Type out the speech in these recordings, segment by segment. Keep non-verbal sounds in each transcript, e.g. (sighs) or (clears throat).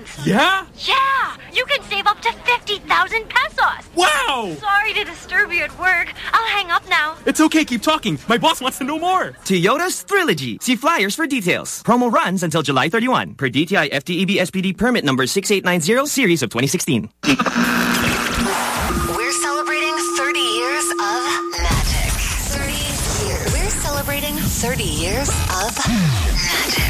month. Yeah? Yeah! You can save up to 50,000 pesos. Wow! Sorry to disturb you at work. I'll hang up now. It's okay, keep talking. My boss wants to know more. Toyota's Trilogy. See flyers for details. Promo runs until July 31 per DTI FTEB SPD permit number 6890 series of 2016. We're celebrating 30 years of magic. 30 years. We're celebrating 30 years of magic.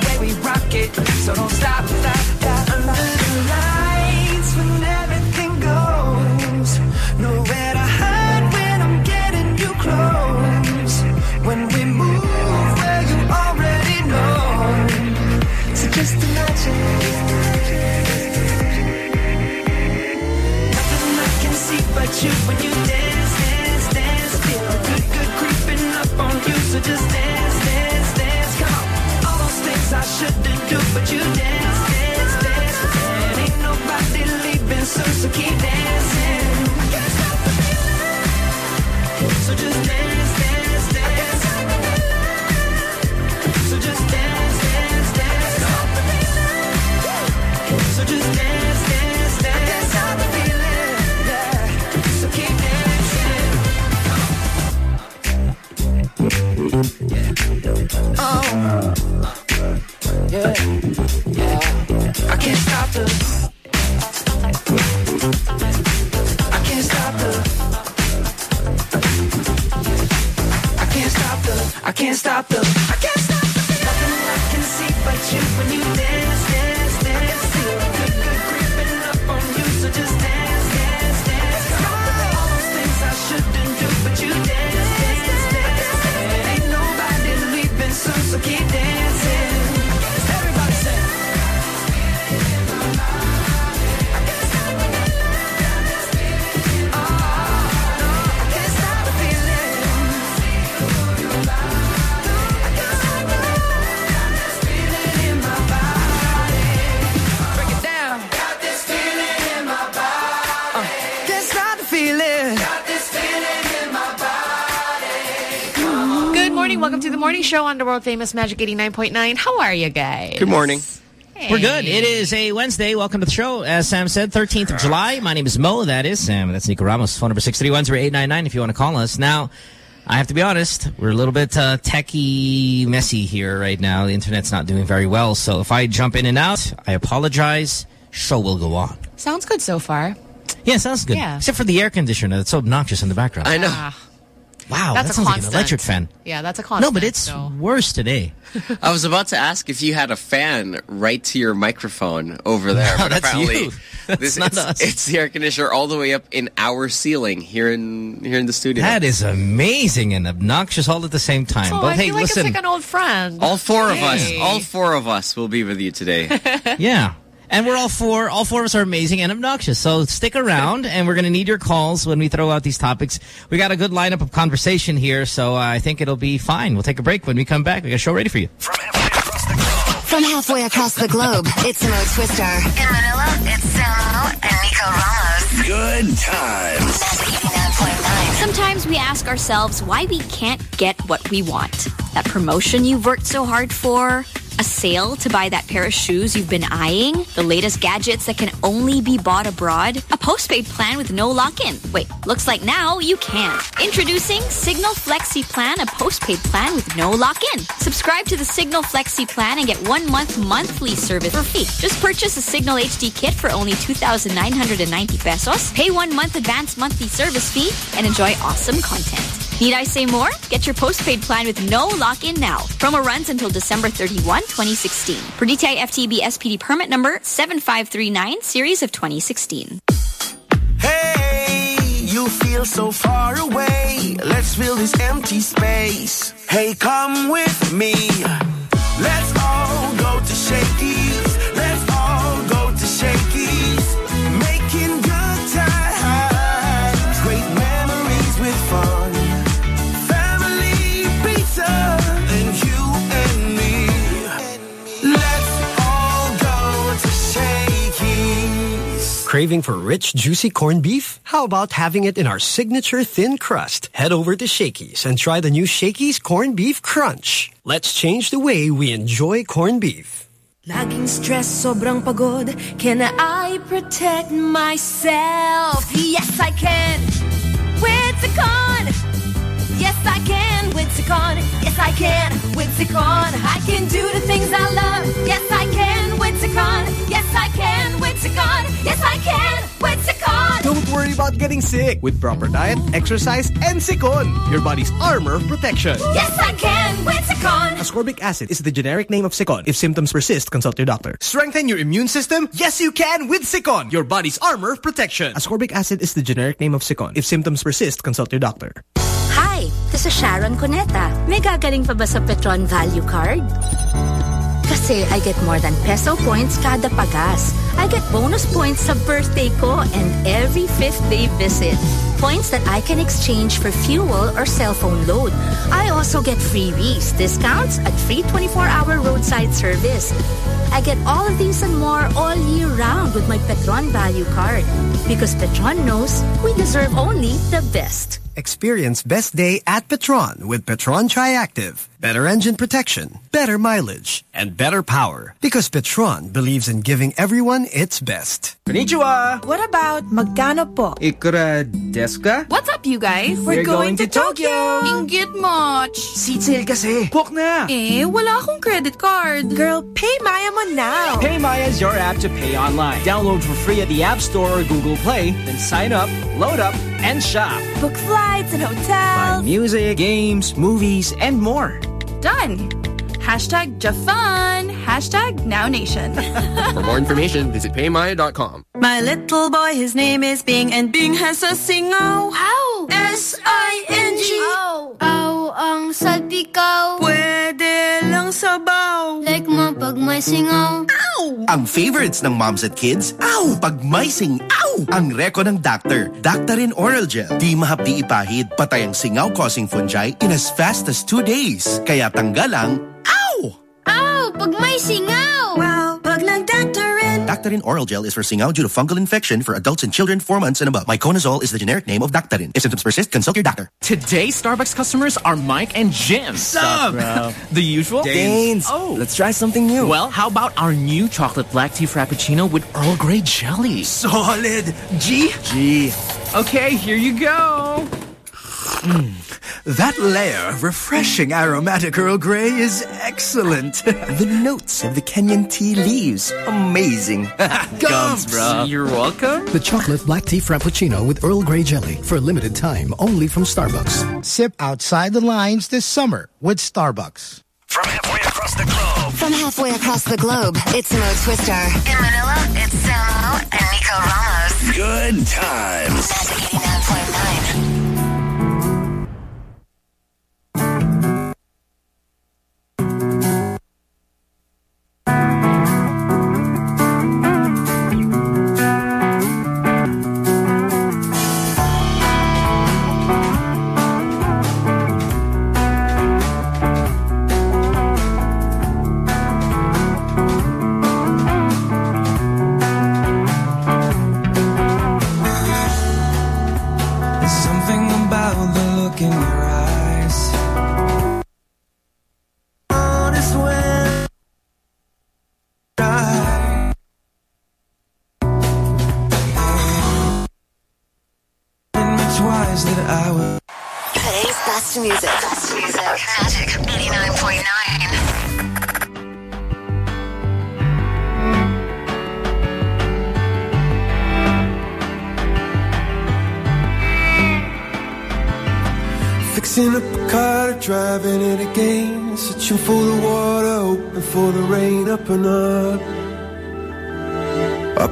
so don't stop. Under the lights, when everything goes, nowhere to hide when I'm getting you close. When we move, well, you already know. So just imagine. Nothing I can see but you when you dance, dance, dance. Feel good, good creeping up on you. So just shouldn't do, but you dance, dance, dance. And ain't nobody leaving soon, so keep dancing. I can't stop the feeling. So just dance, Yeah. Yeah. I can't stop the. Welcome to the morning show on the world famous Magic 89.9. How are you guys? Good morning. We're good. It is a Wednesday. Welcome to the show. As Sam said, 13th of July. My name is Mo. That is Sam. That's Nico Ramos. Phone number 631-0899 if you want to call us. Now, I have to be honest, we're a little bit uh, techie messy here right now. The internet's not doing very well. So if I jump in and out, I apologize. Show will go on. Sounds good so far. Yeah, sounds good. Yeah. Except for the air conditioner that's so obnoxious in the background. I know. Ah, wow, That's that a sounds like an electric fan. yeah, that's a constant. No, but it's so. worse today. (laughs) I was about to ask if you had a fan right to your microphone over (laughs) there. No, but that's apparently you. (laughs) That's this, not it's, us. it's the air conditioner all the way up in our ceiling here in here in the studio. That is amazing and obnoxious all at the same time. Oh, but I hey, feel like listen. it's like an old friend. all four of us, all four of us will be with you today. Yeah. And we're all four, all four of us are amazing and obnoxious. So stick around and we're going to need your calls when we throw out these topics. We got a good lineup of conversation here, so uh, I think it'll be fine. We'll take a break when we come back. We got a show ready for you. From halfway across the globe, it's Mo Twister. In Manila, it's Samo and Nico Ramos. Good times. Sometimes we ask ourselves why we can't get what we want. That promotion you've worked so hard for, a sale to buy that pair of shoes you've been eyeing, the latest gadgets that can only be bought abroad, a postpaid plan with no lock-in. Wait, looks like now you can. Introducing Signal Flexi Plan, a postpaid plan with no lock-in. Subscribe to the Signal Flexi Plan and get one month monthly service for free. Just purchase a Signal HD kit for only 2,990 pesos, pay one month advance monthly service fee, and enjoy awesome content. Need I say more? Get your postpaid plan with no lock-in now. Promo runs until December 31, 2016. Per DTI FTB SPD permit number 7539, series of 2016. Hey, you feel so far away. Let's fill this empty space. Hey, come with me. Let's all go to Shakey's. Craving for rich, juicy corned beef? How about having it in our signature thin crust? Head over to Shakey's and try the new Shakey's Corned Beef Crunch. Let's change the way we enjoy corned beef. Laging stress, sobrang pagod. Can I protect myself? Yes, I can. With Cecon Yes, I can. With Cecon Yes, I can. With Cecon I can do the things I love. Yes, I can. With Cecon Yes, I can with Cecon Yes, I can with Cecon Don't worry about getting sick with proper diet, exercise, and Cecon, your body's armor of protection. Yes, I can with Cecon Ascorbic acid is the generic name of Cecon. If symptoms persist, consult your doctor. Strengthen your immune system? Yes, you can with Cecon, your body's armor of protection. Ascorbic acid is the generic name of Cecon. If symptoms persist, consult your doctor. Hi, this is Sharon Cuneta. May gagaling pa ba sa Petron Value Card? Kasi I get more than peso points kada pagas. I get bonus points sa birthday ko and every fifth day visit. Points that I can exchange for fuel or cell phone load. I also get freebies, discounts at free 24-hour roadside service. I get all of these and more all year round with my Petron Value Card. Because Petron knows we deserve only the best. Experience best day at Petron with Petron Triactive. Better engine protection, better mileage, and better power. Because Petron believes in giving everyone its best. Konnichiwa! What about magkano po? Ikura deska? What's up, you guys? We're going to Tokyo! Ingit much. Seat sale kasi. Book na! Eh, wala akong credit card. Girl, pay Maya mo now. PayMaya is your app to pay online. Download for free at the App Store or Google Play, then sign up, load up, and shop. Book flights and hotels. Buy hotels. music, games, movies, and more. Done. Hashtag Jafun. Hashtag Now Nation. (laughs) For more information, visit paymaya.com. My little boy, his name is Bing, and Bing has a singaw. How? S-I-N-G. Oh, oh, ang salpikaw. Pwede lang sabaw. Like mo pag may singaw. Ang favorites ng moms at kids, ow! Pag may sing, ow! Ang reko ng doctor, Daktarin Oral Gel. Di mahapdi ipahid, patay ang singaw-causing fungi in as fast as two days. Kaya tanggal ang, ow! Ow, pag may singaw. Wow, pag nag-doctorin. Daktarin oral gel is for singaw due to fungal infection for adults and children 4 months and above. Miconazole is the generic name of Daktarin. If symptoms persist, consult your doctor. Today, Starbucks customers are Mike and Jim. Sup? bro? (laughs) The usual? Danes. Oh. Let's try something new. Well, how about our new chocolate black tea frappuccino with Earl Grey jelly? Solid. G? G. Okay, here you go. Mm. That layer of refreshing aromatic Earl Grey is excellent. (laughs) the notes of the Kenyan tea leaves. Amazing. (laughs) Gums, bro. You're welcome. The chocolate black tea frappuccino with Earl Grey jelly for a limited time only from Starbucks. Sip outside the lines this summer with Starbucks. From halfway across the globe. From halfway across the globe, it's Mo Twister. In Manila, it's Samo and Nico Ramos. Good times.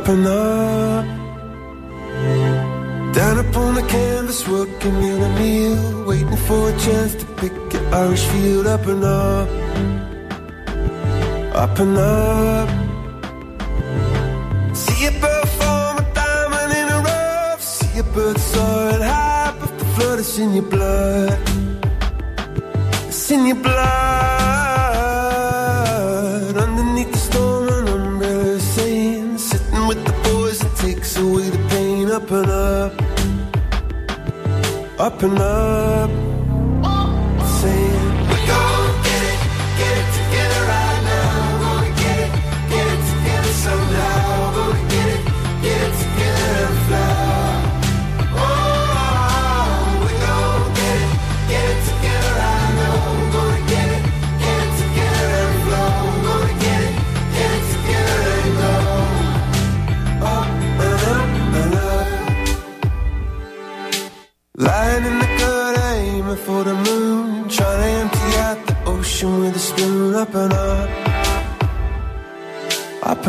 Up and up. Down upon the canvas, working in a meal. Waiting for a chance to pick an Irish field. Up and up, up and up. See a bird form a diamond in a rough. See a bird soaring high, but the flood is in your blood. It's in your blood. Up and up.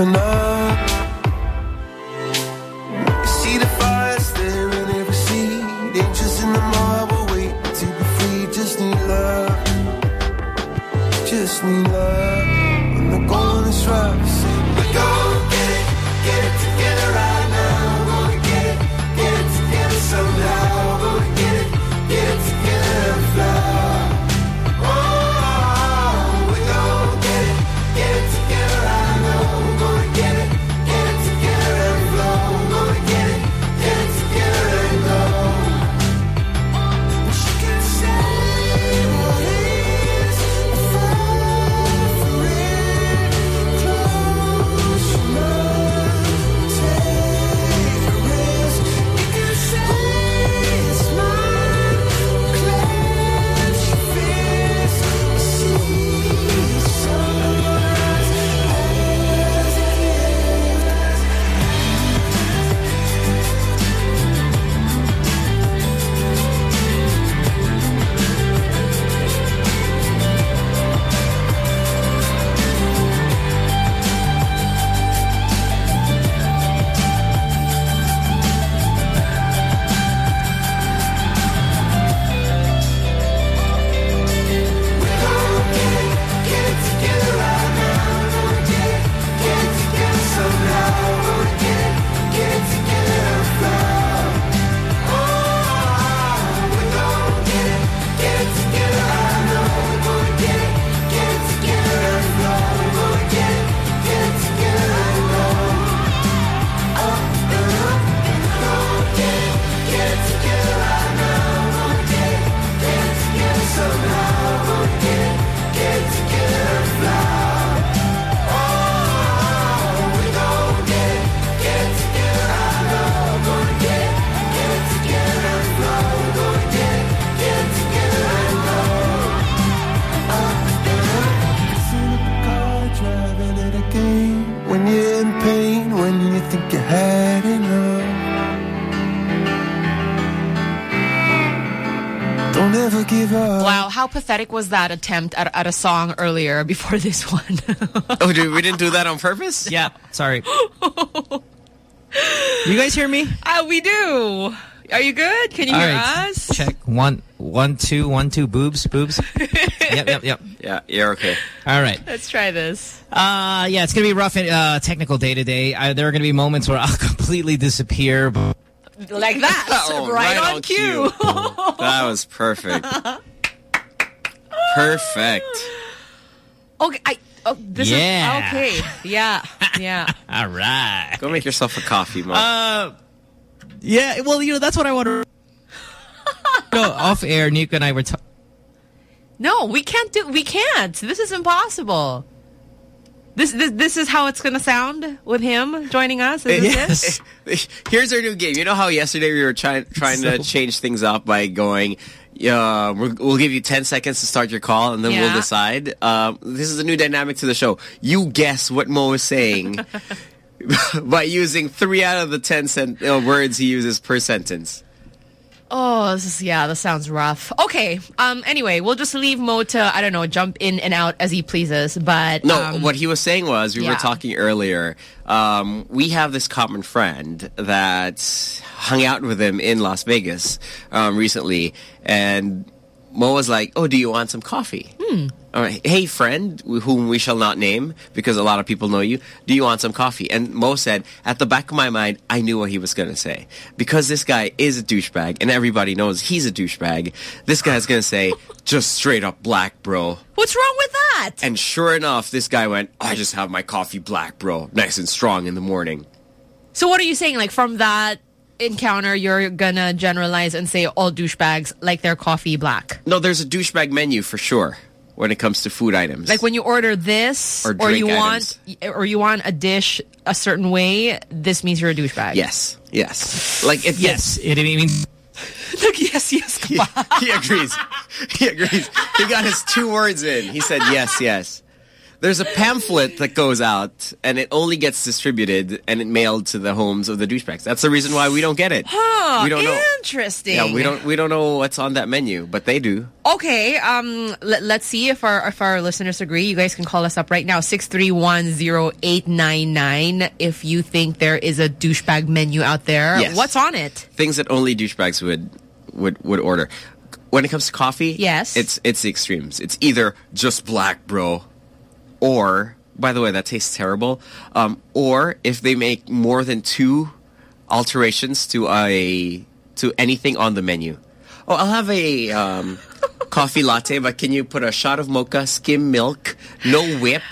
And up. Pathetic was that attempt at, at a song earlier before (laughs) this one? Oh, dude, we didn't do that on purpose? Yeah, sorry. you guys hear me? uh, we do. Are you good? Can you All hear right. us? Check. One, one, two, one, two. Boobs, boobs. (laughs) yep, yep, yep. Yeah, you're okay. All right. Let's try this. Uh, yeah, it's going to be a rough uh, technical day today. I, there are going to be moments where (laughs) I'll completely disappear. But Like that. Oh, right, right on, on cue. That was perfect. Perfect. okay, I... Oh, this Yeah. is... Okay. Yeah. (laughs) Yeah. All right. Go make yourself a coffee, Mom. Uh, yeah, well, you know, that's what I want to... (laughs) Go off air, Nico and I were talking. No, we can't do... We can't. This is impossible. This, this, this is how it's going to sound with him joining us? Is this (laughs) it? Here's our new game. You know how yesterday we were trying trying to change things up by going, uh, we're, we'll give you 10 seconds to start your call and then we'll decide. Um, this is a new dynamic to the show. You guess what Mo is saying (laughs) (laughs) by using three out of the 10 uh, words he uses per sentence. Oh, this is, yeah, this sounds rough. Okay. Um. Anyway, we'll just leave Mo to, I don't know, jump in and out as he pleases. But No, um, what he was saying was, we yeah. were talking earlier, um, we have this common friend that hung out with him in Las Vegas um, recently, and Mo was like, oh, do you want some coffee? Hmm. All right. Hey, friend, whom we shall not name because a lot of people know you, do you want some coffee? And Mo said, at the back of my mind, I knew what he was going to say. Because this guy is a douchebag and everybody knows he's a douchebag, this guy's going to say, just straight up black, bro. What's wrong with that? And sure enough, this guy went, I just have my coffee black, bro. Nice and strong in the morning. So what are you saying? Like from that encounter, you're gonna generalize and say all douchebags like their coffee black. No, there's a douchebag menu for sure when it comes to food items. Like when you order this, Or or, you items. want, or you want a dish a certain way, this means you're a douchebag. Yes, yes. Like it, yes, it means (laughs) Look, yes, yes. he, he agrees. He agrees. He got his two words in. He said yes, yes. There's a pamphlet that goes out and it only gets distributed and it mailed to the homes of the douchebags. That's the reason why we don't get it. Huh, we don't know. interesting. Yeah, we don't we don't know what's on that menu, but they do. Okay, um, let, let's see if our if our listeners agree. You guys can call us up right now, 6310899 if you think there is a douchebag menu out there. Yes. What's on it? Things that only douchebags would would would order. When it comes to coffee, Yes. it's it's the extremes. It's either just black, bro, or by the way, that tastes terrible. Um, or if they make more than two alterations to a to anything on the menu. Oh, I'll have a um, (laughs) coffee latte, but can you put a shot of mocha, skim milk, no whip?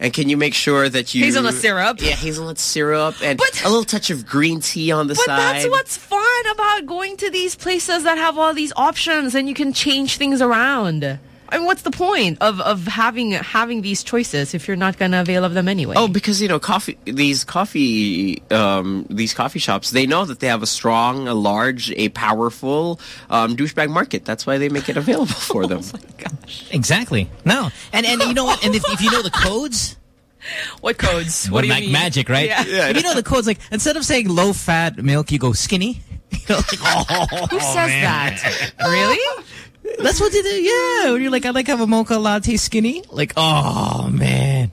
And can you make sure that you Hazelnut syrup. Yeah, hazelnut syrup and a little touch of green tea on the But side. But that's what's fun about going to these places that have all these options and you can change things around. I mean, what's the point of, of having having these choices if you're not going to avail of them anyway? Oh, because you know, coffee. These coffee, um, these coffee shops, they know that they have a strong, a large, a powerful um, douchebag market. That's why they make it available for them. (laughs) Exactly. No. And and you know what? And if, if you know the codes... What codes? (laughs) What, What do you like mean? magic, right? Yeah. Yeah, If you know. know the codes, like instead of saying low-fat milk, you go skinny. You know, like, oh, Who says man. that? Really? (laughs) That's what they do. Yeah. When you're like, I like have a mocha latte skinny. Like, oh, man.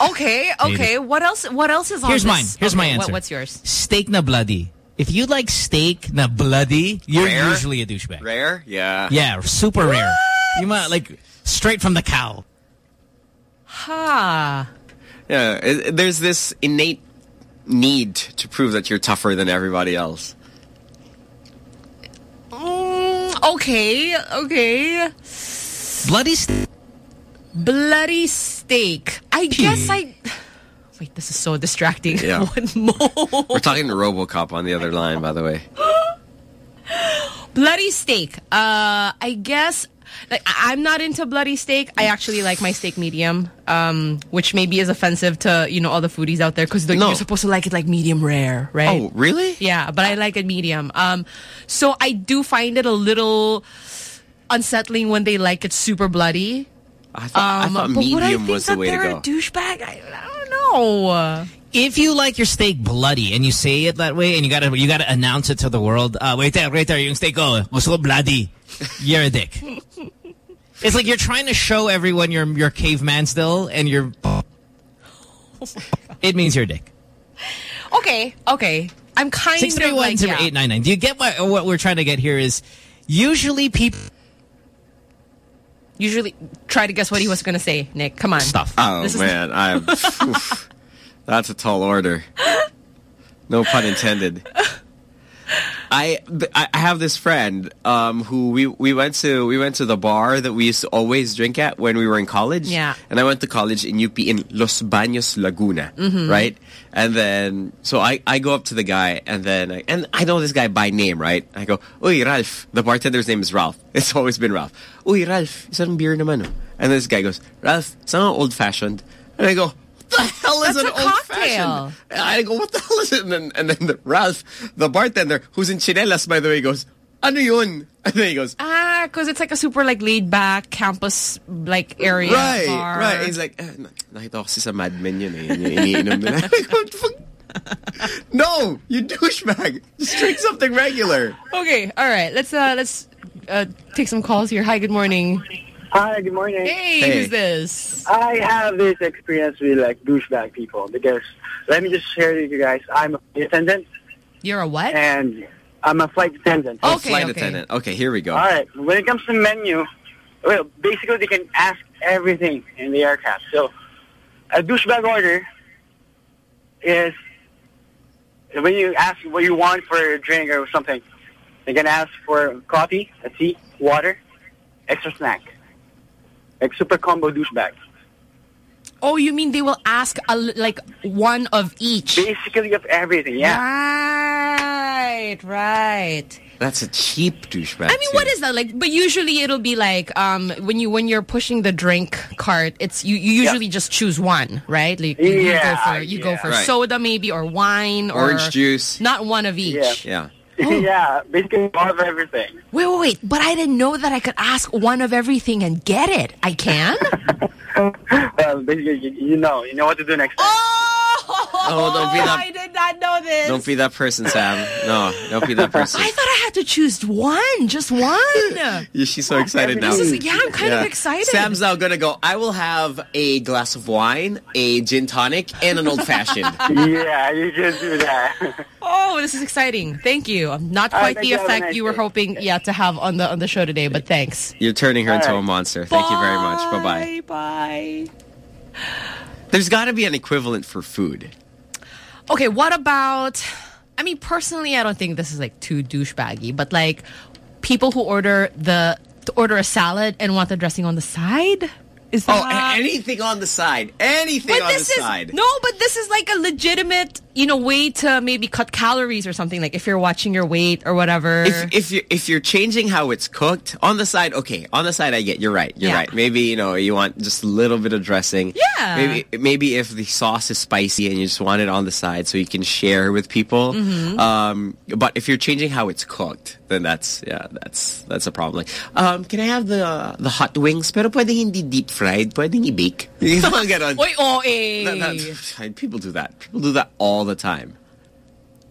Okay, okay. What else? What else is on Here's this? mine. Here's Okay, my what- answer. what's yours? Steak na bloody. If you like steak na bloody, you're Rare? usually a douchebag. Rare, yeah, Yeah, super rare. You might like straight from the cow. Ha. Yeah, there's this innate need to prove that you're tougher than everybody else. Mm, okay, okay. Bloody steak. Bloody steak. I guess I. Wait, this is so distracting. Yeah. (laughs) One more. We're talking to RoboCop on the other line, by the way. (gasps) Bloody steak. Uh, I guess like I- I'm not into bloody steak. I actually like my steak medium, um, which maybe is offensive to you know all the foodies out there because No. you're supposed to like it like medium rare, right? Oh, really? Yeah, but I like it medium. Um, so I do find it a little unsettling when they like it super bloody. I thought, I Um, thought but would I medium think was the way to go. A douchebag? I, I don't know. If you like your steak bloody and you say it that way and you gotta you gotta announce it to the world, uh, wait there, wait there, yung steak ko, gusto ko bloody. You're a dick. It's like you're trying to show everyone you're you're caveman still and you're it means you're a dick. Okay, okay. I'm kind Six three of one like, zero yeah. eight nine nine. Do you get what what we're trying to get here is usually people Usually, try to guess what he was going to say, Nick. Come on. Stuff. Oh This is- man, I'm. (laughs) (laughs) that's a tall order. No pun intended. I I have this friend um, who we we went to we went to the bar that we used to always drink at when we were in college. Yeah. And I went to college in UP in Los Baños, Laguna. Mhm. Right. And then so I I go up to the guy and then I, and I know this guy by name. Right. I go, Uy, Ralph. The bartender's name is Ralph. (laughs) It's always been Ralph. Uy, Ralph. Is Isang beer naman. oh." And this guy goes, Ralph. It's not old fashioned. And I go. What the hell is That's an old cocktail. fashioned? I go, what the hell is it? And then, and then the Ralph, the bartender, who's in chinelas, by the way, goes, ano yun? And then he goes, Ah, because it's like a super like laid back campus like area right, bar. right. He's like, eh, na- nakita ko kasi sa Mad Men yun eh. Yun yung iniinom nila. I (laughs) go, (laughs) "What the fuck?" no, you douchebag. Just drink something regular. Okay, all right. Let's uh let's uh take some calls here. Hi, good morning. Hi, good morning. Hey, Hey. who's this? I have this experience with like douchebag people because let me just share with you guys. I'm a flight attendant You're a what? and I'm a flight attendant. Oh, Okay, flight okay. attendant. Okay, here we go. All right. When it comes to menu, well, basically they can ask everything in the aircraft. So a douchebag order is when you ask what you want for a drink or something, they can ask for coffee, a tea, water, extra snack. Like super combo douchebag. Oh, you mean they will ask a, l- like one of each? Basically of everything, yeah. Right, right. That's a cheap douchebag. I mean, too. what is that like? But usually it'll be like um when you when you're pushing the drink cart, it's you, you usually just choose one, right? Like you, you go for you go for Right. soda maybe or wine or Orange juice. not one of each. Yeah. Yeah. (gasps) (laughs) yeah, basically all of everything. Wait, wait, wait! But I didn't know that I could ask one of everything and get it. I can. (laughs) Well, basically, you, you know, you know what to do next time. Oh, Oh, don't oh, be that- I did not know this. Don't be that person, Sam. No, don't be that (laughs) person. I thought I had to choose one, just one. Yeah, (laughs) She's so excited now. This is- yeah, I'm kind of excited. Sam's now gonna go. I will have a glass of wine, a gin tonic, and an old fashioned. (laughs) yeah, you can do that. Oh, this is exciting. Thank you. Not quite thank the you. Have a effect nice you were day. hoping yeah to have on the on the show today, but thanks. You're turning her into All a monster. Thank you very much. Bye bye. Bye. There's got to be an equivalent for food. Okay, what about I mean personally I don't think this is like too douchebaggy, but like people who order the to order a salad and want the dressing on the side? Is Oh, that a- anything on the side. Anything but on the is side. no, but this is like a legitimate, you know, way to maybe cut calories or something. Like if you're watching your weight or whatever. If if you if you're changing how it's cooked on the side, okay, on the side I get. You're right. You're Yeah. right. Maybe you know you want just a little bit of dressing. Yeah. Maybe maybe if the sauce is spicy and you just want it on the side so you can share with people. Mhm. Um, but if you're changing how it's cooked, then that's yeah, that's that's a problem. Like, um, can I have the the hot wings? Pero pwedeng hindi deep fried. Pwedeng i-bake. (laughs) Yung mga ganon. Oy, oh, eh. People do that. People do that all the time.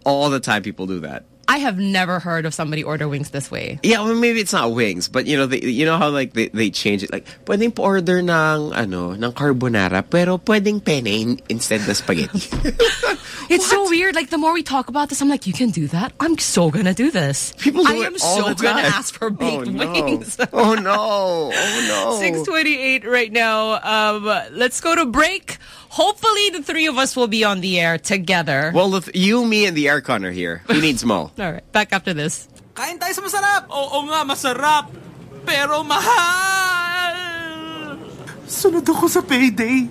All the time, people do that. I have never heard of somebody order wings this way. Yeah, well, maybe it's not wings, but you know, they, you know how like they, they change it. Like, pwedeng order ng ano, ng carbonara, pero pwedeng penne in- instead of spaghetti. (laughs) It's so weird. Like the more we talk about this, I'm like, you can do that. I'm so gonna do this. People do I am so gonna ask for baked Oh, no. wings. (laughs) oh no! Oh no! (laughs) Six twenty-eight right now. Um, let's go to break. Hopefully, the three of us will be on the air together. Well, if you, me, and the aircon are here. Who needs Mo? (laughs) All right, back after this. Kain tayo sa masarap! Oo nga, masarap! Pero mahal! Sunod ako sa payday.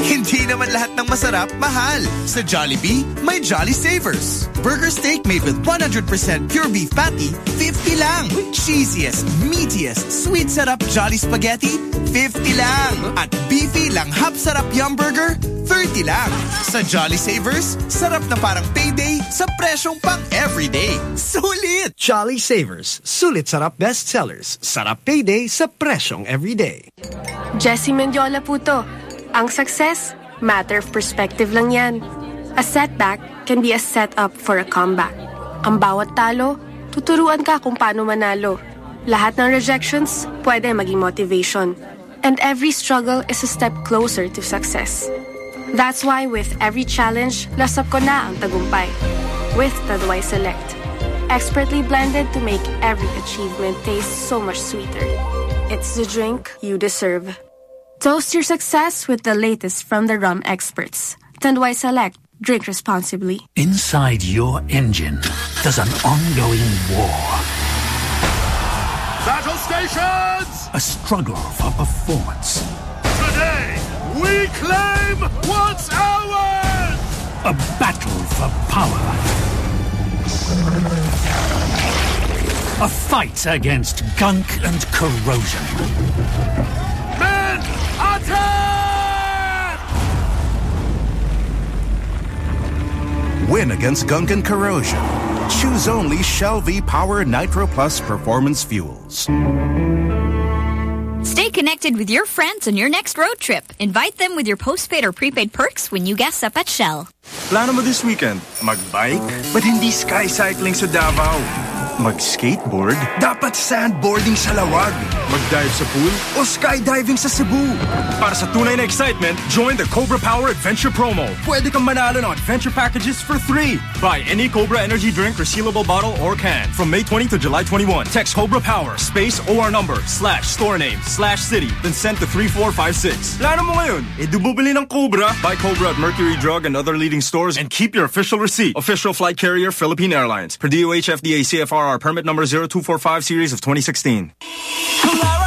Hindi naman lahat ng masarap, mahal. Sa Jollibee, may Jolly Savers. Burger steak made with 100% pure beef patty, 50 lang. Cheesiest, meatiest, sweet sarap Jolly Spaghetti, 50 lang. At beefy lang hap sarap yum burger, 30 lang. Sa Jolly Savers, sarap na parang payday sa presyong pang everyday. Sulit! Jolly Savers, sulit sarap bestsellers. Sarap payday sa presyong everyday. Jessy Mendiola po to. Ang success, matter of perspective lang yan. A setback can be a setup for a comeback. Ang bawat talo, tuturuan ka kung paano manalo. Lahat ng rejections, pwede maging motivation. And every struggle is a step closer to success. That's why with every challenge, lasap ko na ang tagumpay. With Tanduay Select. Expertly blended to make every achievement taste so much sweeter. It's the drink you deserve. Toast your success with the latest from the rum experts. Tanduay Select. Drink responsibly. Inside your engine, there's an ongoing war. Battle stations! A struggle for performance. Today, we claim what's ours! A battle for power. A fight against gunk and corrosion. Men, attack! Win against gunk and corrosion. Choose only Shell V Power Nitro Plus Performance Fuels. Stay connected with your friends on your next road trip. Invite them with your postpaid or prepaid perks when you gas up at Shell. Plano mo this weekend? Magbike? Ba't hindi sky cycling sa Davao? Mag-skateboard? Dapat sandboarding sa Laoag. Mag-dive sa pool? O skydiving sa Cebu? Para sa tunay na excitement, join the Cobra Power Adventure Promo. Pwede kang manalo ng adventure packages for three. Buy any Cobra energy drink resealable bottle or can. From May 20 to July 21, text Cobra Power, space OR number, slash store name, slash city, then send to 3456. Plano mo ngayon? E di ng Cobra. Buy Cobra at Mercury Drug and other leading stores and keep your official receipt. Official flight carrier Philippine Airlines. Per DOH FDA CFRR permit number 0245 series of 2016. Clara,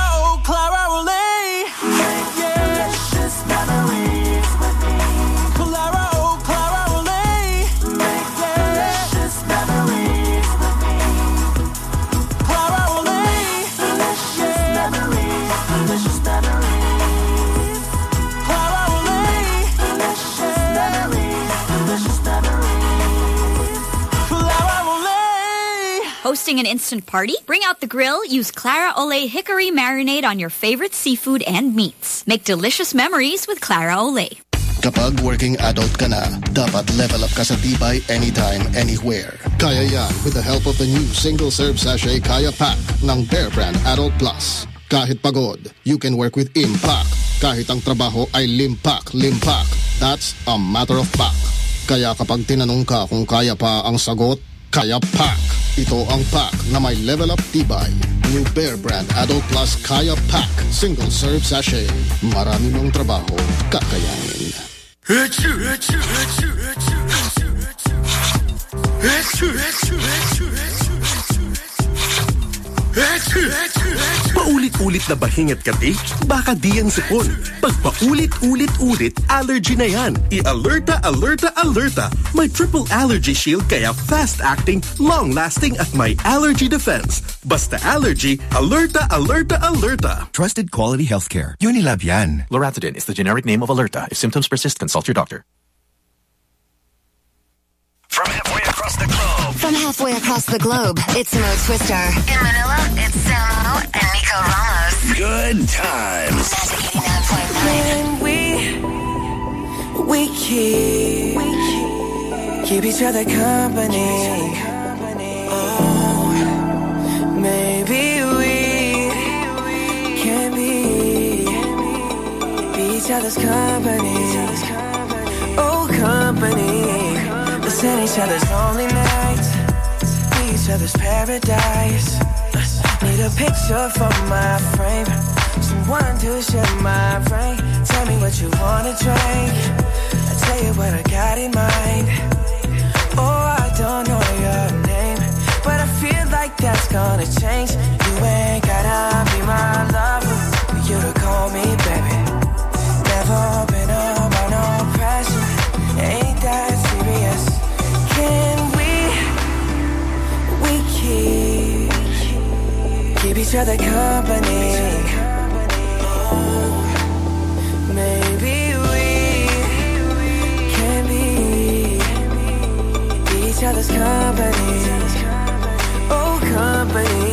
Hosting an instant party? Bring out the grill, use Clara Ole Hickory Marinade on your favorite seafood and meats. Make delicious memories with Clara Ole. Kapag working adult ka na, dapat level up ka sa tibay anytime, anywhere. Kaya yan with the help of the new single-serve sachet Kaya Pack ng Bear Brand Adult Plus. Kahit pagod, you can work with impact. Kahit ang trabaho ay limpak, limpak. That's a matter of pack. Kaya kapag tinanong ka kung kaya pa ang sagot, Kaya Pack. Ito ang pack na may level up tibay. New Bear Brand Adult Plus Kaya Pack. Single serve sachet. Marami mong trabaho, kakayanin. Achoo, achoo, achoo, achoo, achoo, achoo. Achoo, achoo, achoo, achoo, achoo. Achoo, achoo, achoo. Paulit-ulit na bahing at katik? Baka di ang sipon. Pag paulit-ulit-ulit, allergy na yan. I-alerta, alerta, alerta. May triple allergy shield kaya fast-acting, long-lasting at may allergy defense. Basta allergy, alerta, alerta, alerta. Trusted quality healthcare. Unilab yan. Loratadine is the generic name of Allerta. If symptoms persist, consult your doctor. From halfway across the globe, it's Mo Twister. In Manila, it's Samo and Nico Ramos. Good times. When we we keep keep each other company. Oh, maybe we can be be each other's company. Oh, company. Listen each other's lonely nights. Each other's paradise. Need a picture for my frame. Someone to share my brain. Tell me what you wanna drink. I tell you what I got in mind. Oh, I don't know your name, but I feel like that's gonna change. You ain't gotta be my lover for you to call me baby. Never each other company. Oh, maybe we can be each other's company. Oh, company.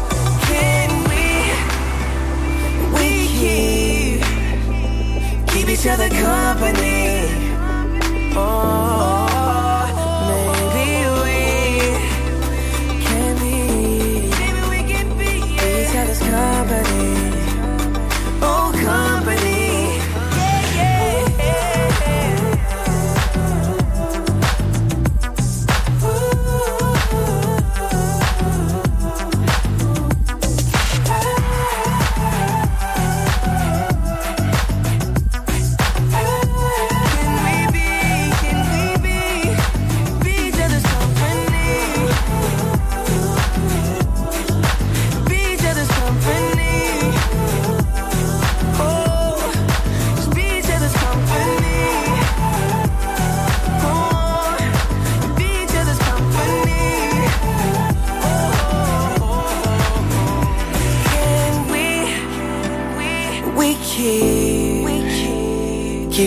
keep keep each other company. Oh.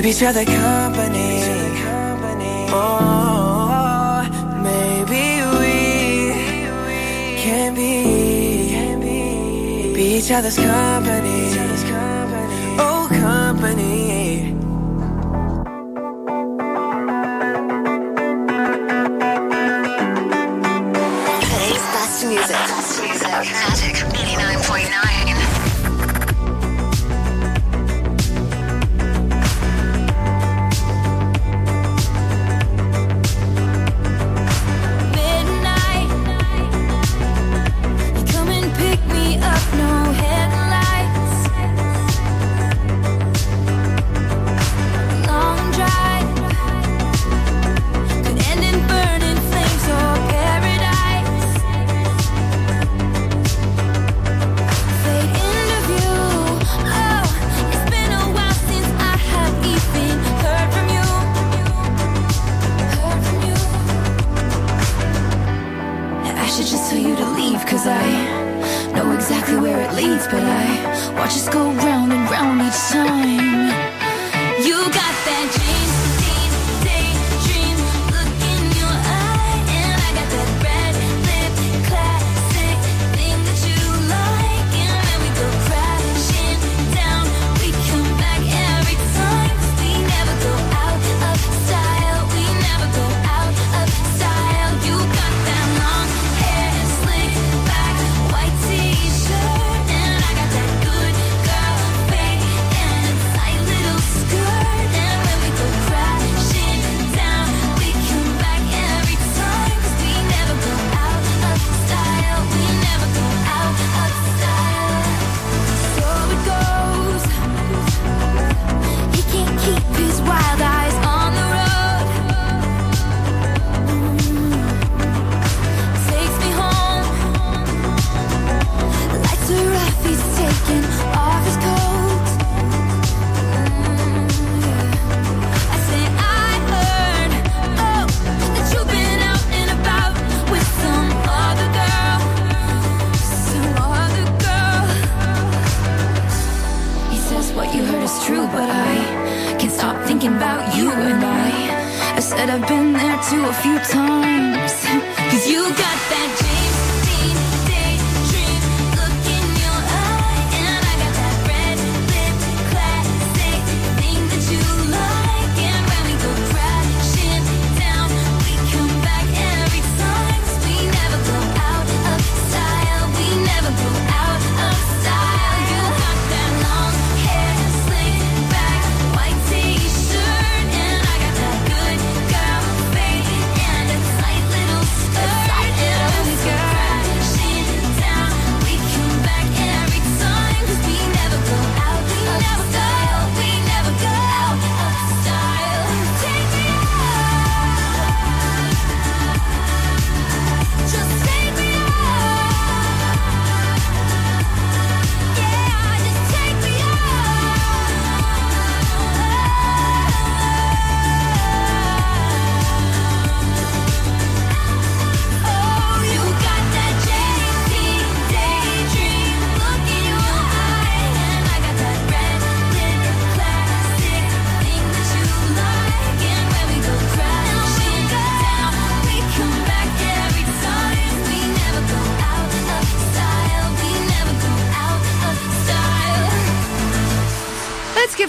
keep each other company. Oh, maybe we can be, be each other's company. Oh, company.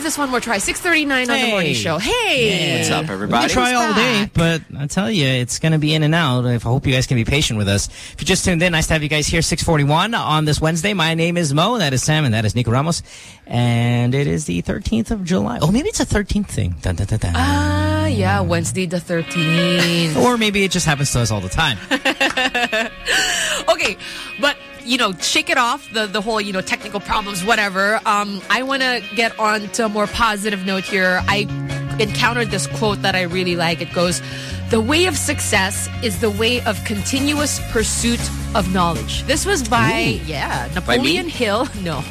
This one more try. 6.39 on the morning show. Hey! What's up, We everybody? can try all day, but I tell you, it's going to be in and out. I hope you guys can be patient with us. If you just tuned in, nice to have you guys here. 641 on this Wednesday. My name is Mo. That is Sam, and that is Nico Ramos. And it is the 13th of July. Oh, maybe it's a 13th thing. Dun, dun, dun, dun. Ah, yeah, Wednesday the 13th. (laughs) Or maybe it just happens to us all the time. (laughs) okay, but you know, shake it off the the whole you know technical problems, whatever. Um, I want to get on to a more positive note here. I encountered this quote that I really like. It goes, "The way of success is the way of continuous pursuit of knowledge." This was by Ooh. yeah By? Napoleon Hill. (laughs) No.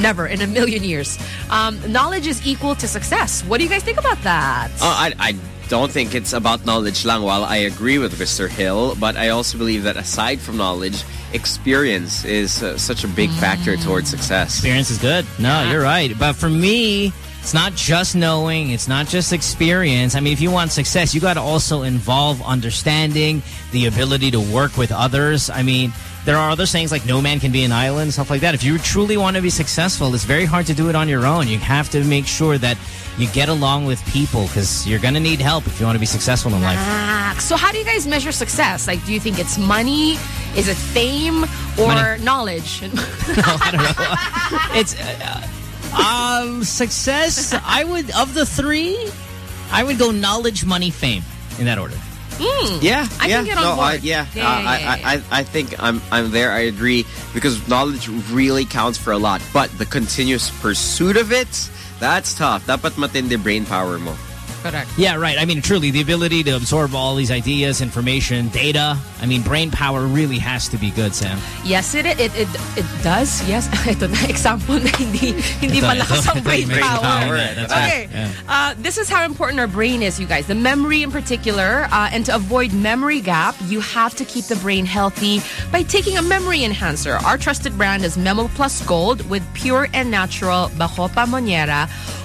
Never in a million years. Um, knowledge is equal to success. What do you guys think about that? Uh, I, I don't think it's about knowledge lang. While I agree with Mr. Hill, but I also believe that aside from knowledge, experience is uh, such a big factor towards success. Experience is good. No, you're right. But for me, it's not just knowing. It's not just experience. I mean, if you want success, you got to also involve understanding, the ability to work with others. I mean, there are other sayings like no man can be an island, stuff like that. If you truly want to be successful, it's very hard to do it on your own. You have to make sure that you get along with people because you're going to need help if you want to be successful in life. Ah, so how do you guys measure success? Like, do you think it's money? Is it fame or Money. knowledge? (laughs) No, I don't know. (laughs) it's uh, um success. I would of the three, I would go knowledge, money, fame in that order. Mm, Yeah, I yeah, can get on no, board. I, yeah, Yeah, uh, I, I, I, I think I'm, I'm there. I agree because knowledge really counts for a lot, but the continuous pursuit of it, that's tough. Dapat matindi brain power mo. Correct. Yeah, right. I mean, truly, the ability to absorb all these ideas, information, data. I mean, brain power really has to be good, Sam. Yes, it, it it it does. Yes, (laughs) ito na example na hindi hindi Ito, malakas (laughs) ito, ang brain brain power. power. That's right. Okay, Yeah. uh, this is how important our brain is, you guys. The memory in particular, uh, and to avoid memory gap, you have to keep the brain healthy by taking a memory enhancer. Our trusted brand is Memo Plus Gold with pure and natural Bacopa Monniera.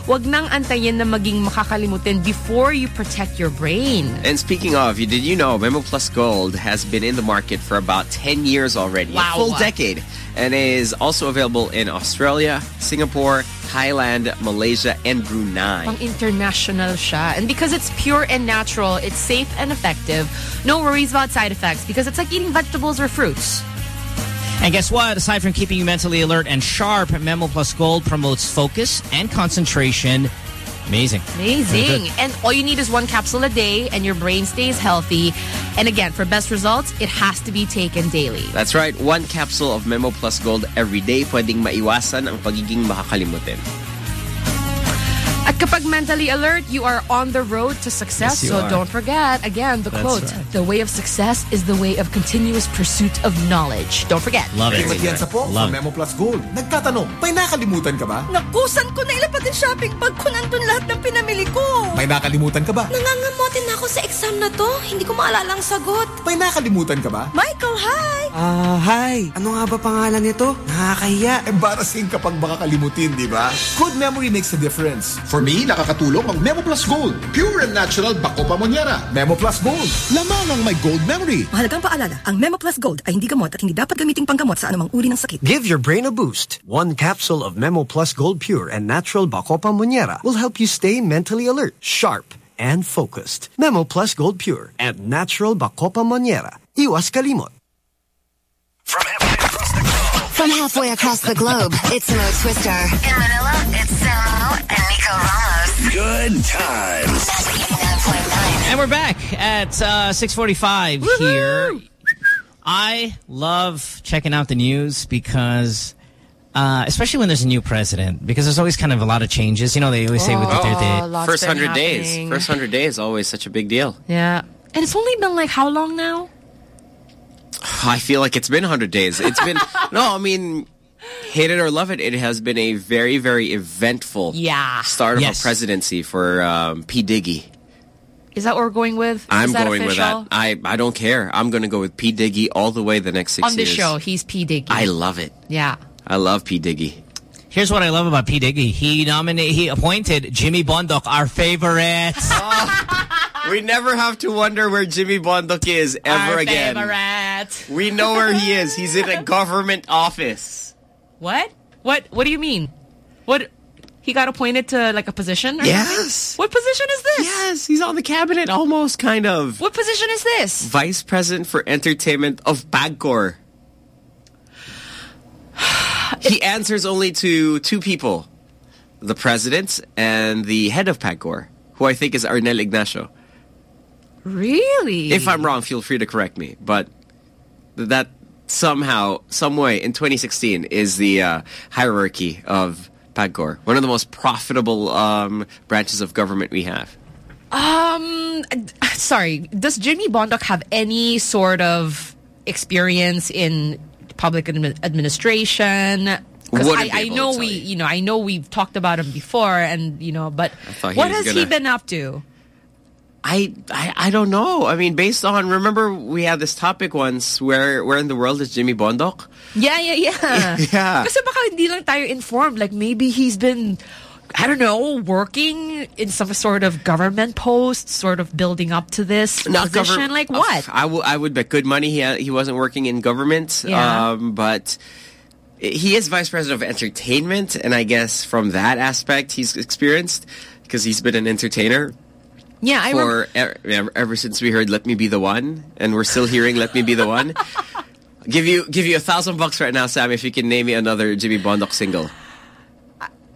Huwag nang antayin na maging makakalimutin before you protect your brain. And speaking of, you did you know Memo Plus Gold has been in the market for about 10 years already, Wow. a full decade, and is also available in Australia, Singapore, Thailand, Malaysia, and Brunei. Pang international siya. And because it's pure and natural, it's safe and effective. No worries about side effects because it's like eating vegetables or fruits. And guess what? Aside from keeping you mentally alert and sharp, Memo Plus Gold promotes focus and concentration. Amazing. Amazing. And all you need is one capsule a day and your brain stays healthy. And again, for best results, it has to be taken daily. That's right, one capsule of Memo Plus Gold every day pwedeng maiwasan ang pagiging makakalimutin. At kapag mentally alert, you are on the road to success. Yes, so are. don't forget, again, the That's quote, right. the way of success is the way of continuous pursuit of knowledge. Don't forget. Love it. Matiyansa po Love from it. Memo Plus Gold. Nagtatanong, may nakalimutan ka ba? Nakusan ko na ilapat yung shopping bag ko nandun lahat ng pinamili ko. May nakalimutan ka ba? Nangangamotin na ako sa exam na to. Hindi ko maalala ang sagot. May nakalimutan ka ba? Michael, hi! Ah, hi. Ano nga ba pangalan nito? Nakakahiya. Embarrassing kapag baka kalimutin, di ba? Good memory makes a difference. For me, nakakatulong ang Memo Plus Gold. Pure and natural Bacopa Monniera. Memo Plus Gold. Lamang ang may gold memory. Mahalagang paalala, ang Memo Plus Gold ay hindi gamot at hindi dapat gamiting panggamot sa anumang uri ng sakit. Give your brain a boost. One capsule of Memo Plus Gold Pure and Natural Bacopa Monniera will help you stay mentally alert, sharp, and focused. Memo Plus Gold Pure and Natural Bacopa Monniera. Iwas kalimot. From halfway across the globe, it's Mo Twister. In Manila, it's Samo and Nico Ramos. Good times. And we're back at uh, 645 here. I love checking out the news because, uh, especially when there's a new president, because there's always kind of a lot of changes. You know, they always say with Oh, Duterte. lots First been 100 days. First 100 days always such a big deal. Yeah. And it's only been like how long now? I feel like it's been 100 days. It's been, (laughs) no, I mean, hate it or love it, it has been a very, very eventful Yeah. start of Yes. a presidency for um, P. Diggy. Is that what we're going with? I'm that going official? with that. I, I don't care. I'm going to go with P. Diggy all the way the next six On this years. show, he's P. Diggy. I love it. yeah. I love P. Diggy. Here's what I love about P. Diggy. He nominated, he appointed Jimmy Bondoc, our favorite. (laughs) We never have to wonder where Jimmy Bondoc is ever Our again. favorite. We know where he is. He's in a government office. What? What? What do you mean? What? He got appointed to like a position or Yes. something? What position is this? Yes, he's on the cabinet almost, kind of. What position is this? Vice President for Entertainment of Pagcor. (sighs) he answers only to two people. The president and the head of Pagcor, who I think is Arnell Ignacio. Really? If I'm wrong, feel free to correct me. But that somehow, some way, in 2016 is the uh, hierarchy of Pagcor. One of the most profitable um, branches of government we have. Um, sorry. Does Jimmy Bondoc have any sort of experience in public admi- administration? 'Cause Wouldn't I, I know we, you. you know, I know we've talked about him before, and you know, but what has he been up to? I, I I don't know. I mean, based on remember we had this topic once where where in the world is Jimmy Bondoc? Yeah, yeah, yeah. (laughs) Yeah. Kasi baka hindi lang tayo informed. Like maybe he's been, I don't know, working in some sort of government post, sort of building up to this Not position. like what? I would I would bet good money he he wasn't working in government. Yeah. Um, but he is vice president of entertainment, and I guess from that aspect he's experienced because he's been an entertainer. Yeah, I for ever, ever since we heard "Let Me Be the One," and we're still hearing "Let Me Be the One." (laughs) give you give you a thousand bucks right now, Sam, if you can name me another Jimmy Bondoc single.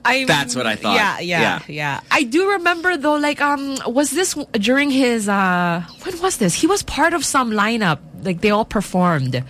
I, That's what I thought. Yeah, yeah, Yeah. yeah, I do remember though, like, um, was this during his, uh, when was this? He was part of some lineup. Like, they all performed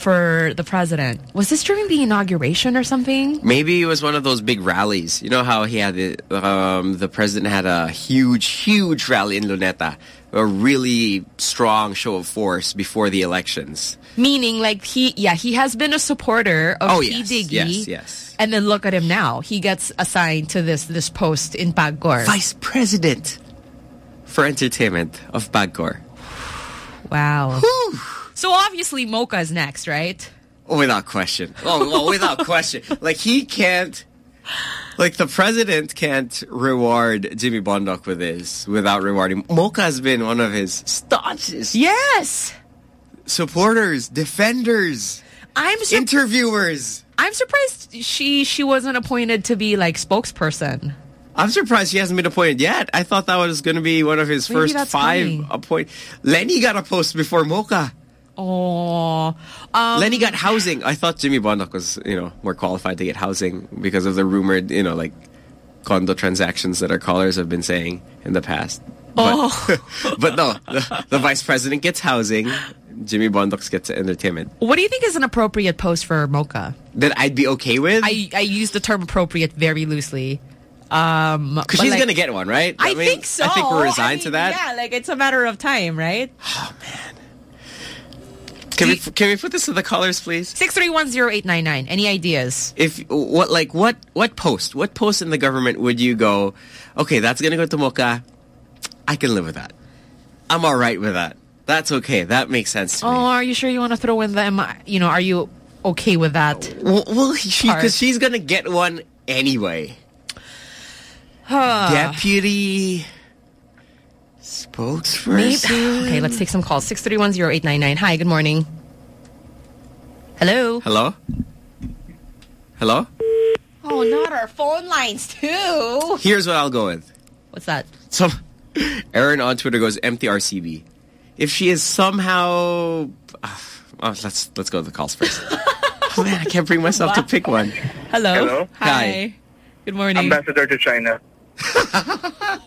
for the president. Was this during the inauguration or something? Maybe it was one of those big rallies. You know how he had the um, the president had a huge, huge rally in Luneta, a really strong show of force before the elections. Meaning, like, he, yeah, he has been a supporter of Oh, P. yes, Diggy. yes, yes. And then look at him now. He gets assigned to this, this post in Pagcor. Vice president for entertainment of Pagcor. Wow. So obviously Mocha is next, right? Without question. Oh, well, without (laughs) question. Like he can't. Like the president can't reward Jimmy Bondoc with this without rewarding. Mocha has been one of his staunchest Yes. supporters, defenders, I'm interviewers. I'm surprised she she wasn't appointed to be like spokesperson. I'm surprised she hasn't been appointed yet. I thought that was going to be one of his Maybe first five appoint. Leni got a post before Mocha. Oh, um, Leni got housing. I thought Jimmy Bondoc was, you know, more qualified to get housing because of the rumored, you know, like condo transactions that our callers have been saying in the past. But, Oh. (laughs) but no, the, the vice president gets housing. Jimmy Bondoc gets entertainment. What do you think is an appropriate post for Mocha? That I'd be okay with. I I use the term appropriate very loosely. Um, Because she's like, going to get one, right? I, mean, think so. I think we're I resigned mean, to that. Yeah, like it's a matter of time, right? Can we can we put this to the callers, please? Six three one zero eight nine nine. Any ideas? If what like what what post what post in the government would you go? Okay, that's gonna go to Mocha. I can live with that. I'm all right with that. That's okay. That makes sense to Oh, me. are you sure you want to throw in them? You know, are you okay with that? Well, well (laughs) she because she's gonna get one anyway. Huh. Deputy Maybe- spokesperson. (sighs) Okay, let's take some calls. Six three one zero eight nine nine. Hi, good morning. Hello. Hello. Hello. Oh, not our phone lines too. Here's what I'll go with. What's that? So, (laughs) Aaron on Twitter goes MTRCB. If she is somehow, (sighs) oh, let's let's go to the calls first. (laughs) oh man, I can't bring myself to pick one. Hello. Hello. Hi. Hi. Good morning. Ambassador to China. (laughs)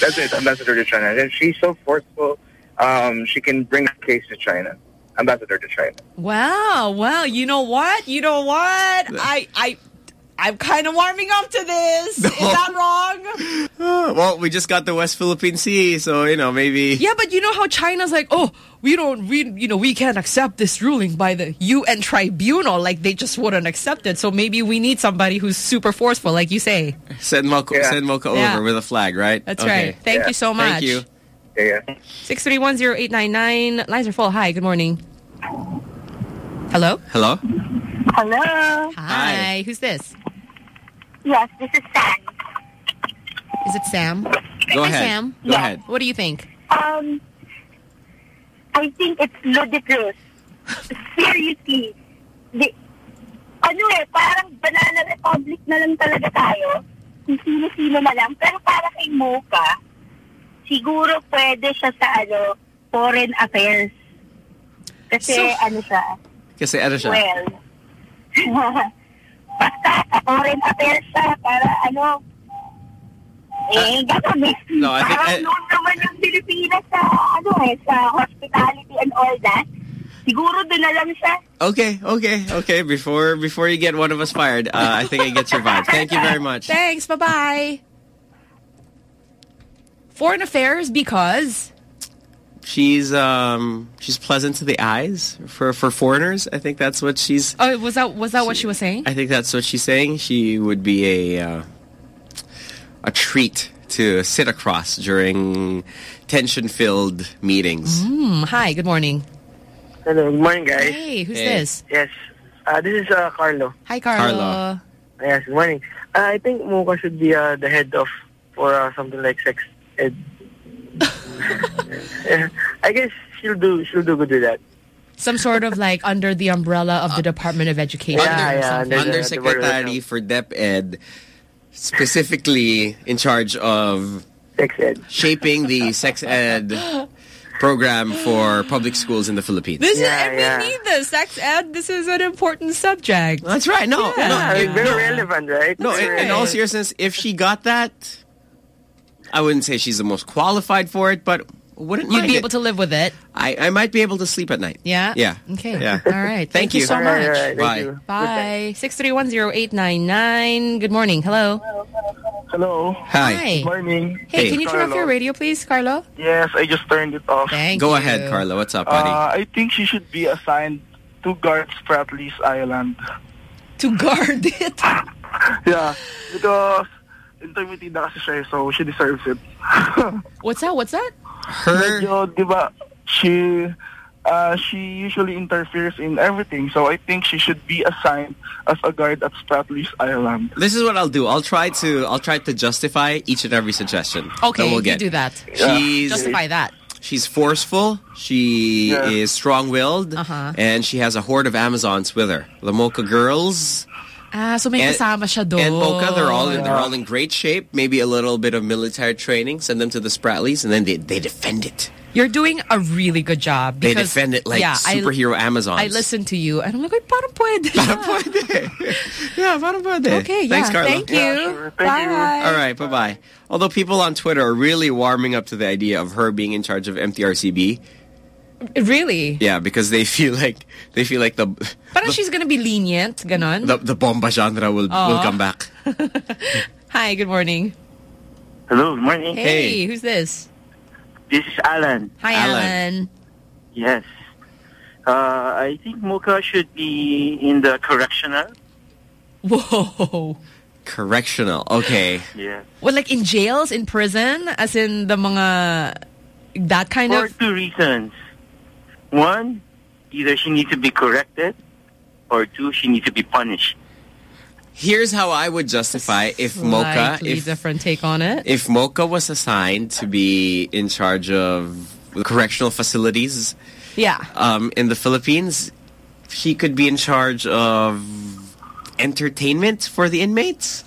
That's it, ambassador to China. And she's so forceful. Um, she can bring a case to China. Ambassador to China. Wow, wow. You know what? You know what? I, I, I'm kind of warming up to this. Is that wrong? (laughs) Well, we just got the West Philippine Sea, so you know maybe. Yeah, but you know how China's like, oh, we don't, we, you know, we can't accept this ruling by the UN tribunal. Like they just wouldn't accept it. So maybe we need somebody who's super forceful, like you say. Send Mocha, send Mocha Yeah. over with a flag, right? That's Okay. right. Thank you so much. Thank you. Yeah. Six three one zero eight nine nine. Lines are full. Hi. Good morning. Hello. Hello. Hello. Hi. Who's this? Yes, this is Sam. Is it Sam? Go Hi, ahead. Sam. Go ahead. What do you think? Um, I think it's ludicrous. Seriously, the ano eh, parang banana republic na lang talaga tayo. Kung sino-sino na lang. Pero para kay Mocha, siguro pwede siya sa ano, foreign affairs. Kasi So- ano siya, Kasi ano siya? well, (laughs) basta foreign affairs siya para ano, eh, gano'n eh. no, I think- Parang I- noon naman yung Pilipinas sa, ano eh, sa hospitality and all that. Siguro doon na lang siya. Okay, okay, okay. Before before you get one of us fired, uh, I think I get your vibe. Thank you very much. Thanks. Bye-bye. Foreign affairs because... She's um she's pleasant to the eyes for for foreigners. I think that's what she's. Oh, was that was that what she was saying? I think that's what she's saying. She would be a uh, a treat to sit across during tension-filled meetings. Mm, hi, good morning. Hello, good morning, guys. Hey, who's Hey. this? Yes, uh, this is uh, Carlo. Hi, Carlo. Carlo. Yes, good morning. Uh, I think Mocha should be uh, the head of for uh, something like sex ed. Yeah, (laughs) I guess she'll do she'll do good with that. Some sort of like under the umbrella of the Department of Education Yeah, or yeah, something. under the- Undersecretary for DepEd, specifically in charge of sex ed. shaping the sex ed program for public schools in the Philippines. This is, and we need this. Sex ed, this is an important subject. That's right. No, Yeah. no, Yeah, it- very no. relevant, right? No, in, in all seriousness, if she got that, I wouldn't say she's the most qualified for it, but wouldn't You'd mind be it. able to live with it. I, I might be able to sleep at night. Yeah? Yeah. Okay. Yeah. All right. (laughs) Thank you you. so All much. right, all right. Bye. you. Bye. 6310899. Good morning. Hello. Hello. Hi. Good morning. Hey, hey. can you turn off your radio, please, Carlo? Yes, I just turned it off. Thank Go you. ahead, Carlo. What's up, buddy? Uh, I think she should be assigned to guard Spratly's Island. To guard it? (laughs) yeah, because intermittent na kasi siya, so she deserves it. (laughs) What's that? What's that? Her... Medyo, di ba, she, uh, she usually interferes in everything, so I think she should be assigned as a guard at Spratly's Island. This is what I'll do. I'll try to I'll try to justify each and every suggestion. Okay, we'll you get. do that. She's Justify that. She's forceful. She Yeah. is strong-willed, Uh-huh. and she has a horde of Amazons with her. The Mocha girls Ah, so may And- kasama siya doon. and Mocha, they're all in, they're all in great shape. Maybe a little bit of military training. Send them to the Spratlys, and then they they defend it. You're doing a really good job. They defend it like yeah, I- superhero Amazons. I listen to you, and I'm like, "Ay, parang pwede. (laughs) Parang pwede. (laughs) yeah, parang pwede. Okay, yeah. Thanks, yeah. Carlo. Thank you. Bye. All right, bye-bye. Although people on Twitter are really warming up to the idea of her being in charge of MTRCB. Really? Yeah, because they feel like they feel like the Parang she's gonna be lenient, ganon. the, the bomba genre will will come back. (laughs) Hi, good morning. Hello, good morning. Hey, who's this? This is Alan. Hi, Alan. Yes. Uh, I think Mocha should be in the correctional. Whoa. Correctional. Okay. Yeah. Well, like in jails, in prison, as in the mga that kind of For two reasons. One, either she needs to be corrected, or two, she needs to be punished. Here's how I would justify if Mocha Slightly if different take on it. if Mocha was assigned to be in charge of correctional facilities Yeah. um, in the Philippines, she could be in charge of entertainment for the inmates.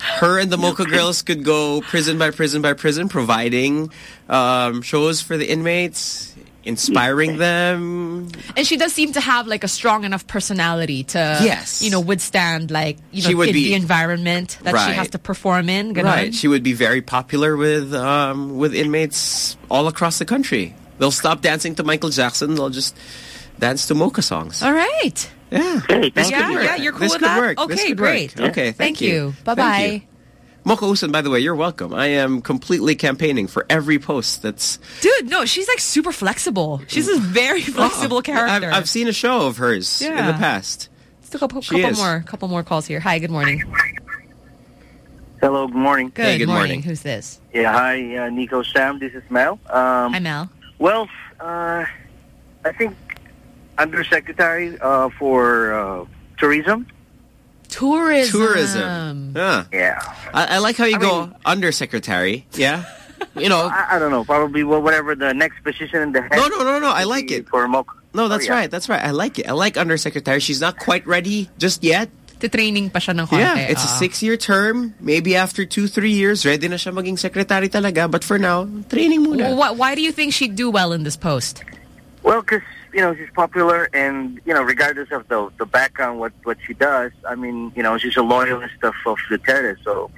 Her and the Mocha girls could go prison by prison by prison, providing um, shows for the inmates, inspiring them. And she does seem to have like a strong enough personality to, Yes. you know, withstand like, you know, She would in be- the environment that she has to perform in. ganon. Right. She would be very popular with um, with inmates all across the country. They'll stop dancing to Michael Jackson. They'll just dance to Mocha songs. All right. Yeah. Hey, This yeah, could work. yeah, you're cool this with could that? Work. This Okay, could work. great. Okay, thank, Thank you. Bye-bye. Thank you. Mocha Uson, by the way, you're welcome. I am completely campaigning for every post that's... Dude, no, she's like super flexible. She's a very flexible I've, character. I've seen a show of hers in the past. Let's do a couple, couple more, couple more calls here. Hi, good morning. Hello, good morning. Good, good morning. morning. Who's this? Yeah, hi, uh, Nico Sam. This is Mel. Um, Hi, Mel. Well, uh, I think Undersecretary uh, for uh, Tourism. Tourism. Tourism. Yeah. Yeah. I, I like how you I go mean- undersecretary. Yeah. You know, (laughs) I, I don't know. Probably whatever the next position in the head. No, no, no, no. I like it. For Mocha. No, that's Oh, yeah. right. That's right. I like it. I like undersecretary. She's not quite ready just yet. The training pa siya ng konti. Yeah, it's a Ah. six-year term. Maybe after two, three years, ready na siya maging secretary talaga. But for now, training muna. Wh- why do you think she'd do well in this post? Well, because you know she's popular, and you know regardless of the the background, what what she does, I mean, you know, she's a loyalist of of Duterte, so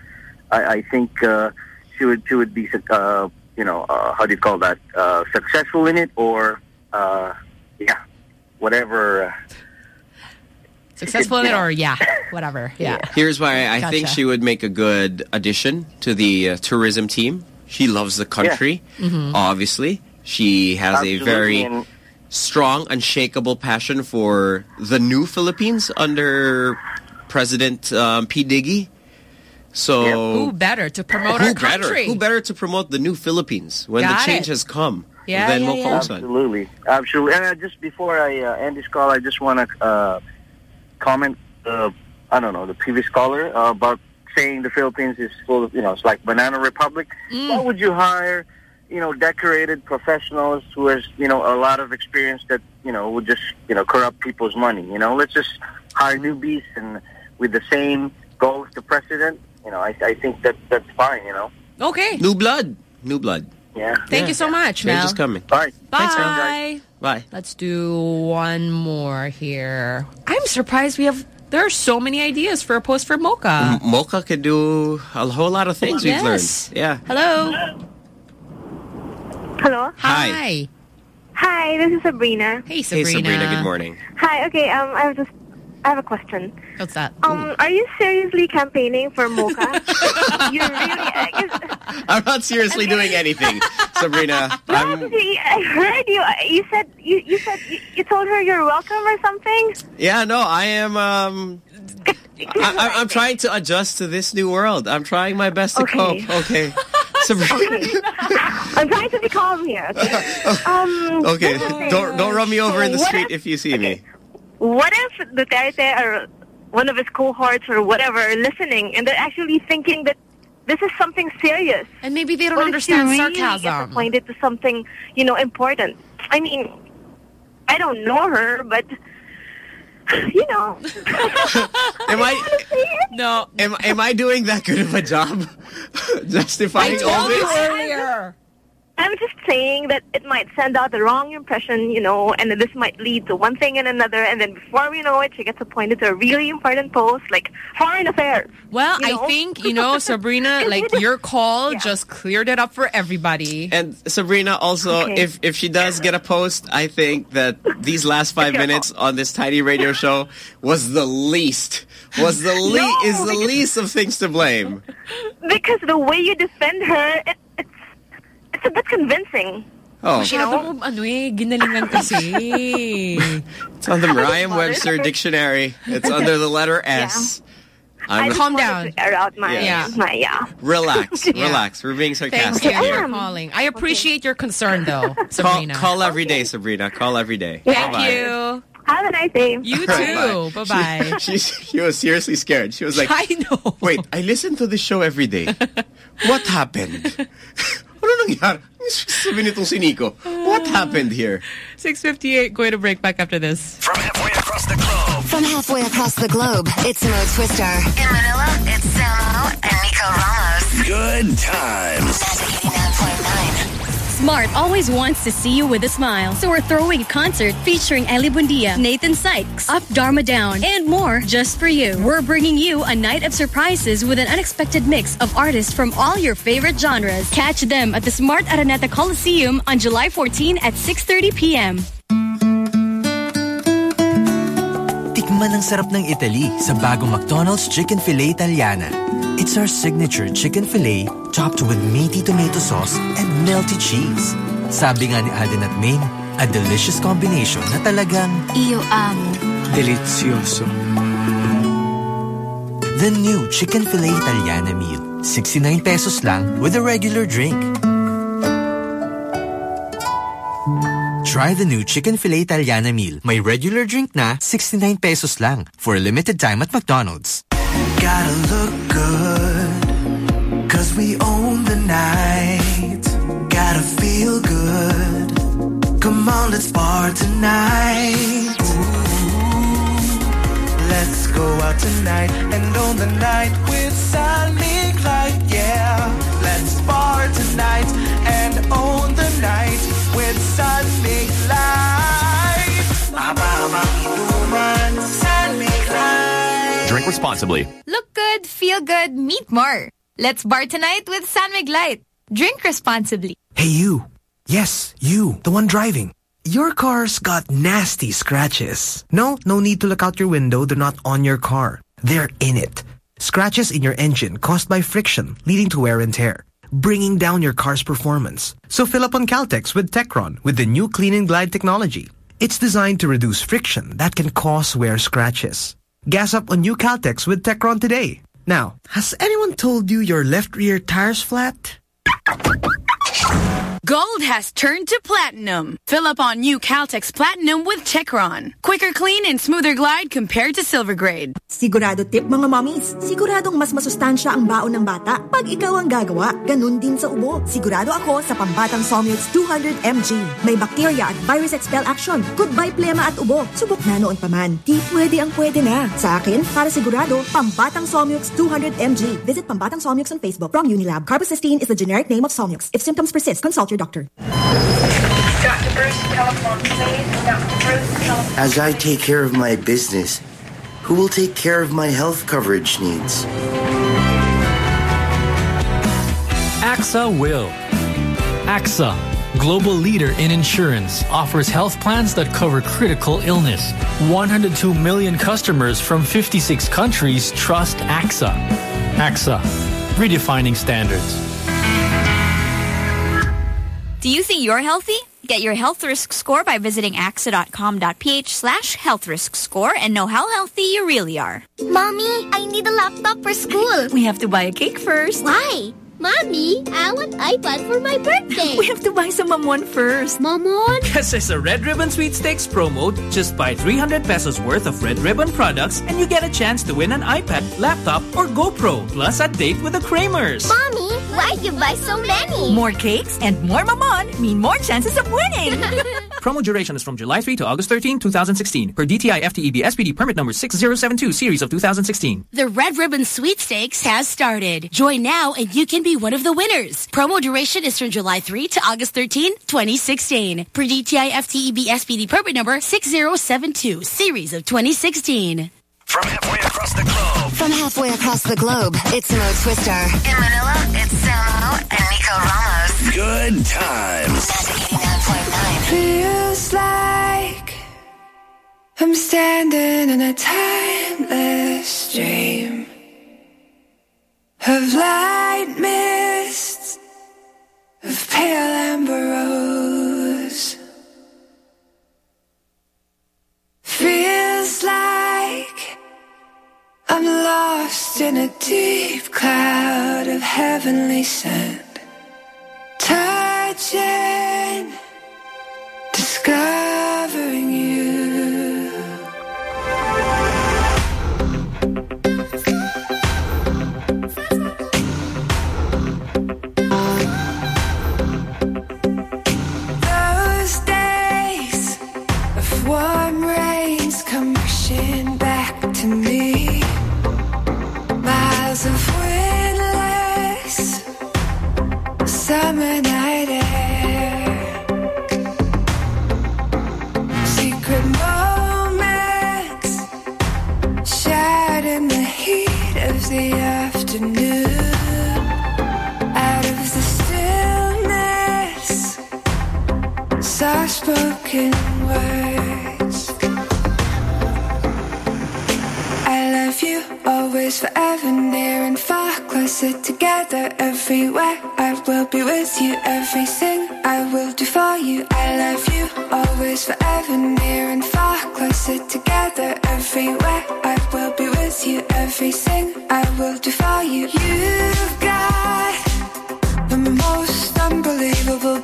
I, I think uh, she would she would be uh, you know uh, how do you call that uh, successful in it, or uh, yeah, whatever. Uh, Successful in it Yeah. or yeah, whatever. (laughs) Yeah. Here's why I think she would make a good addition to the uh, tourism team. She loves the country, Mhm. obviously. She has Absolutely, a very and- strong, unshakable passion for the new Philippines under President um, P. Diggy. So Who better to promote who our better? country? Who better to promote the new Philippines when Got the change it. has come Yeah, than yeah, yeah. Absolutely, absolutely. And uh, just before I uh, end this call, I just want to uh, comment. Uh, I don't know the previous caller uh, about saying the Philippines is full of you know it's like banana republic. Why would you hire you know decorated professionals who has you know a lot of experience that you know would just you know corrupt people's money? You know, let's just hire newbies mm-hmm. and with the same goals to president. You know, I, I think that that's fine. You know. Okay. New blood. New blood. Yeah. Thank Yeah. you so much, Change Mel. is coming. Bye. Bye. Bye. Let's do one more here. I'm surprised we have. There are so many ideas for a post for Mocha. M- Mocha could do a whole lot of things we've Yes. learned. Yeah. Hello. Hello. Hi. Hi, this is Sabrina. Hey, Hey, Sabrina. Good morning. Hi. Okay. Um, I have just I have a question. What's that? Um, are you seriously campaigning for Mocha? (laughs) You're really? (laughs) I'm not seriously doing anything, Sabrina. (laughs) I'm, I heard you. You said you, you said you, you told her you're welcome or something. yeah, no, I am. Um, I, I, I'm trying to adjust to this new world. I'm trying my best to Okay. cope. Okay, Sabrina. (laughs) I'm trying to be calm here. Okay. Um, Okay, this don't don't run me over in the street if- if you see me. What if the Duterte or one of his cohorts or whatever are listening and they're actually thinking that this is something serious? And maybe they don't What understand really sarcasm. Gets appointed to something, you know, important. I mean, I don't know her, but (laughs) you know. (laughs) Am I? No. Am am I doing that good of a job (laughs) justifying all this? earlier. I'm just saying that it might send out the wrong impression, you know, and that this might lead to one thing and another, and then before we know it, she gets appointed to a really important post, like foreign affairs. Well, you know? I think, you know, (laughs) Sabrina, like your call just cleared it up for everybody. And Sabrina, also, Okay. if if she does get a post, I think that these last five minutes on this tiny radio show was the least. Was the le- (laughs) No, is the least of things to blame. because the way you defend her, it, it's it's a bit convincing. Oh, Masyado mo, ano eh, ginalingan kasi. (laughs) it's on the Merriam-Webster dictionary. It's under the letter S. I I'm just Calm down. To air out my, Yeah. my yeah. relax, (laughs) Yeah. relax. We're being Thank sarcastic you here. for calling. I appreciate your concern, though, (laughs) Call, Sabrina. call every day, Sabrina. Call every day. Thank Bye-bye. you. Have a nice day. You too. Bye-bye. She, she was seriously scared. She was like, I know. Wait, I listen to this show every day. What happened? Ano nangyari? Sabi nitong si Nico, what happened here? 658, going to break back after this. From halfway across the globe, From halfway across the globe, it's Mo Twister. In Manila, it's Samo and Nico Ramos. Good times. Smart always wants to see you with a smile. So we're throwing a concert featuring Ely Buendia, Nathan Sykes, Up Dharma Down, and more just for you. We're bringing you a night of surprises with an unexpected mix of artists from all your favorite genres. Catch them at the Smart Araneta Coliseum on July 14 at 6.30 p.m. Tikman ang sarap ng Italy sa bagong McDonald's Chicken Filet Italiana. It's our signature chicken filet topped with meaty tomato sauce and melty cheese. Sabi nga ni Alden at Maine, a delicious combination na talagang Io amo. Um, delicioso. The new Chicken Filet Italiana meal. 69 pesos lang with a regular drink. Try the new Chicken Filet Italiana meal. May regular drink na 69 pesos lang for a limited time at McDonald's. Gotta look good, cause we own the night. Gotta feel good. Come on, let's bar tonight. Let's go out tonight and own the night with San Mig Light. Yeah, let's bar tonight and own the night with San Mig Light. Mahabang inuman, San Mig Light. Drink responsibly. Look good, feel good, meet more. Let's bar tonight with San Mig Light. Drink responsibly. Hey, you. Yes, you, the one driving. Your car's got nasty scratches. No, no need to look out your window. They're not on your car. They're in it. Scratches in your engine caused by friction, leading to wear and tear, bringing down your car's performance. So fill up on Caltex with Techron with the new Clean and Glide technology. It's designed to reduce friction that can cause wear scratches. Gas up on new Caltex with Techron today. Now, has anyone told you your left rear tire's flat? Gold has turned to platinum. Fill up on new Caltex Platinum with Techron. Quicker clean and smoother glide compared to silver grade. Sigurado tip mga mommies, siguradong mas masustansya ang baon ng bata pag ikaw ang gagawa. Ganun din sa ubo. Sigurado ako sa pambatang Solmux 200 mg. May bacteria at virus expel action. Goodbye plema at ubo. Subok na noon pa. Di pwede ang pwede na. Sa akin, para sigurado, pambatang Solmux 200 mg. Visit Pambatang Solmux on Facebook from Unilab. Carbocysteine is the generic name of Solmux. If symptoms persist, consult your doctor. Dr. Bruce, telephone, please. Dr. Bruce, telephone. As I take care of my business, who will take care of my health coverage needs? AXA will. AXA, global leader in insurance, offers health plans that cover critical illness. 102 million customers from 56 countries trust AXA. AXA, redefining standards. Do you think you're healthy? Get your health risk score by visiting axa.com.ph slash health risk score and know how healthy you really are. Mommy, I need a laptop for school. We have to buy a cake first. Why? Mommy, I want iPad for my birthday. (laughs) We have to buy some Mamon first. Mamon? (laughs) This is a Red Ribbon Sweepstakes promo. Just buy 300 pesos worth of Red Ribbon products and you get a chance to win an iPad, laptop, or GoPro, plus a date with the Kramers. Mommy, why'd you buy so many? More cakes and more Mamon mean more chances of winning. (laughs) Promo duration is from July 3 to August 13, 2016. Per DTI FTEB SPD permit number 6072 series of 2016. The Red Ribbon Sweepstakes has started. Join now and you can be one of the winners. Promo duration is from July 3 to August 13, 2016. Per DTI FTEB SPD permit number 6072 series of 2016. From halfway across the globe. From halfway across the globe, it's Mo Twister. In Manila, it's Samo and Nico Ramos. Good times. Feels like I'm standing in a timeless dream of light mists, of pale amber rose. Feels like I'm lost in a deep cloud of heavenly scent. Touching, discovering I love you always, forever, near and far, closer together everywhere. I will be with you, everything I will do for you. I love you always, forever, near and far, closer together everywhere. I will be with you, everything I will do for you. You've got the most unbelievable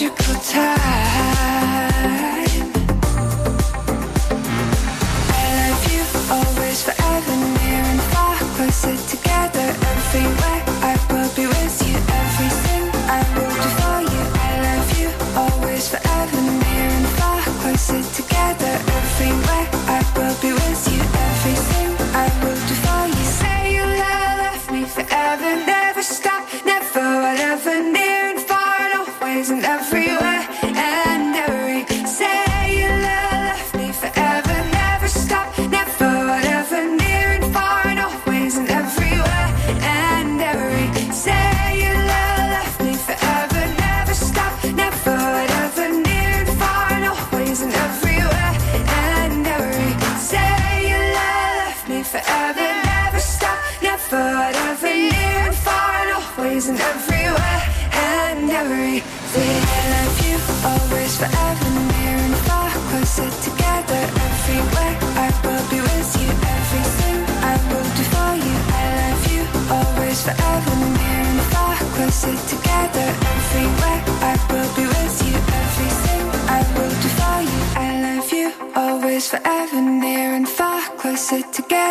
magical time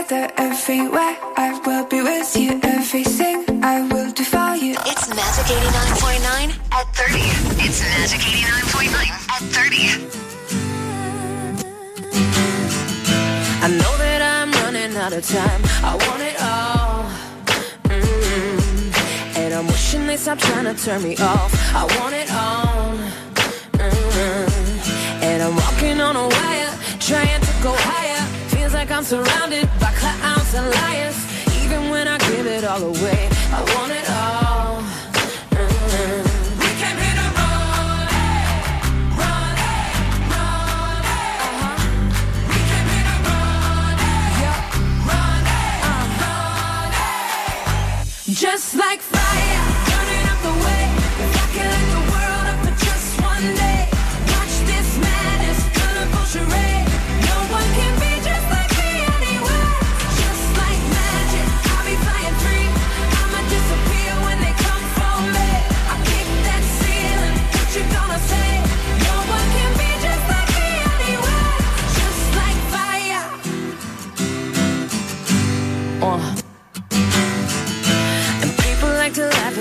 together everywhere. I will be with you, everything I will do for you. It's Magic 89.9 at 30. It's Magic 89.9 at 30. I know that I'm running out of time. I want it all. Mm-hmm. And I'm wishing they stop trying to turn me off. I want it all. Mm-hmm. And I'm walking on a wire, trying to go higher like I'm surrounded by clowns and liars. Even when I give it all away, I want it all.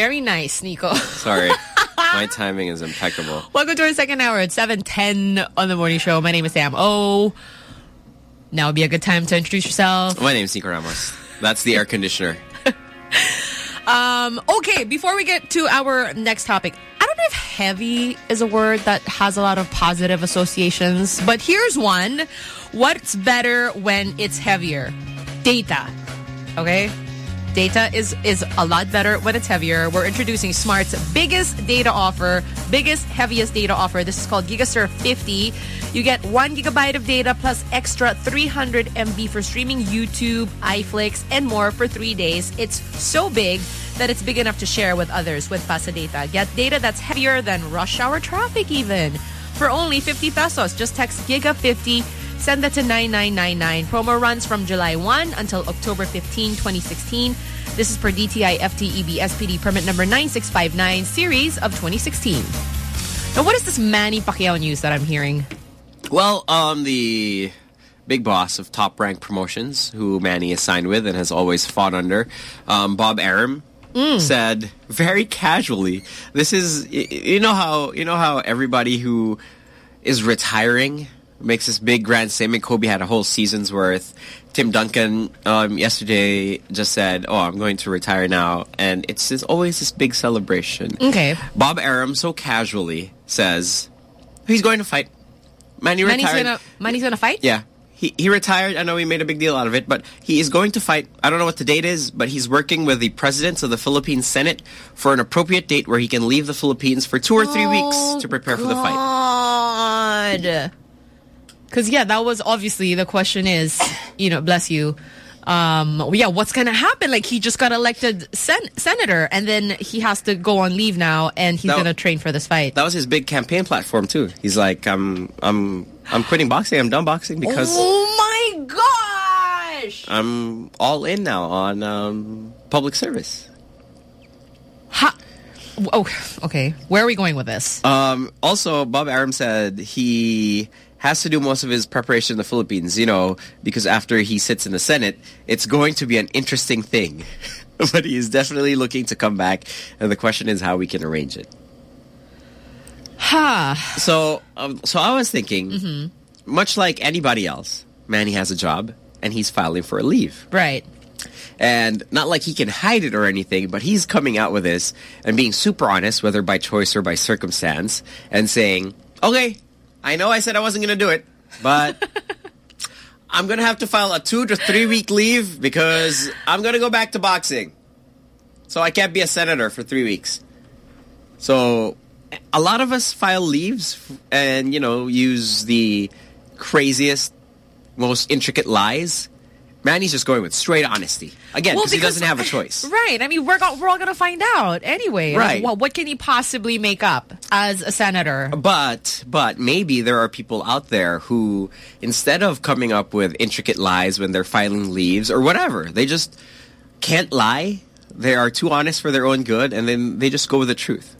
Very nice, Nico. Sorry. (laughs) My timing is impeccable. Welcome to our second hour at 7.10 on the morning show. My name is Sam O. Now would be a good time to introduce yourself. My name is Nico Ramos. That's the air conditioner. (laughs) Um, okay, before we get to our next topic, I don't know if heavy is a word that has a lot of positive associations, but here's one. What's better when it's heavier? Data. Okay? Data is is a lot better when it's heavier. We're introducing Smart's biggest data offer, biggest, heaviest data offer. This is called GigaSurf 50. You get one gigabyte of data plus extra 300 MB for streaming YouTube, iFlix, and more for three days. It's so big that it's big enough to share with others with Pasa Data. Get data that's heavier than rush hour traffic even. For only 50 pesos, just text GIGA50 Send that to 9999. Promo runs from July 1 until October 15, 2016. This is per DTI FTEB SPD permit number 9659 series of 2016. Now, what is this Manny Pacquiao news that I'm hearing? Well, um, the big boss of Top Rank Promotions, who Manny is signed with and has always fought under, um, Bob Arum, said very casually, "This is you know how you know how everybody who is retiring makes this big grand statement. Kobe had a whole season's worth. Tim Duncan um, yesterday just said, "Oh, I'm going to retire now," and it's just always this big celebration. Okay. Bob Arum so casually says he's going to fight. Manny Manny's retired. gonna, Manny's gonna fight? Yeah. He, he retired. I know we made a big deal out of it, but he is going to fight. I don't know what the date is, but he's working with the presidents of the Philippine Senate for an appropriate date where he can leave the Philippines for two or three weeks to prepare for the fight. God. Because, yeah, that was obviously the question is, you know, bless you. Um, yeah, what's going to happen? Like, he just got elected sen- senator and then he has to go on leave now and he's going to train for this fight. That was his big campaign platform too. He's like, I'm I'm I'm quitting boxing. I'm done boxing because Oh my gosh! I'm all in now on um, public service. Oh, okay. Where are we going with this? Um, also, Bob Arum said he has to do most of his preparation in the Philippines, you know, because after he sits in the Senate, it's going to be an interesting thing. (laughs) but he is definitely looking to come back, and the question is how we can arrange it. Ha. So, um, so I was thinking, Mhm. much like anybody else, Manny has a job, and he's filing for a leave. Right. And not like he can hide it or anything, but he's coming out with this and being super honest, whether by choice or by circumstance, and saying, okay, I know I said I wasn't going to do it, but (laughs) I'm going to have to file a two to three week leave because I'm going to go back to boxing. So I can't be a senator for three weeks. So a lot of us file leaves and, you know, use the craziest, most intricate lies. Manny's just going with straight honesty. Again, Well, because he doesn't have a choice. (laughs) Right. I mean, we're, go- we're all going to find out anyway. Like, Right. what, what can he possibly make up as a senator? But but maybe there are people out there who instead of coming up with intricate lies when they're filing leaves or whatever, they just can't lie. They are too honest for their own good, and then they just go with the truth.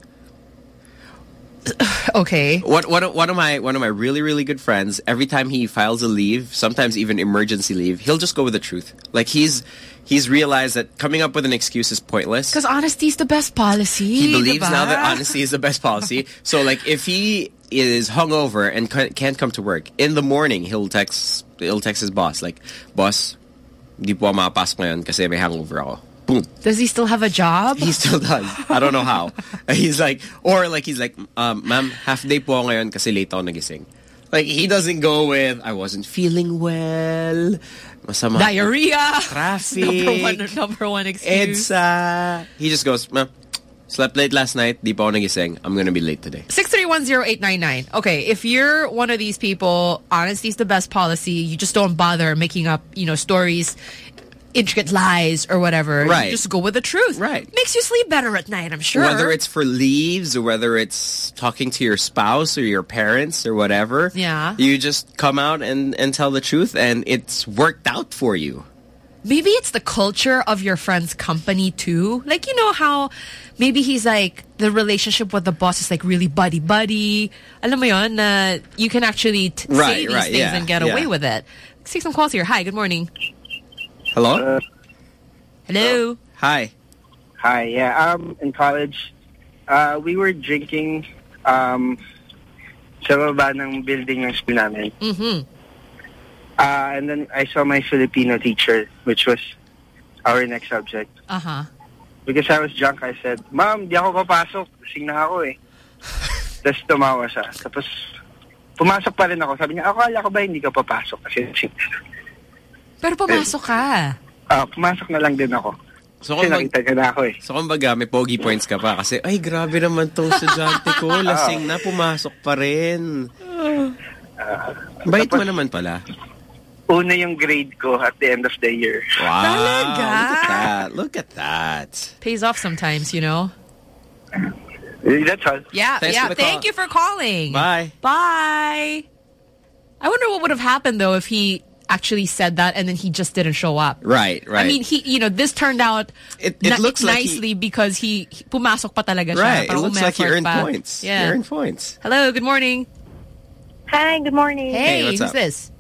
(sighs) okay. One, one, of- one of my one of my really really good friends. Every time he files a leave, sometimes even emergency leave, he'll just go with the truth. Like he's he's realized that coming up with an excuse is pointless. Because honesty is the best policy. he believes diba? now that (laughs) honesty is the best policy. So like if he is hungover and can't come to work in the morning, he'll text he'll text his boss like, "Boss, di po ako makapasok ngayon kasi may hangover ako." Boom. Does he still have a job? He still does. I don't know how. (laughs) he's like, or like he's like, um, "Ma'am, half day po ngayon kasi late ako nagising." Like he doesn't go with, "I wasn't feeling well." Masama. Diarrhea. Traffic. (laughs) Number one, number one excuse. EDSA. He just goes, "Ma'am, slept late last night. Di pa ako nagising. I'm gonna be late today." 6310899. Okay, if you're one of these people, honesty is the best policy. You just don't bother making up, you know, stories, intricate lies or whatever. Right. You just go with the truth. Right. Makes you sleep better at night, I'm sure. Whether it's for leaves or whether it's talking to your spouse or your parents or whatever. Yeah. You just come out and, and tell the truth and it's worked out for you. Maybe it's the culture of your friend's company too. Like, you know how maybe he's like, the relationship with the boss is like really buddy-buddy. Alam mo yun, na you can actually t- say these right, things yeah, and get yeah. away with it. Let's take some calls here. Hi, good morning. Hello? Hello? Hi. Hi, yeah. Um, in college, uh, we were drinking um, sa baba ng building ng school namin. Mm-hmm. Uh, and then I saw my Filipino teacher, which was our next subject. Uh-huh. Because I was drunk, I said, Ma'am, di ako papasok. Lasing na ako eh. (laughs) Tapos tumawa siya. Tapos pumasok pa rin ako. Sabi niya, akala ko ba hindi ka papasok? Kasi lasing na." Pero pumasok ka. Ah, pumasok na lang din ako. So, Kasi kung nakita ka na ako eh. So, kumbaga, may pogi points ka pa. Kasi, ay, grabe naman tong estudyante ko. (laughs) Lasing na, pumasok pa rin. Bait mo naman pala. Una yung grade ko at the end of the year. Wow. Talaga? Look at that. Look at that. Pays off sometimes, you know? That's all. Yeah, Thanks yeah. Thank call. you for calling. Bye. Bye. I wonder what would have happened though if he actually said that and then he just didn't show up. Right, right. I mean, he, you know, this turned out It- it ni- looks like he- nicely because he, he pumasok pa talaga siya. Right. It looks like he umeffort earned pa. points. Yeah. He earned points. Hello, good morning. Hi, good morning. Hey, Hey, what's who's up? this?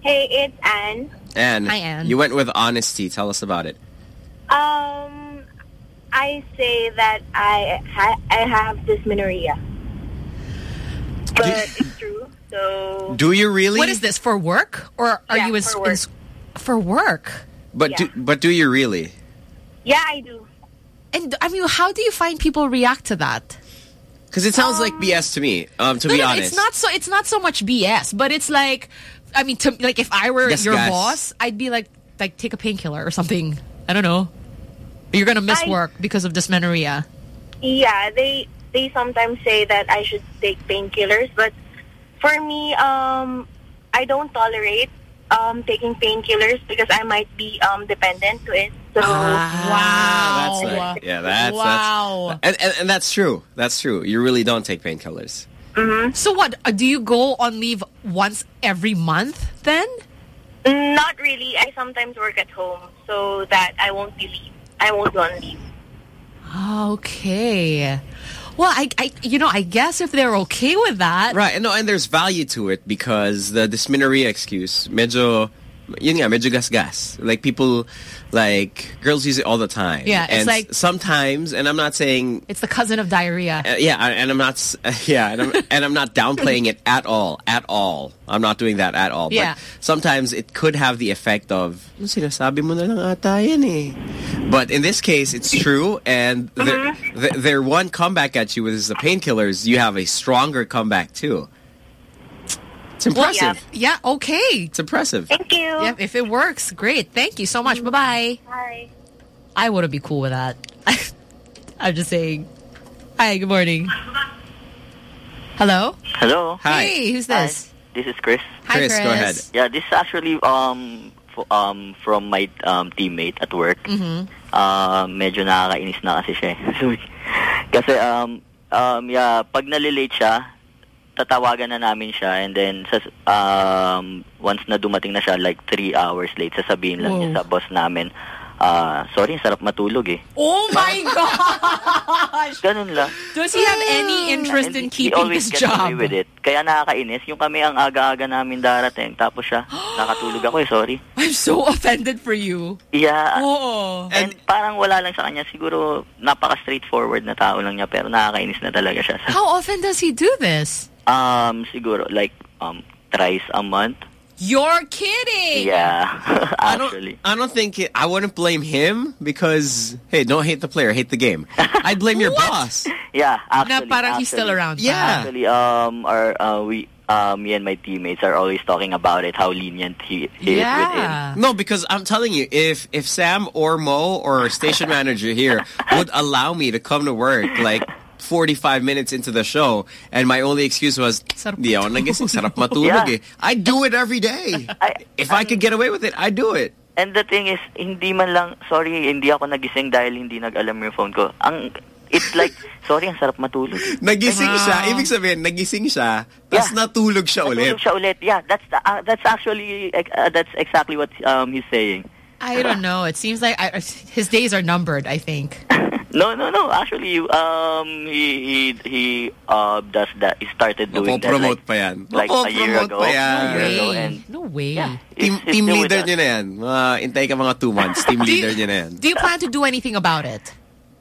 Hey, it's Anne. And Hi, Anne. you went with honesty. Tell us about it. Um, I say that I ha- I have dysmenorrhea, (laughs) but it's true. So Do you really? What is this for work or are Yeah, you in, for work. s- for work? But do, but do you really? yeah, I do. And I mean, how do you find people react to that? Because it sounds like BS to me. Um, to No, be no, honest, it's not so. It's not so much BS, but it's like, I mean, to, like if I were Yes, your guys. boss, I'd be like, like take a painkiller or something. I don't know. You're gonna miss I- work because of dysmenorrhea. Yeah, they they sometimes say that I should take painkillers, but for me, um, I don't tolerate um taking painkillers because I might be um dependent to it. So That's like, yeah, that's Wow. That's, and, and and that's true. That's true. You really don't take painkillers. So what? uh, Do you go on leave once every month then? Not really. I sometimes work at home so that I won't be leave. I won't go on leave. Okay. Well, I, I, you know, I guess if they're okay with that, Right. No, and there's value to it because the dysmenorrhea excuse, medyo, yun nga, medyo gas-gas. Like people, like girls use it all the time. Yeah, it's and like- sometimes, and I'm not saying it's the cousin of diarrhea. Uh, yeah, and I'm not. s- (laughs) Yeah, and I'm, and I'm not downplaying it at all. At all, I'm not doing that at all. Yeah. But sometimes it could have the effect of sinasabi mo na lang ata yan eh." But in this case, it's true, and their, their, their one comeback at you is the painkillers. You have a stronger comeback too. It's impressive. yeah. okay. It's impressive. Thank you. Yeah, if it works, great. Thank you so much. Bye-bye. Bye. I wouldn't be cool with that. (laughs) I'm just saying. Hi, good morning. Hello? Hello. Hi. Hey, who's this? This is Chris. Hi, Chris, go ahead. Yeah, this is actually um f- um from my um teammate at work. Mm-hmm. Uh, medyo nakakainis na kasi siya. (laughs) Kasi um um yeah, pag nalilate siya, tatawagan na namin siya and then sa um once na dumating na siya like three hours late, sasabihin lang niya Whoa. sa boss namin, ah, sorry, sarap matulog eh. Oh my (laughs) gosh! Ganun lang. Does he have any interest in He keeping always his gets away job? with it. Kaya nakakainis. Yung kami ang aga-aga namin darating. Tapos siya, (gasps) nakatulog ako eh, sorry. I'm so offended for you. Yeah. Oo. And, parang wala lang sa kanya. Siguro, napaka-straightforward na tao lang niya. Pero nakakainis na talaga siya. How often does he do this? Um, siguro, like, um, thrice a month. You're kidding! Yeah. (laughs) I don't. Actually. I don't think it, I wouldn't blame him because hey, don't hate the player, hate the game. I'd blame your (laughs) boss. Yeah, actually. Na parang he's still around. Yeah. Actually, um, our, uh, we, uh, me and my teammates are always talking about it, how lenient he is with it. No, because I'm telling you, if if Sam or Mo or station manager here would allow me to come to work like 45 minutes into the show and my only excuse was di ako nagising, sarap (laughs) matulog Yeah. eh. I do it every day. if I could get away with it, I do it. And the thing is, hindi man lang, sorry, hindi ako nagising dahil hindi nag-alam yung phone ko. Ang, it's like, (laughs) sorry, ang sarap matulog. Nagising siya, ibig sabihin, nagising siya, tapos natulog siya ulit. Natulog siya ulit. Yeah, that's the, uh, that's actually, uh, that's exactly what um, he's saying. I don't know. It seems like I, his days are numbered, I think. (laughs) No, no, no. Actually, um, he he he uh does that. He started doing that Mapopromote like, pa yan. like a year ago. pa yan. A year ago, Way. and No way. Team, It's- it's team leader us. niya na yan. Mga, intay ka mga two months. Team (laughs) leader niya na yan. Do you plan to do anything about it?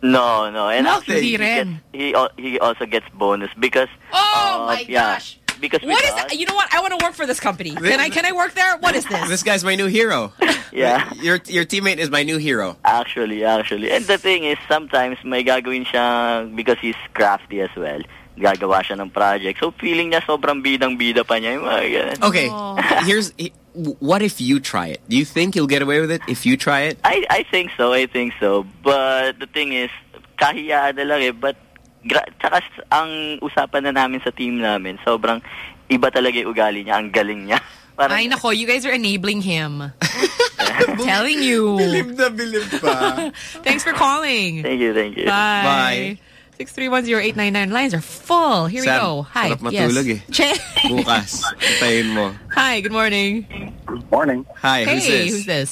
No, no. And Nothing. actually, he, gets, he, he also gets bonus because... Oh uh, my yeah, gosh. Because What with is that? You know what? I want to work for this company. Can I can I work there? What is this? This guy's my new hero. (laughs) Yeah. Your your teammate is my new hero. Actually, actually. And the thing is, sometimes may gagawin siya because he's crafty as well. Gagawa siya ng project. So, feeling niya sobrang bidang-bida pa niya. Yung mga ganun. Okay, (laughs) here's what if you try it? Do you think you'll get away with it if you try it? I, I think so, I think so. But the thing is, kahiyaan na lang eh. But, gra- tsaka ang usapan na namin sa team namin, sobrang iba talaga yung ugali niya. Ang galing niya. (laughs) Parang, Ay nako, you guys are enabling him. (laughs) I'm telling you. Bilib na bilib pa. (laughs) Thanks for calling. Thank you, thank you. Bye. 6310899 lines are full. Here Sam, we go. Hi. sarap matulog yes. eh. Che- Bukas, antayin mo. Hi, good morning. Good morning. Hi, hey, who's this? who's this?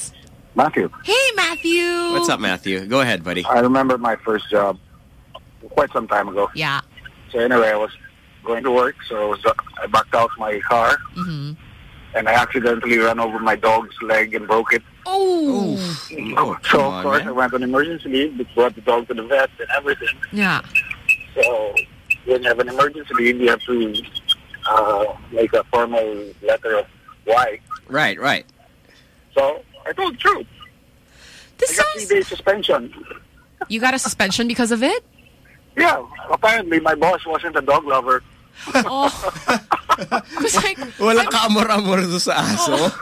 Matthew. Hey, Matthew. What's up, Matthew? Go ahead, buddy. I remember my first job quite some time ago. Yeah. So anyway, I was going to work, so I, was, I backed out my car, Mm-hmm. and I accidentally ran over my dog's leg and broke it. Oh. so of course, I went on emergency leave, brought the dog to the vet and everything. Yeah. So when you have an emergency leave, you have to uh, make a formal letter of why. Right, right. So I told the truth. This I got three days suspension. You got a suspension because of it? Yeah, apparently my boss wasn't a dog lover. Oh. (laughs) Because like, Walang kaamor-amor doon sa aso.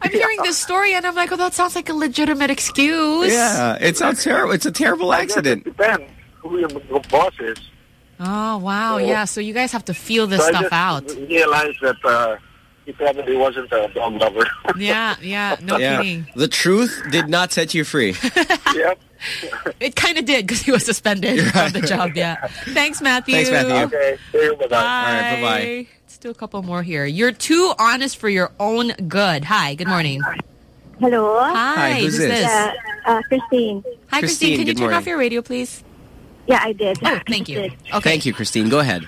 I'm hearing this story and I'm like, oh, that sounds like a legitimate excuse. Yeah, it sounds terrible. It's a terrible accident. It Depends who your boss is. Oh, wow. Yeah. So you guys have to feel this so stuff I out. just realized that uh, he probably wasn't a dog lover. Yeah. Yeah. No yeah. kidding. The truth did not set you free. (laughs) yep. It kind of did because he was suspended from the job. Yeah. Thanks, Matthew. Thanks, Matthew. Okay. You. Bye-bye. Bye. All right, bye-bye. Let's do a couple more here. You're too honest for your own good. Hi. Good morning. Hello. Hi. Hi, who's this? Yeah, uh, Christine. Hi, Christine. Christine, Can you turn morning. off your radio, please? Yeah, I did. Oh, thank you. (laughs) Okay. Thank you, Christine. Go ahead.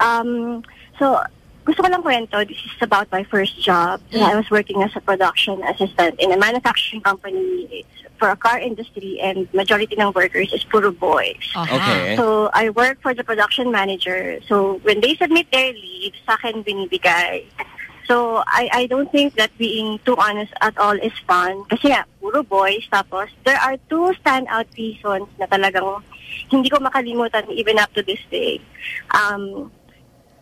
Um, so, gusto ko lang kwento. This is about my first job. So, I was working as a production assistant in a manufacturing company It's for a car industry and majority ng workers is puro boys. Okay. So, I work for the production manager. So, when they submit their leave, sa akin binibigay. So, I, I don't think that being too honest at all is fun. Kasi nga, puro boys. Tapos, there are two standout reasons na talagang hindi ko makalimutan even up to this day. Um,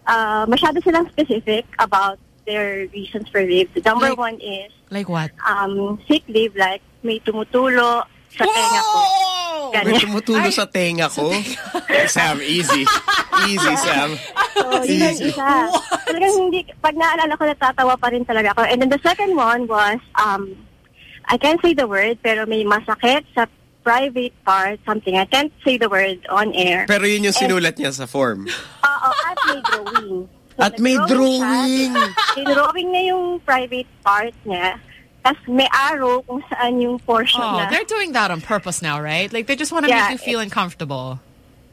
uh, masyado silang specific about their reasons for leave. The number Like- one is Like what? um, sick leave, like may tumutulo sa tenga ko. May Ganyan. tumutulo sa tenga ko. Sam, easy. Easy, (laughs) Sam. So, yun ang isa. Talagang hindi, pag naalala ko, natatawa pa rin talaga ako. And then the second one was, um, I can't say the word, pero may masakit sa private part, something. I can't say the word on air. Pero yun yung sinulat niya sa form. Oo, at may drawing. So, At may nag-drawing siya. Dinrawing niya yung private part niya. Tapos may arrow kung saan yung portion Oh, na. they're doing that on purpose now, right? Like they just want to Yeah, make you feel uncomfortable.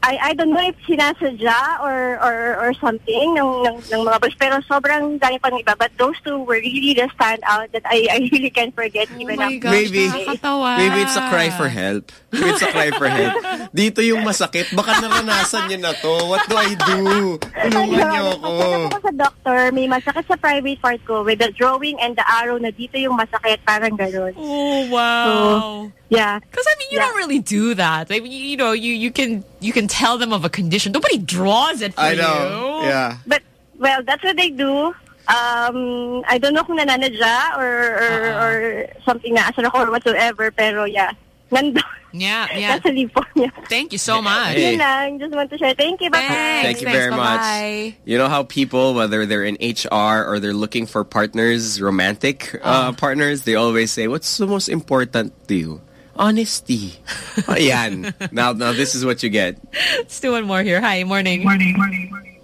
I I don't know if sinasadya or or or something ng ng, ng mga boys pero sobrang dami pang iba but those two were really the stand out that I I really can't forget oh even my up to gosh, Maybe, maybe it's a cry for help. Maybe it's a cry for help. (laughs) Dito yung masakit. Baka naranasan niyo na to. What do I do? Tulungan niyo ako. Pagkatapos ko sa doctor, may masakit sa private part ko with the drawing and the arrow na dito yung masakit, parang gano'n. Oh wow. yeah. Because I mean, you don't really do that. I mean, you know, you you can you can tell them of a condition. Nobody draws it for you. I know. you. Yeah. But, well, that's what they do. Um, I don't know kung nananadya or, or, or something na asar ako or whatsoever, pero yeah, nandun. Yeah, (laughs) yeah. Nasa lipo niya. Thank you so much. Hey. Lang. Just want to share. Thank you. Bye-bye. Thank you very much. You know how people, whether they're in HR or they're looking for partners, romantic uh, partners, they always say, "What's the most important to you?" Honesty. (laughs) Ayan. Now, now this is what you get. Let's do one more here. Hi, morning. Morning, morning, morning.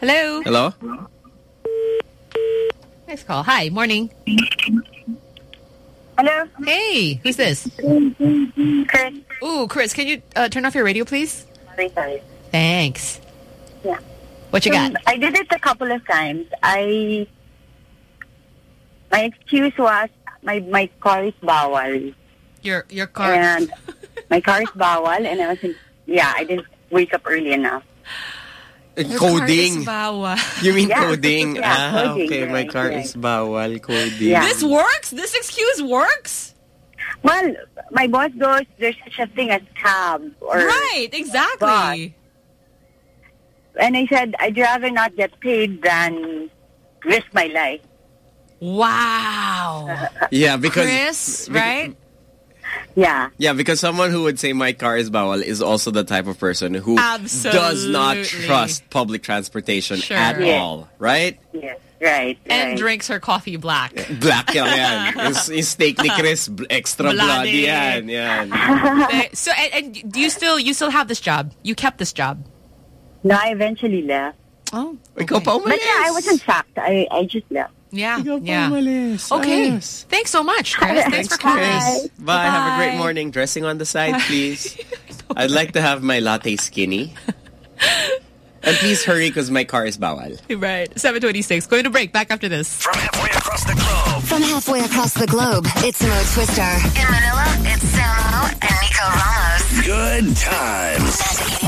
Hello. Hello. Nice call. Hi, morning. Hello. Hey, who's this? Chris. Ooh, Chris, can you uh, turn off your radio, please? Sorry, sorry. Thanks. Yeah. What you got? Um, I did it a couple of times. I my excuse was my my car is bawal. Your your car. And My car is bawal, and I was in, yeah, I didn't wake up early enough. Coding. (laughs) You mean Yeah, coding? yeah, ah, coding, okay. My car right. is bawal. Coding. Yeah. This works? This excuse works? Well, my boss goes, there's such a thing as cab. Or Right, exactly. And I said, I'd rather not get paid than risk my life. Wow. (laughs) Yeah, because Chris, beca- right? Yeah. Yeah, because someone who would say my car is bawal is also the type of person who does not trust public transportation Sure. at Yeah. all, right? Yes, right. And drinks her coffee black. Black yan, yan. Yung, yung steak ni Chris, extra bloody Bloody. yan. yan. Okay, so, and, and do you still you still have this job? You kept this job? No, I eventually left. Oh. Ikaw pa But yeah, I wasn't sacked. I, I just left. Yeah, yeah. Okay. Thanks so much, Chris. Thanks, for calling. Chris. Bye. Have a great morning. Dressing on the side, please. (laughs) I'd like to have my latte skinny. And please hurry because my car is bawal. Right. 726. Going to break. Back after this. From halfway across the globe. From halfway across the globe, it's Mo Twister. In Manila, it's Samo and Nico Ramos. Good times.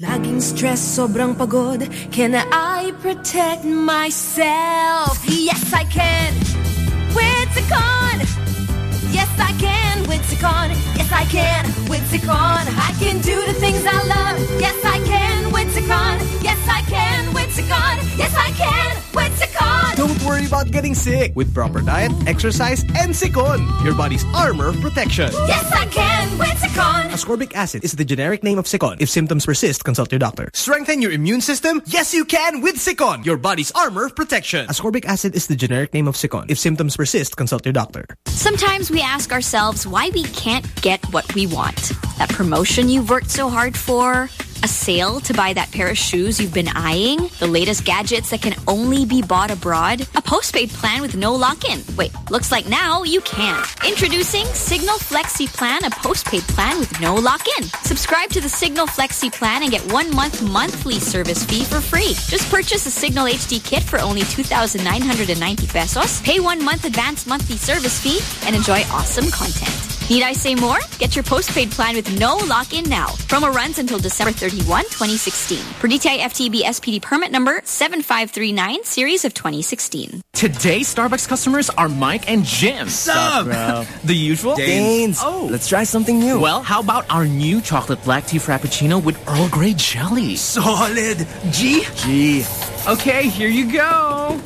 Laging stress, sobrang pagod. Can I protect myself? Yes, I can. With Cecon Yes, I can. With Cecon Yes, I can. With Cecon I can do the things I love. Yes, I can. With Cecon Yes, I can. With Cecon Yes, I can. With Don't worry about getting sick. With proper diet, exercise, and Cecon, your body's armor of protection. Yes, I can with Cecon Ascorbic acid is the generic name of Cecon. If symptoms persist, consult your doctor. Strengthen your immune system? Yes, you can with Cecon, your body's armor of protection. Ascorbic acid is the generic name of Cecon. If symptoms persist, consult your doctor. Sometimes we ask ourselves why we can't get what we want. That promotion you've worked so hard for, a sale to buy that pair of shoes you've been eyeing, the latest gadgets that can only be bought abroad, a postpaid plan with no lock-in. Wait, looks like now you can. Introducing Signal Flexi Plan, a postpaid plan with no lock-in. Subscribe to the Signal Flexi Plan and get one month monthly service fee for free. Just purchase a Signal HD kit for only 2,990 pesos, pay one month advance monthly service fee, and enjoy awesome content. Need I say more? Get your postpaid plan with no lock-in now. Promo runs until December 31, 2016. Per DTI FTB SPD permit number 7539, series of 2016. Today, Starbucks customers are Mike and Jim. Sup, bro? (laughs) The usual? Danes. Oh. Let's try something new. Well, how about our new chocolate black tea frappuccino with Earl Grey jelly? Solid. G? G. Okay, here you go.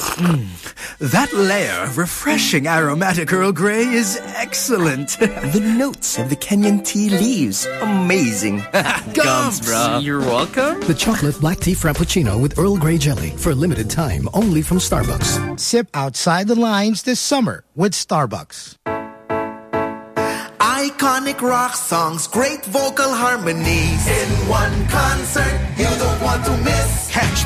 Mm. That layer of refreshing aromatic Earl Grey is excellent. (laughs) the notes of the Kenyan tea leaves, amazing. (laughs) Gums, bro. You're welcome. The chocolate black tea frappuccino with Earl Grey jelly for a limited time only from Starbucks. Sip outside the lines this summer with Starbucks. Iconic rock songs, great vocal harmonies. In one concert, you don't want to miss.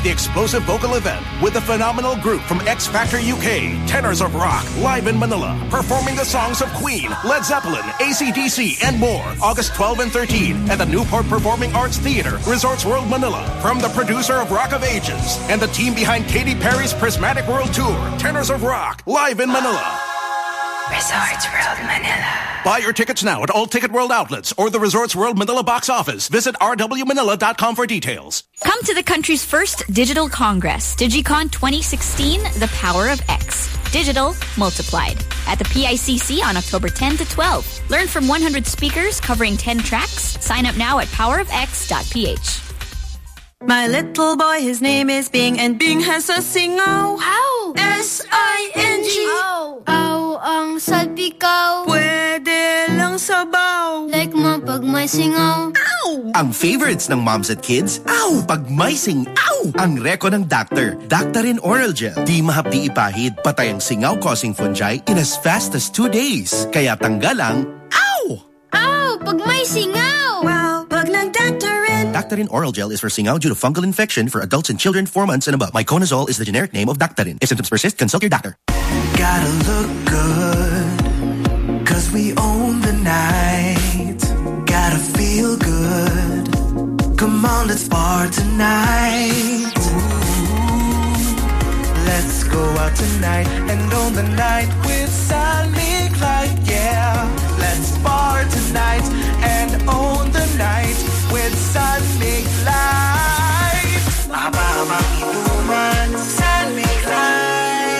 The explosive vocal event with a phenomenal group from X Factor UK, Tenors of Rock, live in Manila, performing the songs of Queen, Led Zeppelin, ACDC, and more. August 12 and 13 at the Newport Performing Arts Theater, Resorts World Manila. From the producer of Rock of Ages and the team behind Katy Perry's Prismatic World Tour, Tenors of Rock, live in Manila. Resorts World Manila Buy your tickets now at all Ticket World outlets or the Resorts World Manila box office. Visit rwmanila.com for details. Come to the country's first digital congress, DigiCon 2016, The Power of X. Digital multiplied. At the PICC on October 10 to 12. Learn from 100 speakers covering 10 tracks. Sign up now at powerofx.ph. My little boy, his name is Bing, and Bing has a singaw. Ow! S-I-N-G. Ow! ang salpikaw Pwede lang sabaw Like mo pag may singaw Ow! Ang favorites ng moms at kids Ow! Pag may singaw Ang reko ng doctor Daktarin Oral Gel Di mahapdi ipahid Patay ang singaw causing fungi in as fast as 2 days Kaya tanggalang Ow! Ow! Pag may singaw Daktarin oral gel is for singao due to fungal infection for adults and children 4 months and above. Miconazole is the generic name of Daktarin. If symptoms persist, consult your doctor. Gotta look good, cause we own the night. Gotta feel good, come on, let's bar tonight. Let's go out tonight and own the night with San Mig Light, yeah. Let's bar tonight and own the night with Life.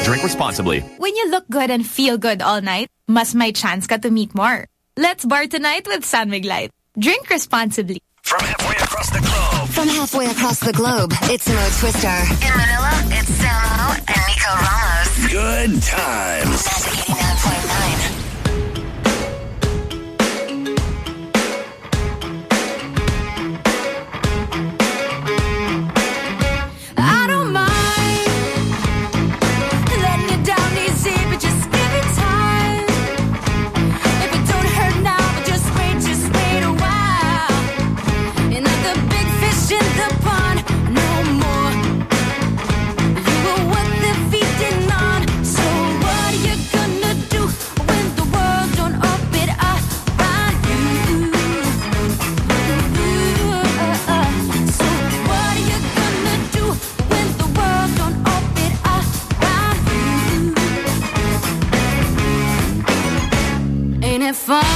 Drink responsibly. When you look good and feel good all night, must my chance got to meet more. Let's bar tonight with San Mig Light. Drink responsibly. From halfway across the globe. From halfway across the globe, it's Mo Twister. In Manila, it's Samo and Nico Ramos. Good times. 89.9. fun.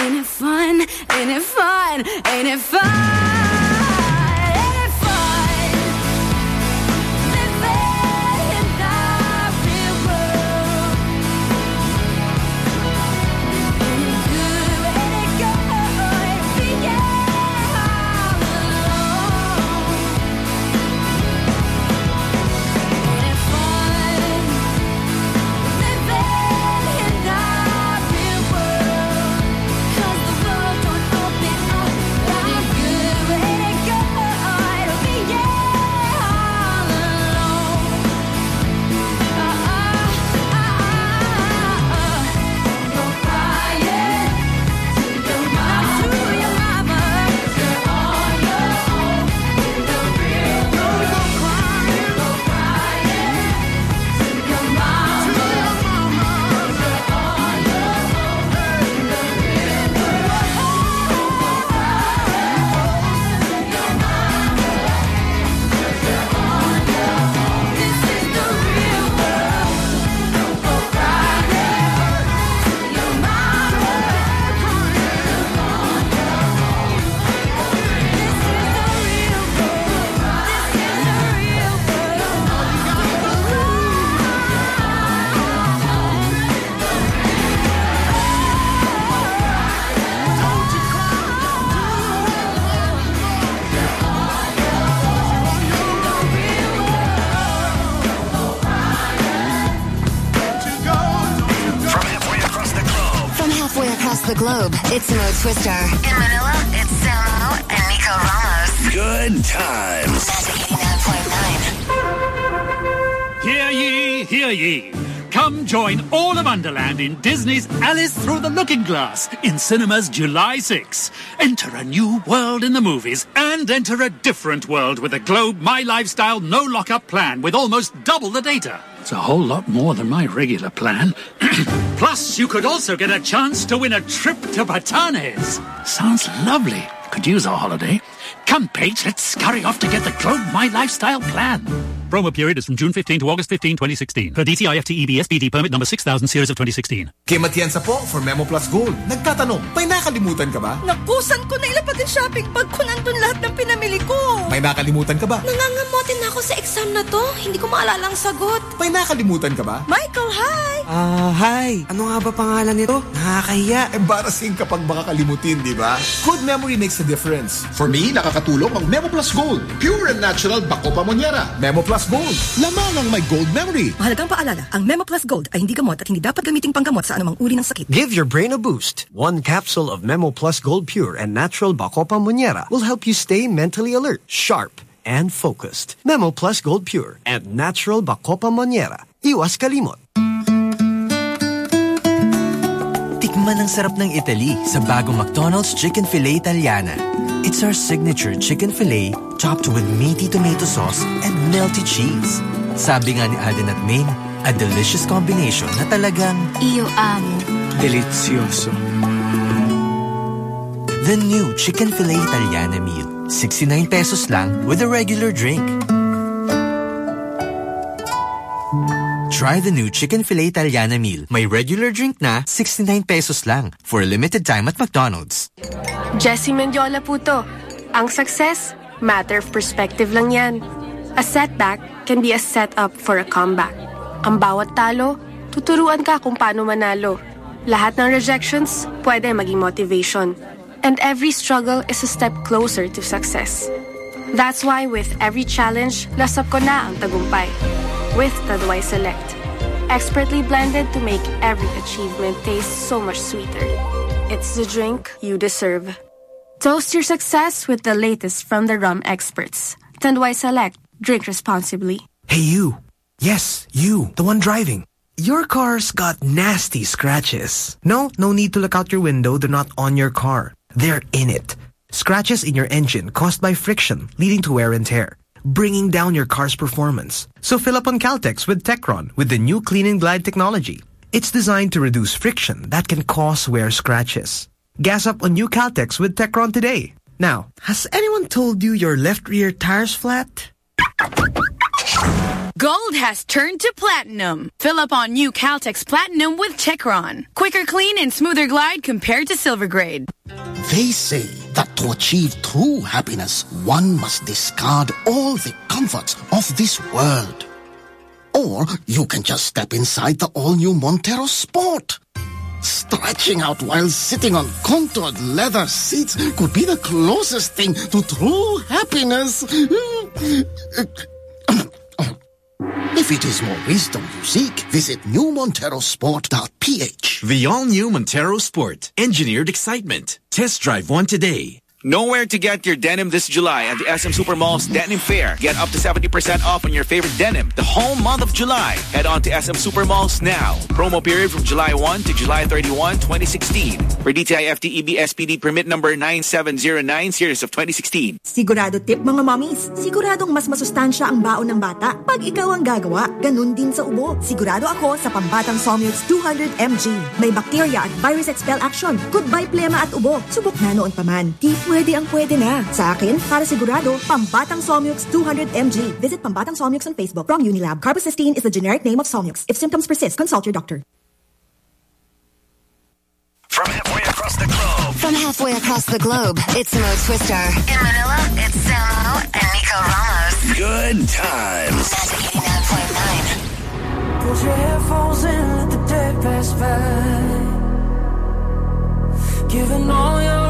Ain't it fun? Ain't it fun? Ain't it fun? Twister. In Manila, it's Samo and Nico Ramos. Good times. Hear ye, hear ye. Come join all of Underland in Disney's Alice Through the Looking Glass in cinemas July 6. Enter a new world in the movies and enter a different world with the Globe My Lifestyle No Lockup plan with almost double the data. It's a whole lot more than my regular plan. (clears throat) Plus, you could also get a chance to win a trip to Batanes. Sounds lovely. Could use a holiday. Come, Paige, let's scurry off to get the Globe My Lifestyle plan. Promo period is from June 15 to August 15, 2016. Per DTI FTEB SPD permit number 6000 series of 2016. Kay Matienza po for Memo Plus Gold. Nagtatanong, may nakalimutan ka ba? Naku, saan ko na ilapag ang shopping bag ko nandun lahat ng pinamili ko? May nakalimutan ka ba? Nangangamotin na ako sa exam na to. Hindi ko maalala ang sagot. May nakalimutan ka ba? Michael, hi! Ah, hi. Ano nga ba pangalan nito? Nakakahiya. Embarrassing kapag makakalimutin, di ba? Good memory makes a difference. For me, nakakatulong ang Memo Plus Gold. Pure and natural Bacopa Monniera. Memo Plus Gold. Lamang ang may gold memory. Mahalagang paalala, ang Memo Plus Gold ay hindi gamot at hindi dapat gamiting panggamot sa anumang uri ng sakit. Give your brain a boost. One capsule of Memo Plus Gold Pure and Natural Bacopa Monniera will help you stay mentally alert, sharp, and focused. Memo Plus Gold Pure and Natural Bacopa Monniera. Iwas kalimot. Tikman ang sarap ng Italy sa bagong McDonald's Chicken Filet Italiana. It's our signature chicken filet topped with meaty tomato sauce and melty cheese. Sabi nga ni Alden at Maine, a delicious combination na talagang Io amo. delicioso. The new Chicken Filet Italiana meal. 69 pesos lang with a regular drink. Try the new Chicken Filet Italiana meal. May regular drink na 69 pesos lang for a limited time at McDonald's. Jessy Mendiola po to. Ang success, matter of perspective lang yan. A setback can be a setup for a comeback. Ang bawat talo, tuturuan ka kung paano manalo. Lahat ng rejections, pwede maging motivation. And every struggle is a step closer to success. That's why with every challenge, lasap ko na ang tagumpay. With Tanduay Select. Expertly blended to make every achievement taste so much sweeter. It's the drink you deserve. Toast your success with the latest from the rum experts. Tanduay Select. Drink responsibly. Hey, you. Yes, you, the one driving. Your car's got nasty scratches. No, no need to look out your window. They're not on your car. They're in it. Scratches in your engine caused by friction, leading to wear and tear, bringing down your car's performance. So fill up on Caltex with Techron with the new Clean and Glide technology. It's designed to reduce friction that can cause wear scratches. Gas up on new Caltex with Techron today. Now, has anyone told you your left rear tire's flat? Gold has turned to platinum. Fill up on new Caltex Platinum with Techron. Quicker clean and smoother glide compared to silver grade. They say that to achieve true happiness, one must discard all the comforts of this world. Or you can just step inside the all-new Montero Sport. Stretching out while sitting on contoured leather seats could be the closest thing to true happiness. (laughs) If it is more wisdom you seek, visit newmonterosport.ph. The all-new Montero Sport. Engineered excitement. Test drive one today. Nowhere to get your denim this July at the SM Supermall's Denim Fair. Get up to 70% off on your favorite denim the whole month of July. Head on to SM Supermalls now. Promo period from July 1 to July 31, 2016. For DTI FTEB SPD permit number 9709 series of 2016. Sigurado tip mga mommies, siguradong mas masustansya ang baon ng bata pag ikaw ang gagawa. Ganun din sa ubo. Sigurado ako sa pambatang Solmux 200 mg. May bacteria at virus expel action. Goodbye plema at ubo. Subok na noon pa man. Pwede ang pwede na. Sa akin, para sigurado, pambatang Solmux 200 mg. Visit Pambatang Solmux on Facebook from Unilab. Carbocisteine is the generic name of Solmux. If symptoms persist, consult your doctor. From halfway across the globe. From halfway across the globe, it's Mo Twister. In Manila, it's Samo and Nico Ramos. Good times. Put your headphones in, let the day pass by. Giving all your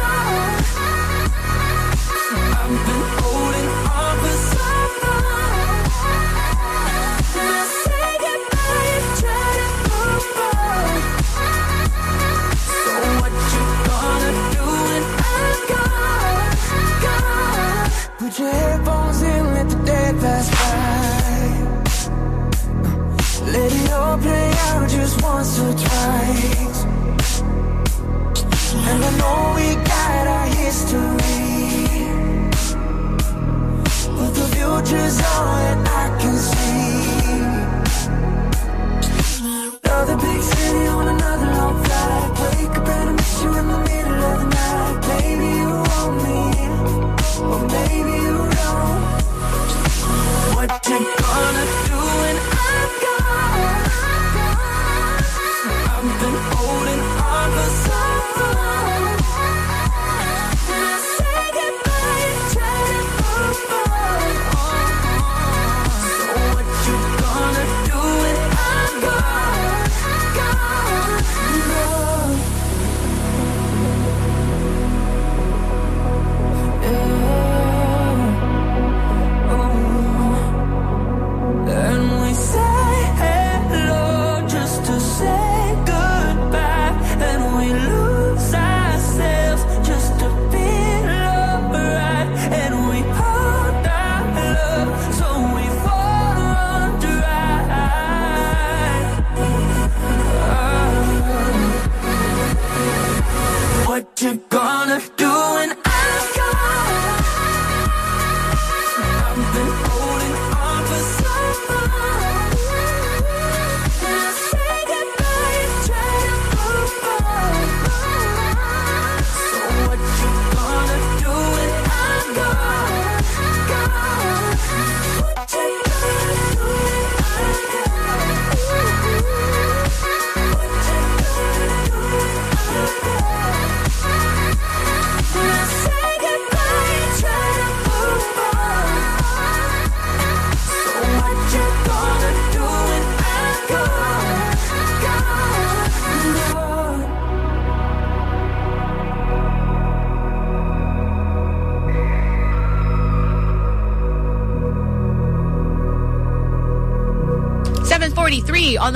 Put your headphones in, let the day pass by. Let it all play out just once or twice. And I know we got our history. But the future's all that I can see. Another big city on another long flight. Wake up and I miss you in the middle of the night. What you gonna do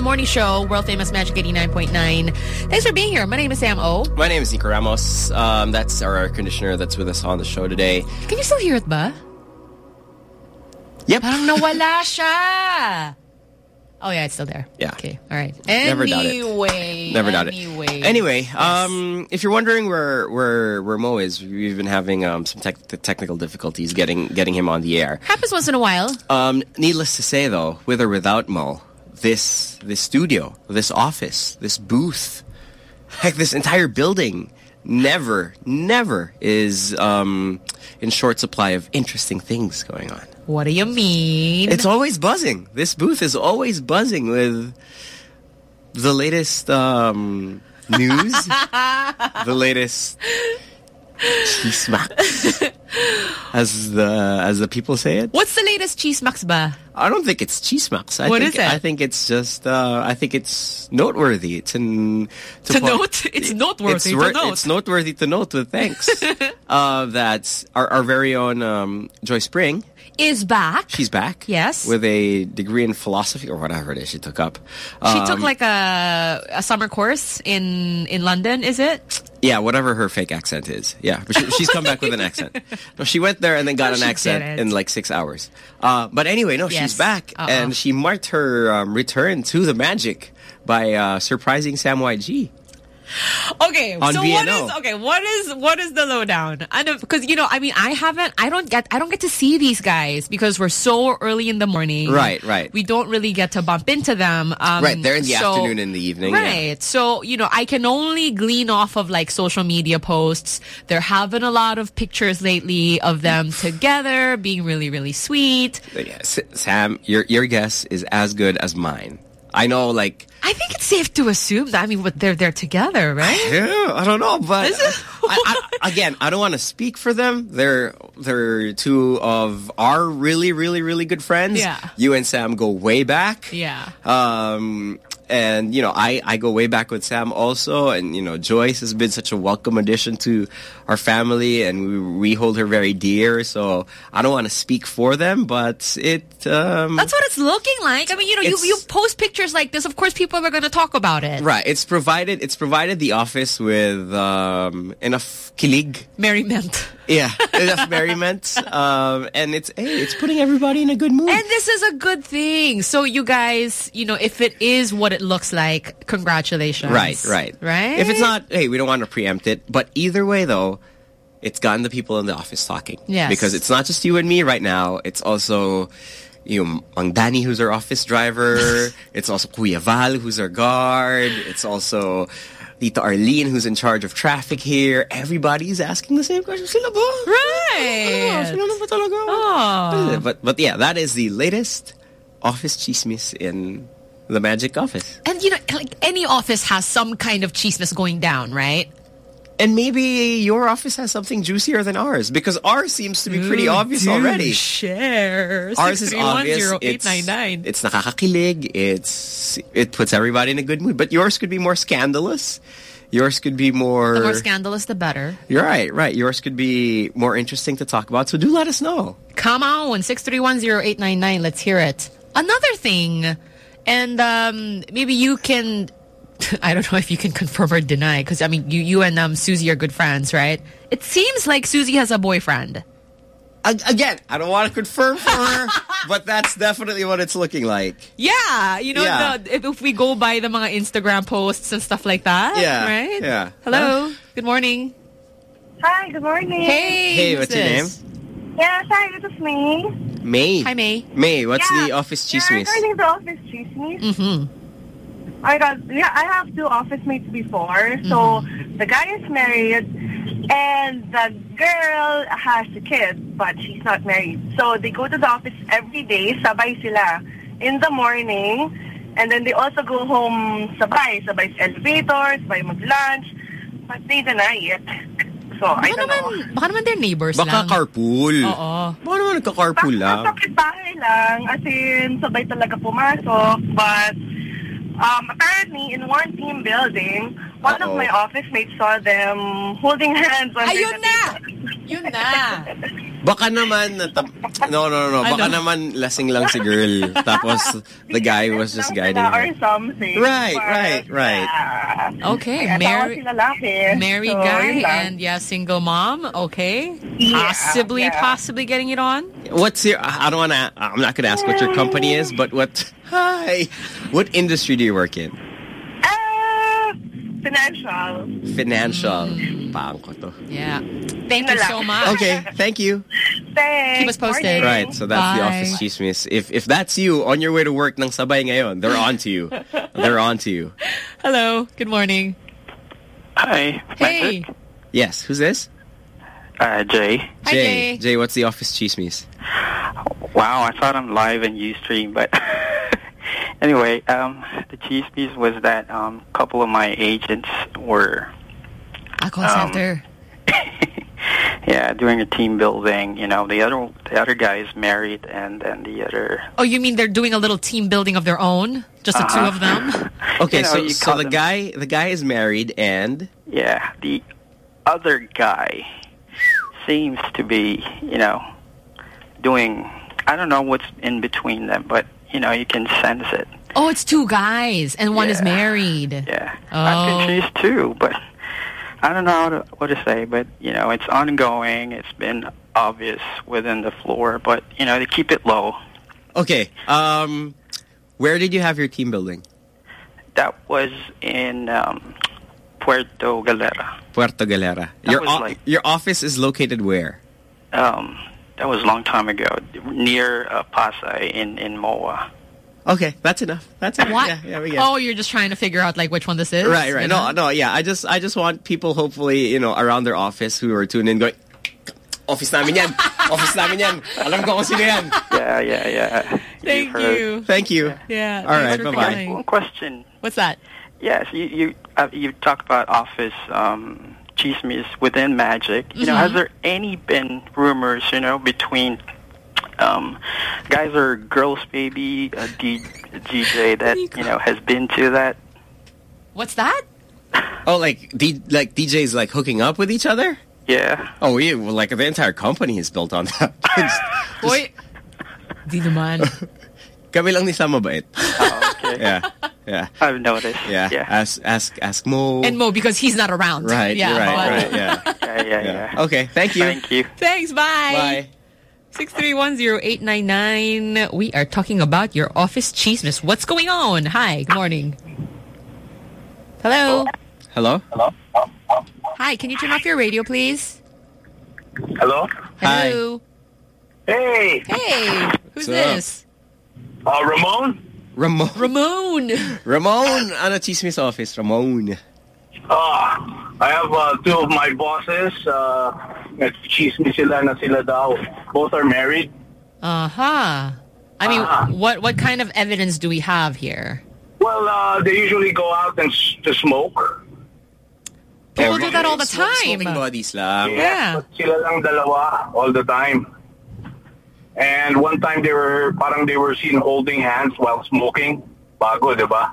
morning show, world famous Magic 89.9. Thanks for being here. My name is Sam O. My name is Nico Ramos. Um, that's our air conditioner that's with us on the show today. Can you still hear it ba? Yep. Parang nawala (laughs) siya. Oh yeah, it's still there. Yeah. Okay. All right. Never doubt it. Anyway. Never doubt it. Anyway. Anyway, um, if you're wondering where where where Mo is, we've been having um, some tech technical difficulties getting getting him on the air. Happens once in a while. Um, needless to say, though, with or without Mo, this this studio, this office, this booth, heck, this entire building never, never is um, in short supply of interesting things going on. What do you mean? It's always buzzing. This booth is always buzzing with the latest um, news, (laughs) the latest chismak, (laughs) as the as the people say it. What's the latest cheese max ba? I don't think it's chismaks. I What think, is it? I think it's just. Uh, I think it's noteworthy. It's an To note? It's noteworthy It's, to note. it's noteworthy to note. With thanks, (laughs) uh, that our, our very own um, Joyce Pring. Is back. She's back. Yes. With a degree in philosophy or whatever it is she took up. She Um, took like a a summer course in in London, is it? Yeah, whatever her fake accent is. Yeah, she, she's come back with an accent. (laughs) No, she went there and then got No, an accent didn't. in like six hours. Uh, but anyway, no, Yes. she's back Uh-oh. and she marked her um, return to the magic by uh, surprising Sam YG. Okay, On so what BNO. is okay? What is what is the lowdown? And because you know, I mean, I haven't, I don't get, I don't get to see these guys because we're so early in the morning. Right, right. We don't really get to bump into them. Um, right, they're in the so- afternoon and the evening. yeah. Right. So, you know, I can only glean off of like social media posts. They're having a lot of pictures lately of them together, being really, really sweet. Yeah, S- Sam, your your guess is as good as mine. I know, like, I think it's safe to assume that, I mean, what they're, they're together, right? yeah, I don't know, but I, I, again, I don't want to speak for them. They're they're two of our really, really, really good friends. Yeah. you and Sam go way back. Yeah. Um, and you know, I I go way back with Sam also, and you know, Joyce has been such a welcome addition to our family, and we, we hold her very dear. So I don't want to speak for them, but it. Um, That's what it's looking like. I mean, you know, you, you post pictures like this, of course people are going to talk about it. Right. It's provided. It's provided the office with um, enough kilig, Merriment. Yeah, enough merriment. (laughs) Um, and it's hey, it's putting everybody in a good mood. And this is a good thing. So you guys, you know, if it is what it looks like, congratulations. Right, right. Right? If it's not, hey, we don't want to preempt it. But either way, though, it's gotten the people in the office talking. Yes. Because it's not just you and me right now. It's also, you know, Mang Danny, who's our office driver. (laughs) it's also Kuya Val, who's our guard. It's also Tita Arlene, who's in charge of traffic here. Everybody's asking the same question. Sila ba? Right. Sila na ba talaga? Oh. But, but yeah, that is the latest office chismis in the Magic office. And you know, like any office has some kind of chismis going down, right? And maybe your office has something juicier than ours because ours seems to be pretty Ooh, obvious do already. Share. Ours is obvious. It's, 6310899. it's nakakakilig. It's it puts everybody in a good mood. But yours could be more scandalous. Yours could be more. The more scandalous, the better. You're right, right. Yours could be more interesting to talk about. So do let us know. Come on, 6310899. Let's hear it. Another thing, and um, maybe you can, (laughs) I don't know if you can confirm or deny, because I mean, you, you and um, Susie are good friends, right? It seems like Susie has a boyfriend. Again, I don't want to confirm for her, (laughs) but that's definitely what it's looking like. Yeah, you know, Yeah. The, if, if we go by the mga Instagram posts and stuff like that, Yeah, right? yeah. Hello, good morning. Hi, good morning. Hey, Hey, who's what's your name? Yeah, sorry, this is me. May. Hi, May. May, what's Yeah. the office Yeah, chismis? regarding the office chismis, Mm-hmm. I got yeah, I have two office mates before. So Mm-hmm. the guy is married, and the girl has a kid, but she's not married. So they go to the office every day, sabay sila in the morning, and then they also go home sabay, sabay sa elevator, sabay mag-lunch, but they deny it. So I don't know. Baka naman they're neighbors Baka lang. carpool. Oo. Baka naman nagka-carpool lang. Sa bahay lang, as in, sabay talaga pumasok. But, um, apparently, in one team building, one of Uh-oh. my office mates saw them holding hands on Ayun na! Yun na! (laughs) Baka naman, nata- no, no, no, no. Baka Ano? naman lasing lang si girl. Tapos, the guy was just guiding Or something. Right, But, right, right. Okay, Kaya Mary, tawa sila lalaki. Mary So, guy and yeah, single mom. Okay, Yeah, possibly, yeah. possibly getting it on. What's your, I don't want to, I'm not going to ask what your company is, but what, hi, what industry do you work in? Ah, financial. Financial. Mm. Paang ko to. Yeah. Thank you so much. Okay, thank you. Thanks. Keep us posted. Right, so that's the Bye. office chismis. If if that's you on your way to work ng sabay ngayon, they're on to you. (laughs) They're on to you. Hello. Good morning. Hi. Hey. Yes, who's this? Uh, Jay. Hi, Jay. Jay. what's the office chismis? Wow, I thought I'm live and you stream, but (laughs) anyway, um, the cheese piece was that um, a couple of my agents were, A call Um, center. (laughs) yeah, doing a team building. You know, the other the other guy is married, and then the other. Oh, you mean they're doing a little team building of their own? Just the two Uh-huh. of them? (laughs) (laughs) Okay, You know, so so the them- guy the guy is married and Yeah, the other guy seems to be, you know, doing. I don't know what's in between them, but you know, you can sense it. Oh, it's two guys and one is married. Yeah. Oh. I've been two, but I don't know how to, what to say. But you know, it's ongoing. It's been obvious within the floor, but you know, they keep it low. Okay. Um where did you have your team building? That was in um, Puerto Galera. Puerto Galera. That Your like- your office is located where? Um, that was a long time ago, near uh, Pasay in in MOA. Okay, that's enough. That's enough. What? Yeah, yeah, we. Oh, you're just trying to figure out like which one this is? Right, right. No, know? no, yeah. I just I just want people hopefully, you know, around their office who are tuning in going Office namin yan. Office namin yan. Alam ko kung sino yan. Yeah, yeah, yeah. Thank heard. you. Thank you. Yeah. All thanks right, bye-bye. calling. One question. What's that? Yes, you you uh, you talk about office um, chismes within Magic. You know, Mhm. has there any been rumors? You know, between um, guys or girls, maybe a D, DJ that you know has been to that. What's that? Oh, like D, like DJs like hooking up with each other? Yeah. Oh, yeah. Well, like the entire company is built on that. (laughs) Boy. Di naman. (laughs) Kami lang ni Sam mabait. Oh, okay. Yeah. Yeah. I've noticed. Yeah. Yeah. Ask ask ask Mo. And Mo, because he's not around. Right, Yeah. right, but- right, (laughs) yeah. yeah, yeah, yeah. Okay, thank you. Thank you. Thanks, bye. Bye. 6310899. We are talking about your office chismes. What's going on? Hi, good morning. Hello. Hello? Hello? Hi, can you turn off your radio, please? Hello? Hello. Hey! Hey, who's What's up? this? Uh, Ramon? Ramon. Ramon. Ramon. Ano chismis office? Ramon. Uh, I have uh, two of my bosses. Uh, nag-chismis sila na sila daw. Both are married. Uh-huh. I mean, Ah. what what kind of evidence do we have here? Well, uh, they usually go out and s- to smoke. People do that all the time. Smoking bodies lang. Yeah. But sila lang dalawa all the time. And one time they were, parang they were seen holding hands while smoking. Bago, di ba?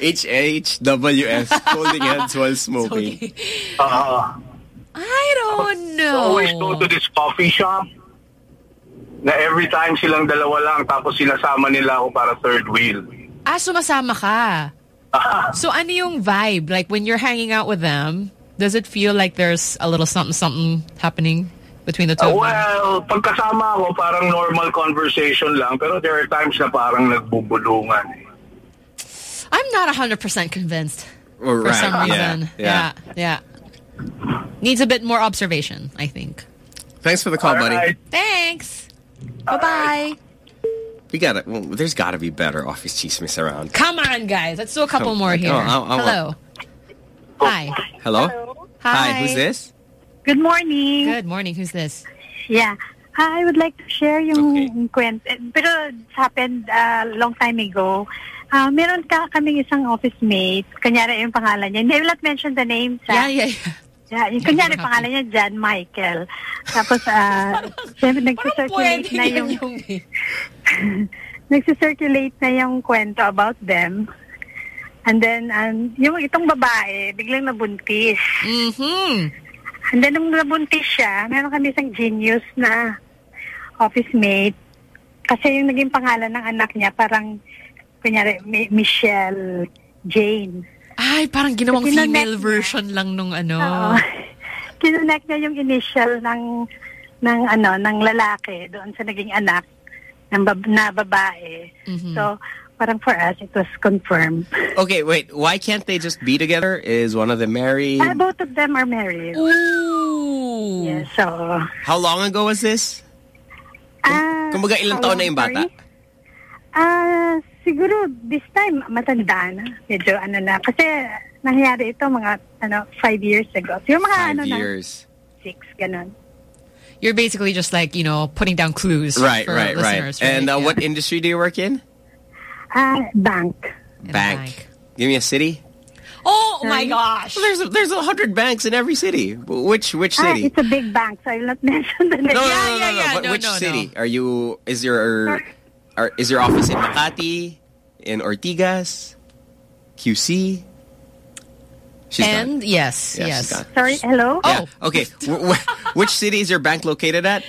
H-H-W-S. Holding hands while (laughs) smoking. Uh, I don't know. always go to this coffee shop na every time silang dalawa lang tapos sinasama nila ako para third wheel. Ah, sumasama ka. (laughs) So ano yung vibe? Like when you're hanging out with them, does it feel like there's a little something something happening between the two Uh, of them? well, pagkasama ako, parang normal conversation lang. Pero there are times na parang nagbubulungan. eh. I'm not 100% convinced Oh, for some reason. yeah. yeah. yeah. Needs a bit more observation, I think. Thanks for the call, buddy. Alright. Thanks. Bye-bye. We got it. well, there's gotta be better office chismis around. Come on, guys. Let's do a couple Come- more oh, here. I- I want- Hello. Hi. Hello? Hi. who's this? Good morning. Good morning. Who's this? Yeah. I would like to share yung kwento. eh, Pero it happened a long time ago. Ah, meron ka kaming isang office mate. Kanyari yung pangalan niya. Hindi, I will not mention the name. Sa, Yeah, yeah, yeah. Yeah, yung kanyari pangalan niya, John Michael. Tapos, ah, siyempre nagsisirculate na yung... (laughs) nagsisirculate na yung kwento about them. And then, um, yung itong babae, biglang nabuntis. Mm-hmm. And then, nung nabuntis siya, meron kami isang genius na office mate. Kasi yung naging pangalan ng anak niya, parang, kunyari, Mi- Michelle Jane. Ay, parang ginawang So, female niya. version lang nung ano. Oo. (laughs) Niya yung initial ng ng ano ng lalaki doon sa naging anak ng bab- na babae. Mm-hmm. So parang for us it was confirmed. Okay, wait. Why can't they just be together? Is one of them married? Ah, both of them are married. Ooh. Yes, so How long ago was this? ah Kumbaga, ilang how taon na yung bata? sorry? Ah, siguro this time matanda na. Medyo ano na kasi nangyari ito mga ano five years ago. So, yung mga Five ano na years. six ganun. You're basically just like, you know, putting down clues Right, for right, right. listeners, And uh, Yeah. what industry do you work in? Ah, bank. Bank. Give me a city. Oh my gosh! Well, there's a, there's a hundred banks in every city. Which which Ah, city? it's a big bank, so I will not (laughs) mention the name. no, no, no, no, no. But which city are you? Is your are, is your office in Makati, in Ortigas, QC? She's and yes, Yeah, yes. Sorry, hello? Yeah. Okay. W- w- (laughs) which city is your bank located at?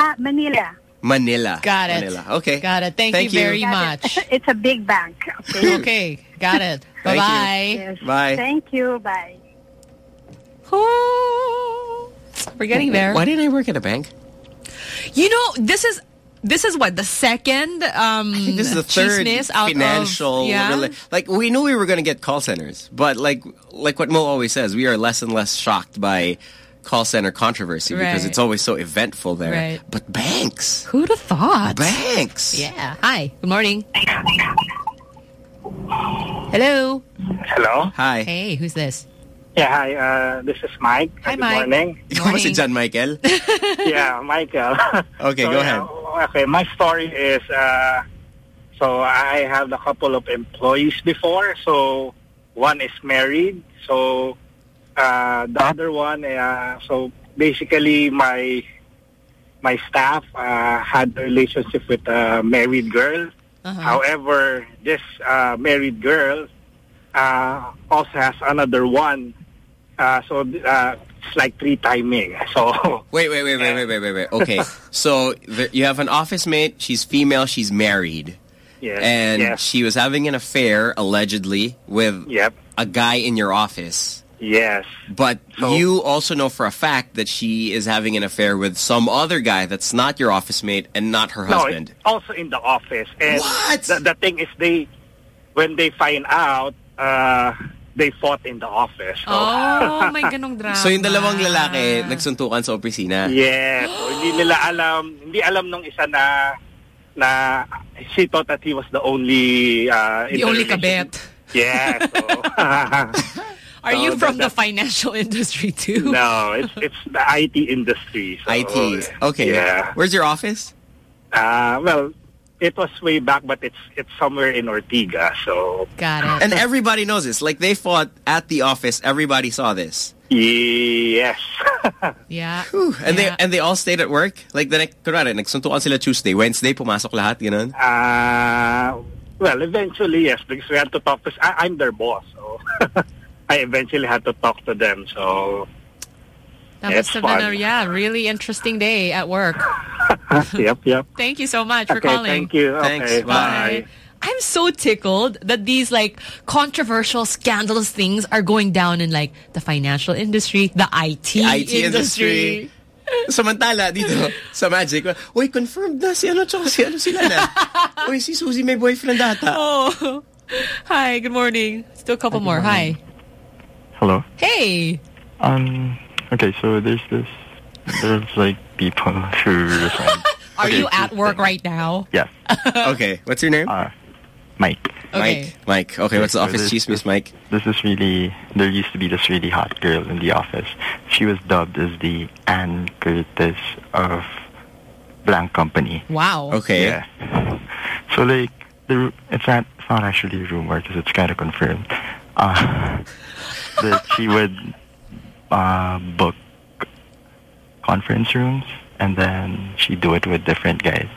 Ah, Manila. Manila. Got it. Manila. Okay. Got it. Thank, Thank you you. very Got much. it. (laughs) It's a big bank. Okay. (laughs) okay, got it. Bye (laughs) Thank you. bye. Yes. Bye. Thank you. Bye. We're getting there. Why didn't I work at a bank? You know, this is this is what the second um This is the third financial. of yeah. like we knew we were going to get call centers, but like like what Mo always says, we are less and less shocked by call center controversy because it's always so eventful there. Right. But banks, Who'd have thought? banks. Yeah. Hi. Good morning. Hello. Hello? Hi. Hey, who's this? Yeah, hi. Uh, this is Mike. Hi, Good Mike. morning. (laughs) Como si John Michael? (laughs) yeah, Michael. (laughs) Okay, So, go ahead. uh, okay, my story is uh, so I have a couple of employees before. So one is married. So uh, the other one, uh, so basically my my staff uh, had a relationship with a married girl. Uh-huh. However, this uh, married girl uh, also has another one Uh, so uh, it's like three timing. (laughs) So Wait, wait, wait, wait, wait, wait, wait, wait. Okay, (laughs) so there, you have an office mate. She's female. She's married. Yes, And yes. she was having an affair, allegedly, with Yep. a guy in your office. Yes, But you also know for a fact that she is having an affair with some other guy that's not your office mate and not her no, husband. it's also in the office. And The, the thing is, they when they find out, uh, they fought in the office. So. Oh, (laughs) may ganong drama. So yung dalawang lalaki nagsuntukan sa opisina. Yes. So, hindi (gasps) nila alam, hindi alam nung isa na na she thought that he was the only uh, The only relation- kabet. Yes. So, (laughs) (laughs) Are So you that- from the financial (laughs) industry too? no, it's it's the IT industry. So, IT. Okay. Yeah. Where's your office? Uh, well, it was way back, but it's it's somewhere in Ortiga. So Got it. And everybody knows this. Like they fought at the office. Everybody saw this. yes. (laughs) Yeah. And they and they all stayed at work. Like the next, kunwari, nagsuntukan sila Tuesday, Wednesday pumasok lahat, ganun. Uh, well, eventually, yes, because we had to talk to. I, I'm their boss, so (laughs) I eventually had to talk to them. So That it's must have been a fun. yeah, really interesting day at work. (laughs) yep, yep. Thank you so much for Okay, calling. thank you. Thanks. Okay, Bye. bye. I'm so tickled that these like controversial, scandalous things are going down in like the financial industry, the IT, The IT industry. Samantala, dito, sa Magic, Uy, confirmed na si ano, tsaka si ano sila na. (laughs) Uy, si Suzy may boyfriend ata. Oh. Hi, good morning. Still a couple more. Hi. Hello. Hey. Um. Okay, so there's this. There's like people who (laughs) resign. Are Okay, you at work right now? Yes. (laughs) okay, what's your name? Uh, Mike. Okay. Mike. Mike. Okay, what's the so office there's chismis, this- Mike? This is really. There used to be this really hot girl in the office. She was dubbed as the Anne Curtis of blank company. Wow. Okay. Yeah. So like the it's not it's not actually a rumor because it's kind of confirmed. Uh, that she would uh, book conference rooms and then she do it with different guys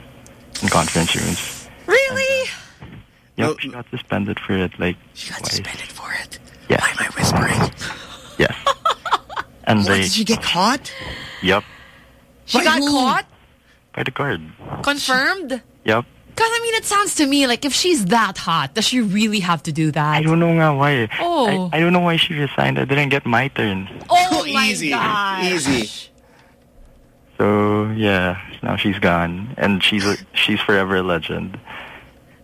in conference rooms. Really? Yep, she got suspended for it. Like she got suspended for it. Yes. Why am I whispering? Yes. (laughs) And What, they. did she get caught? Yep. She got caught? By the guard. Confirmed? Yep. Because, I mean, it sounds to me like if she's that hot, does she really have to do that? I don't know nga why. Oh. I, I don't know why she resigned. I didn't get my turn. Oh, (laughs) my easy. gosh. Easy. So yeah, now she's gone, and she's a, she's forever a legend.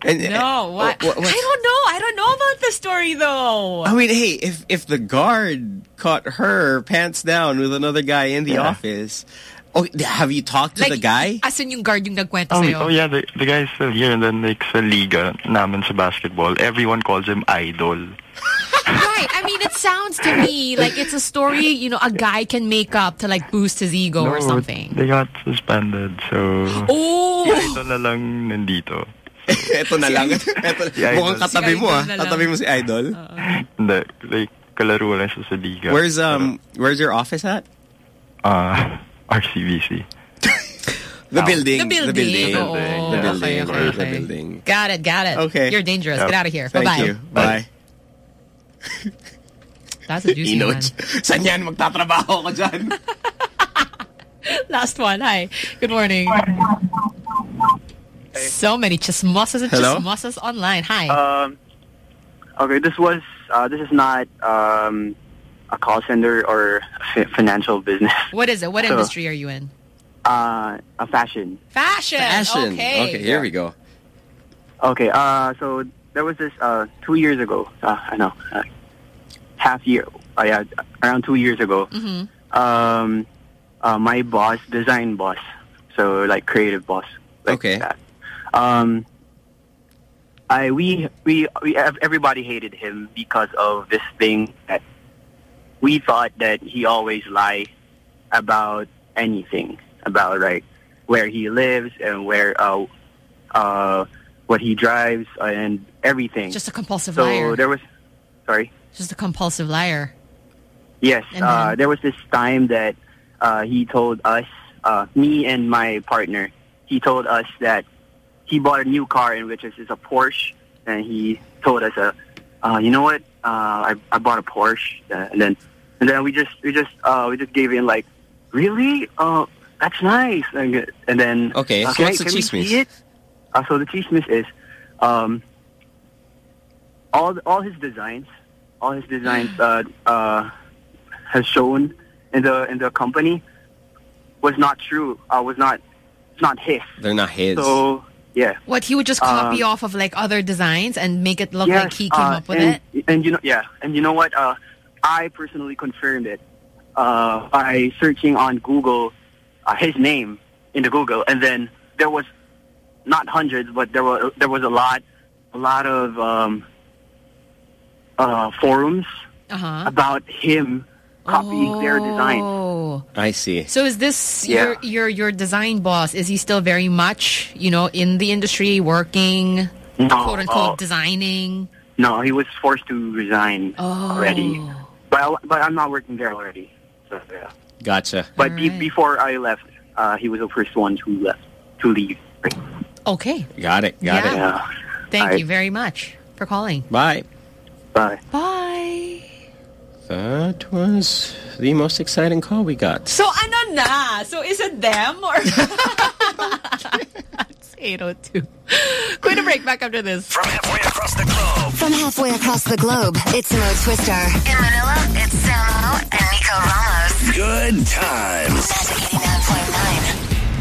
And, No, uh, what? what- what- I don't know. I don't know about the story, though. I mean, hey, if if the guard caught her pants down with another guy in the Yeah. office, oh, have you talked to like, the guy? As in yung guard yung nagkwento Oh, sa'yo. oh yeah, the, the guy's still here, and then like sa liga namin sa basketball, everyone calls him idol. Right. I mean, it sounds to me like it's a story, you know, a guy can make up to like boost his ego or something. They got suspended, so (gasps) Oh! si idol na lang nandito. (laughs) Ito na lang. (laughs) Ito, Si Idol. mukhang katabi Si mo ah. Idol na lang. Katabi mo si Idol. Hindi, like kalaro lang siya sa liga. Where's um Where's your office at? Uh, RCBC. (laughs) The building. The building. The building. Oh, the building. okay, okay, The building. Got it, got it. Okay. You're dangerous. Yep. Get out of here. Thank Bye-bye. you. Bye. (laughs) That's a juicy one. Inoch. (laughs) Saan yan? Magtatrabaho ko dyan. Last one. Hi. Good morning. So many chismosas and Hello? chismosas online. Hi. Um, okay, this was uh, this is not um, a call center or fi- financial business. what is it? What so- industry are you in? Uh, a fashion. Fashion. Fashion. Okay. Okay, here we go. Okay, uh, so there was this uh, two years ago. Uh, I know, uh, half year. Uh, yeah, around two years ago. Mm-hmm. Um, uh, my boss, design boss, so like creative boss. Like Okay. That. Um, I we we we everybody hated him because of this thing that we thought that he always lie about anything about right where he lives and where uh uh what he drives and everything. Just a compulsive so liar. there was sorry. Just a compulsive liar. Yes, uh, there was this time that uh, he told us, uh, me and my partner, he told us that he bought a new car in which is, is a Porsche, and he told us, uh, uh, you know what, uh, I, I bought a Porsche, uh, and then And then we just we just uh we just gave in like, really? Uh, that's nice. And, and then Okay, so okay, what's the can we see it? Uh, so the chismis is, um, all all his designs, all his designs (gasps) uh uh has shown in the in the company was not true. Uh, was not it's not his. They're not his. So yeah. What he would just copy Um, off of like other designs and make it look Yes, like he came uh, up with and, it. And you know, yeah, and you know what? Uh, I personally confirmed it uh, by searching on Google uh, his name into Google, and then there was not hundreds, but there were there was a lot, a lot of um, uh, forums Uh-huh. about him copying their design. Oh. I see. So is this Yeah. your your your design boss? Is he still very much, you know, in the industry working, No, quote unquote uh, designing? No, he was forced to resign Oh. already, but I, but I'm not working there already. So, yeah. Gotcha. But be, before I left, uh, he was the first one to left to leave. Okay. Got it. Got Yeah. it. Yeah. Thank I- you very much for calling. Bye. Bye. Bye. That was the most exciting call we got. So ano na? So is it them or (laughs) (laughs) It's 802. Going (laughs) to break back after this. From halfway across the globe. From halfway across the globe, it's Mo Twister. In Manila, it's Samo and Nico Ramos. Good times.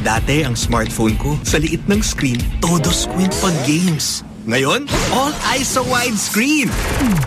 Dati ang smartphone ko, sa liit ng screen, todo squint pag games. Ngayon, all ISO widescreen.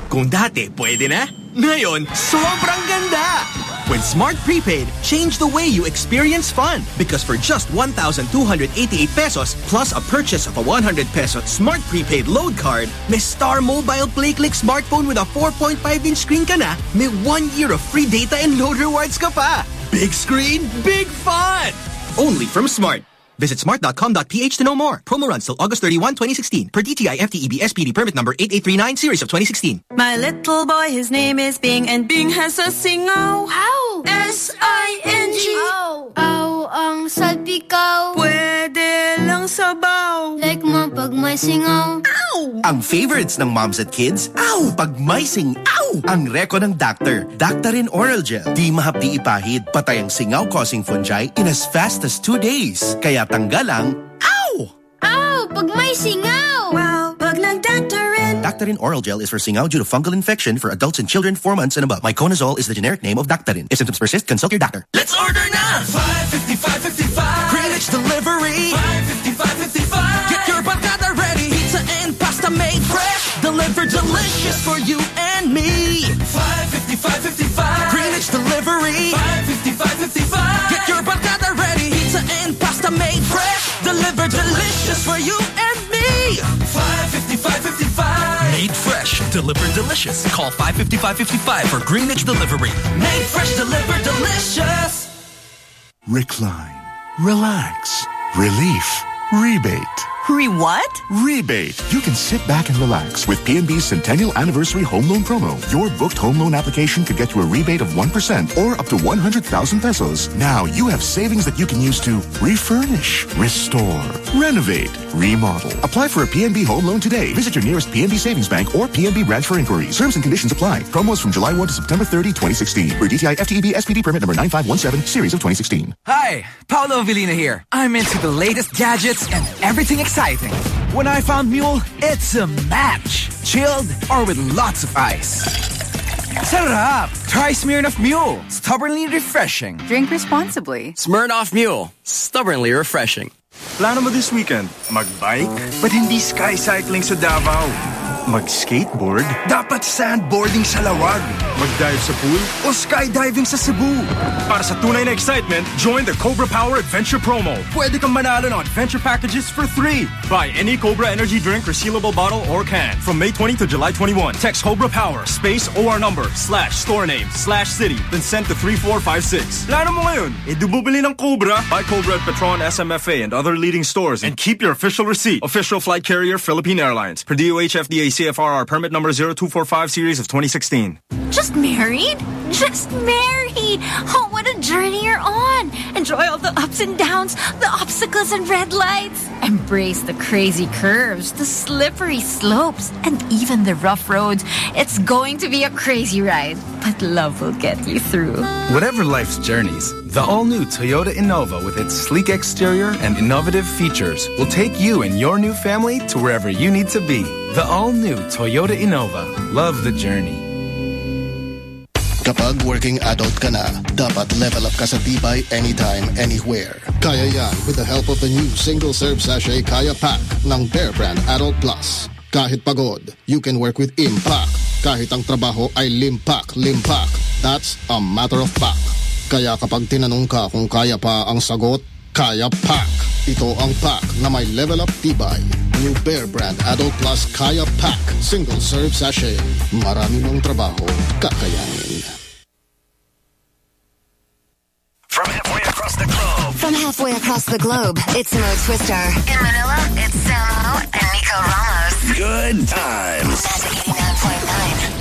Kung dati pwede na, ngayon, sobrang ganda! When Smart Prepaid, change the way you experience fun. Because for just 1,288 pesos plus a purchase of a 100 peso Smart Prepaid load card, may Star Mobile Play Click smartphone with a 4.5-inch screen ka na, may one year of free data and load rewards ka pa. Big screen, big fun! Only from Smart. Visit smart.com.ph to know more. Promo runs till August 31, 2016. Per DTI FTEB SPD permit number 8839 series of 2016. My little boy, his name is Bing, and Bing has a singaw. How? S-I-N-G. Ow! Ow ang oh, um, salpikaw. Pwede lang sabaw. Like mo pag may singaw. Ow! Ang favorites ng moms at kids, ow! Pag may sing, ow! Ang reko ng doctor, Daktarin Oral Gel. Di mahapdi ipahid, patay ang singaw-causing fungi in as fast as two days. Kaya tanggal ang, ow! Ow! Pag may singaw. Wow! Pag nag-Daktarin. Daktarin Oral Gel is for singaw due to fungal infection for adults and children 4 months and above. Miconazole is the generic name of Daktarin. If symptoms persist, consult your doctor. Let's order now! 555.55 Delivered delicious for you and me 555.55 Greenwich Delivery 555.55 Get your barcada ready Pizza and pasta made fresh Delivered delicious for you and me 555.55 Made fresh, delivered delicious. Call 55555 for Greenwich Delivery. Made fresh, delivered delicious Recline. Relax. Relief. Rebate. Re what? Rebate. You can sit back and relax with PNB's Centennial Anniversary Home Loan Promo. Your booked home loan application could get you a rebate of 1% or up to 100,000 pesos. Now you have savings that you can use to refurnish, restore, renovate, remodel. Apply for a PNB home loan today. Visit your nearest PNB Savings Bank or PNB branch for inquiries. Terms and conditions apply. Promos from July 1 to September 30, 2016. For DTI FTEB SPD permit number 9517, series of 2016. Hi, Paolo Avellino here. I'm into the latest gadgets and everything exciting. When I found Mule, it's a match. Chilled or with lots of ice. Sarap! Try Smirnoff Mule. Stubbornly refreshing. Drink responsibly. Smirnoff Mule. Stubbornly refreshing. Plano mo this weekend? Magbike? Ba't hindi sky cycling sa Davao? Mag-skateboard? Dapat sandboarding sa Laoag. Mag-dive sa pool? O skydiving sa Cebu? Para sa tunay na excitement, join the Cobra Power Adventure Promo. Pwede kang manalo ng adventure packages for three. Buy any Cobra energy drink resealable bottle or can from May 20 to July 21. Text Cobra Power, space OR number, slash store name, slash city, then send to 3456. Plano mo ngayon? E ng Cobra. Buy Cobra at Petron, SMFA, and other leading stores and keep your official receipt. Official flight carrier, Philippine Airlines. Per DOH FDA CFRR permit number 0245 series of 2016. Just married? Just married. Oh, what a journey you're on. Enjoy all the ups and downs, the obstacles and red lights. Embrace the crazy curves, the slippery slopes, and even the rough roads. It's going to be a crazy ride, but love will get you through. Whatever life's journeys, the all-new Toyota Innova with its sleek exterior and innovative features will take you and your new family to wherever you need to be. The all-new Toyota Innova. Love the journey. Kapag working adult ka na, dapat level up ka sa tibay anytime, anywhere. Kaya yan with the help of the new single-serve sachet Kaya Pack ng Bear Brand Adult Plus. Kahit pagod, you can work with impact. Kahit ang trabaho ay limpak, limpak. That's a matter of fact. Kaya kapag tinanong ka kung kaya pa ang sagot, Kaya Pack. Ito ang pack na may level up tibay. New Bear Brand Adult Plus Kaya Pack. Single serve sachet. Marami mong trabaho, kakayanin. From halfway across the globe. From halfway across the globe, it's Mo Twister. In Manila, it's Samo and Nico Ramos. Good times. Magic 89.9.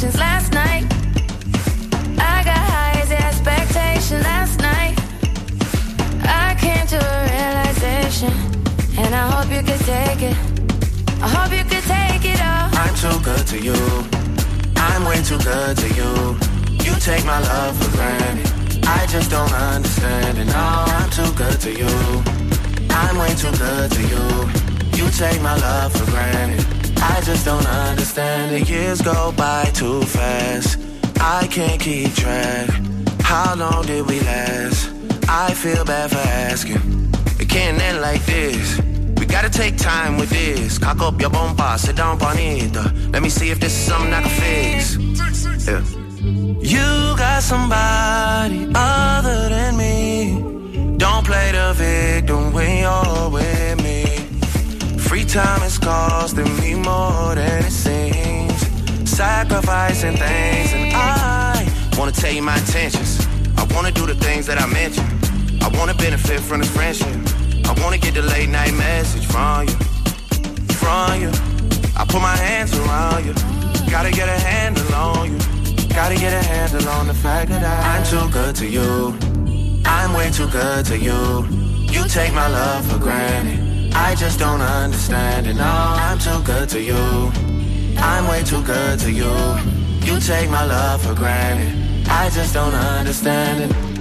Last night, I got high as expectation. Last night, I came to a realization, and I hope you could take it. I hope you could take it all. I'm too good to you. I'm way too good to you. You take my love for granted. I just don't understand it. No, I'm too good to you. I'm way too good to you. You take my love for granted. I just don't understand it. Years go by too fast. I can't keep track. How long did we last? I feel bad for asking. It can't end like this. We gotta take time with this. Cock up your bomba, sit down bonita. Let me see if this is something I can fix. Yeah. You got somebody other than me. Don't play the victim when you're with. Free time is costing me more than it seems. Sacrificing things, and I wanna tell you my intentions. I wanna do the things that I mentioned. I wanna benefit from the friendship. I wanna get the late night message from you, from you. I put my hands around you. Gotta get a handle on you. Gotta get a handle on the fact that I, I'm too good to you. I'm way too good to you. You take my love for granted. I just don't understand it. No, I'm too good to you. I'm way too good to you. You take my love for granted. I just don't understand it.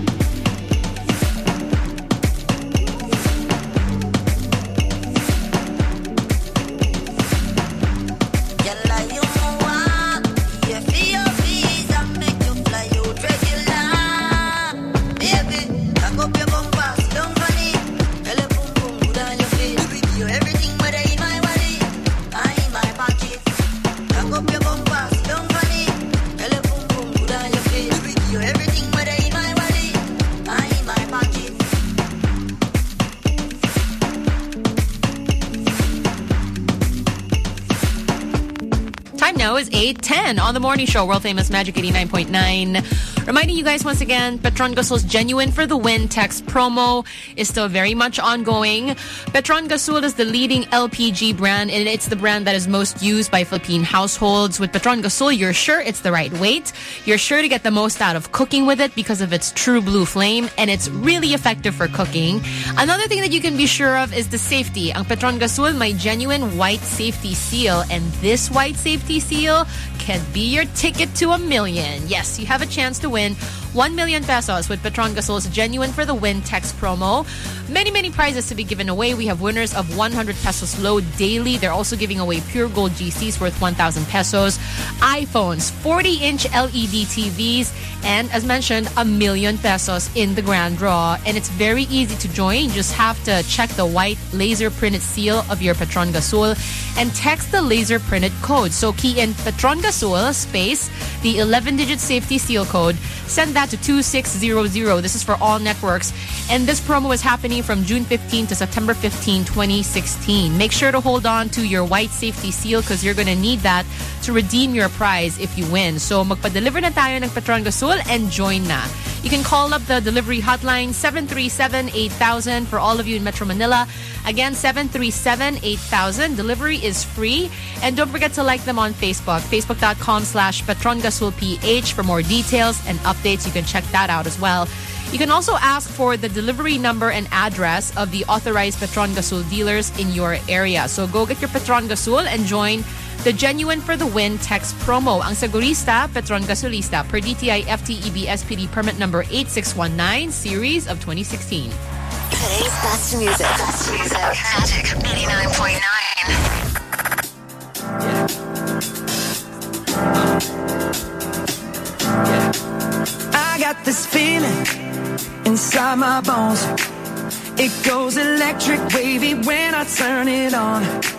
8.10 on the morning show, world famous Magic 89.9. Reminding you guys once again, Petron Gasul's Genuine for the Win text promo is still very much ongoing. Petron Gasul is the leading LPG brand and it's the brand that is most used by Philippine households. With Petron Gasul, you're sure it's the right weight. You're sure to get the most out of cooking with it because of its true blue flame and it's really effective for cooking. Another thing that you can be sure of is the safety. Ang Petron Gasul may genuine white safety seal and this white safety seal can be your ticket to a million. Yes, you have a chance to win win 1 million pesos with Petron Gasul's Genuine for the Win text promo. Many, many prizes to be given away. We have winners of 100 pesos load daily. They're also giving away pure gold GCs worth 1,000 pesos, iPhones, 40-inch LED TVs, and as mentioned, a million pesos in the grand draw. And it's very easy to join. You just have to check the white laser printed seal of your Petron Gasul and text the laser printed code. So key in Petron Gasul space, the 11-digit safety seal code. Send that to 2600. This is for all networks. And this promo is happening from June 15 to September 15, 2016. Make sure to hold on to your white safety seal because you're going to need that to redeem your prize if you win. So magpa-deliver na tayo ng Petron Gasul and join na. You can call up the delivery hotline 737-8000 for all of you in Metro Manila. Again, 737-8000. Delivery is free. And don't forget to like them on Facebook. Facebook.com slash PetronGasulPH for more details and updates. You can check that out as well. You can also ask for the delivery number and address of the authorized Petron Gasul dealers in your area. So go get your Petron Gasul and join the Genuine for the Win text promo. Ang Segurista, Petron Gasulista per DTI FTEB SPD permit number 8619 series of 2016. Today's best music. Best music. Magic 89.9. I got this feeling inside my bones. It goes electric wavy when I turn it on.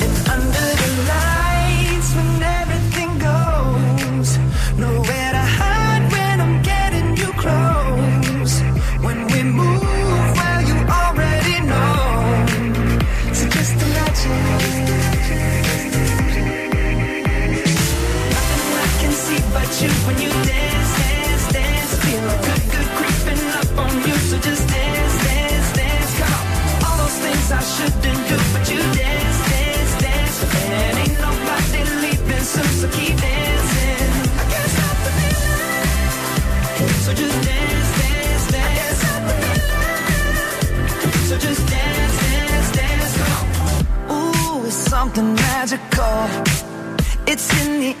Something magical. It's in the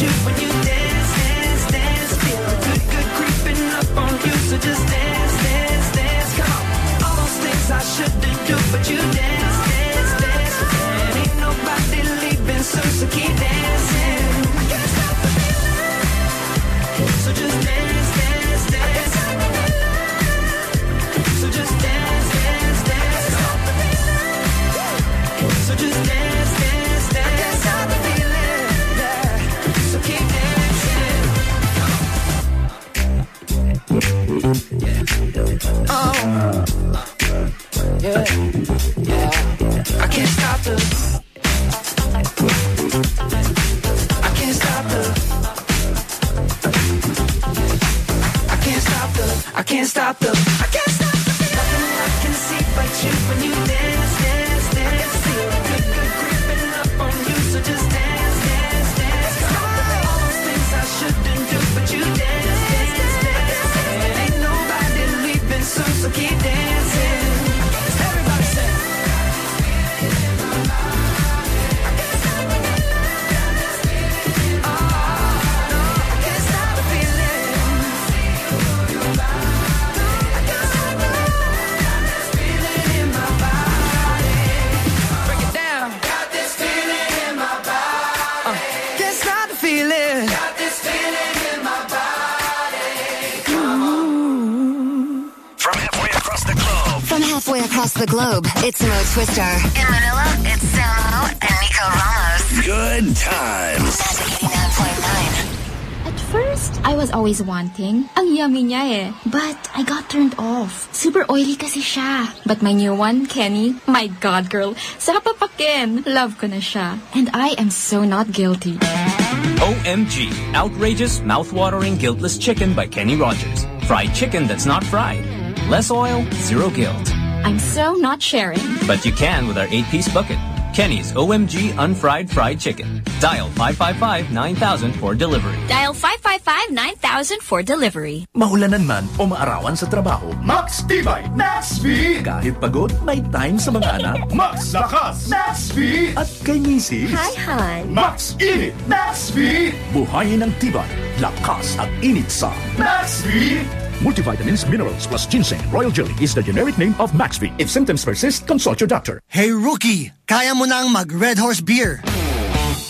You when you dance, dance, dance. Good, creeping up on you. So just dance, dance, dance. Come on. All those things I shouldn't do, but you dance, dance, dance. And ain't nobody leaving so keep can't stop the. I can't the globe, it's Mo Twister. In Manila, it's Samo and Nico Ramos. Good times. At first, I was always wanting. Ang yummy niya eh. But I got turned off. Super oily kasi siya. But my new one, Kenny, my God girl, sa papakin. Love ko na siya. And I am so not guilty. OMG. Outrageous, mouth-watering, guiltless chicken by Kenny Rogers. Fried chicken that's not fried. Less oil, zero guilt. I'm so not sharing. But you can with our 8-piece bucket. Kenny's OMG Unfried Fried Chicken. Dial 555-9000 for delivery. Dial 555-9000 for delivery. Maulanan man o maarawan sa trabaho, Max Tibay, Max Speed! Kahit pagod, may time sa mga anak. (laughs) Max Lakas, Max Speed! At kay misis, Hi, hon. Max Init, Max Speed! Buhayin ang tibay, lakas at init sa Max Speed! Multivitamins, minerals plus ginseng, royal jelly is the generic name of Maxvi. If symptoms persist, consult your doctor. Hey rookie, kaya mo nang mag Red Horse Beer.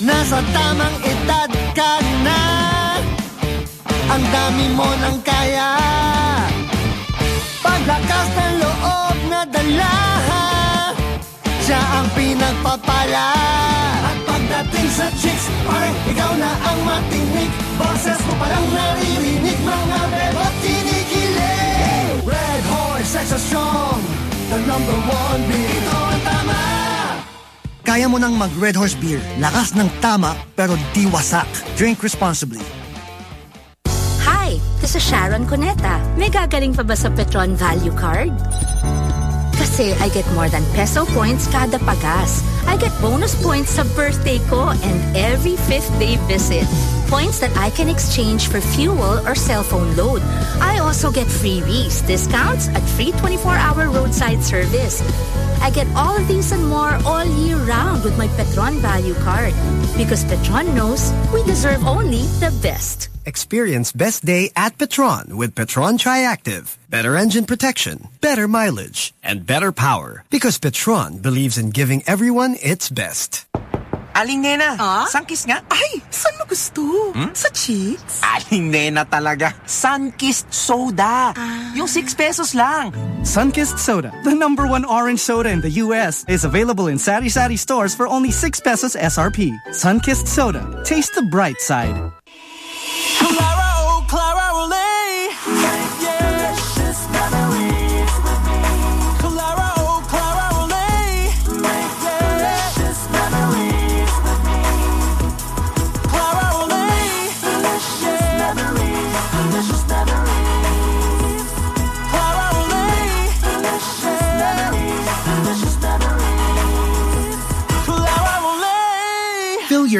Nasa tamang edad ka na. Ang dami mo nang kaya. Paglakas ng loob na dala. Siya ang pinagpapala. At pagdating sa chicks, pare, ikaw na ang matinig. Boses mo palang naririnig, mga bebot Horse, extra strong. The number one beer. Ito tama. Kaya mo nang mag Red Horse Beer. Lakas ng tama, pero di wasak. Drink responsibly. Hi, this is Sharon Cuneta. May gagaling pa ba sa Petron Value Card? Kasi I get more than peso points kada pagas. I get bonus points sa birthday ko and every fifth day visit. Points that I can exchange for fuel or cell phone load. I also get freebies, discounts at free 24-hour roadside service. I get all of these and more all year round with my Petron Value Card. Because Petron knows we deserve only the best. Experience best day at Petron with Petron Triactive. Better engine protection, better mileage, and better power. Because Petron believes in giving everyone its best. Aling Nena, ah? Sunkist nga. Ay, saan mo gusto? Hmm? Sa cheeks? Aling Nena talaga. Sunkist Soda. Ah. Yung 6 pesos lang. Sunkist Soda, the number one orange soda in the U.S., is available in Sari Sari stores for only 6 pesos SRP. Sunkist Soda. Taste the bright side. Clara,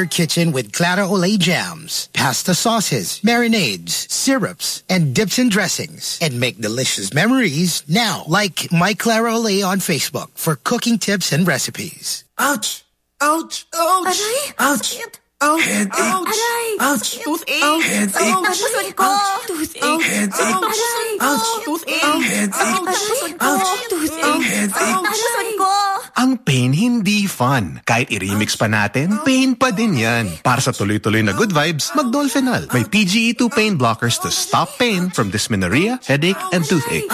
your kitchen with Clara Olé jams, pasta sauces, marinades, syrups, and dips and dressings. And make delicious memories now. Like My Clara Olé on Facebook for cooking tips and recipes. Ouch! Ouch! Ouch! Ouch! Ouch! Headache! Aray! Ouch! Toothache! Headache! Ouch! Puso ko! Toothache! Headache! Aray! Ouch! Toothache! Headache! Aray! Ouch! Toothache! Headache! Puso ko! Ang pain hindi fun. Kahit i-remix pa natin, pain pa din yan. Para sa tuloy-tuloy na good vibes, mag-Dolfenal. May PGE2 pain blockers to stop pain from dysmenorrhea, headache, and toothache.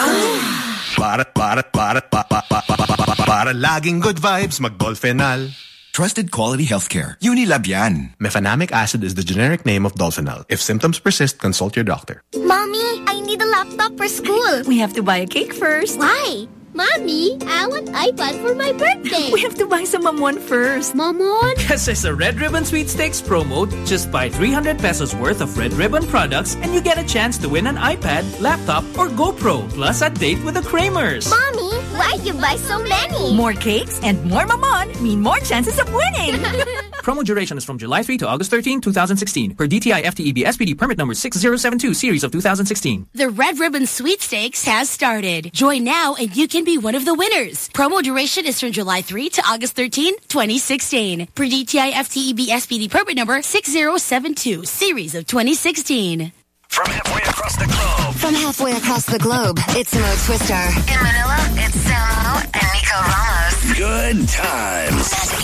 Para, para, para, para, para, para, para, para laging good vibes, mag-Dolfenal. Trusted quality healthcare. Unilabian. Mefenamic acid is the generic name of Dolfenal. If symptoms persist, consult your doctor. Mommy, I need a laptop for school. We have to buy a cake first. Why? Mommy, I want iPad for my birthday. (laughs) We have to buy some Mamon first. Mamon? Because (laughs) it's a Red Ribbon Sweepstakes promo. Just buy 300 pesos worth of Red Ribbon products and you get a chance to win an iPad, laptop, or GoPro, plus a date with the Kramers. Mommy, why you buy so many? More cakes and more Mamon mean more chances of winning. (laughs) Promo duration is from July 3 to August 13, 2016. Per DTI FTEB SPD permit number 6072 series of 2016. The Red Ribbon Sweepstakes has started. Join now and you can be one of the winners. Promo duration is from July 3 to August 13, 2016. Per DTI FTEB SPD permit number 6072 series of 2016. From halfway across the globe. From halfway across the globe, it's Mo Twister. In Manila, it's Samo and Nico Ramos. Good times.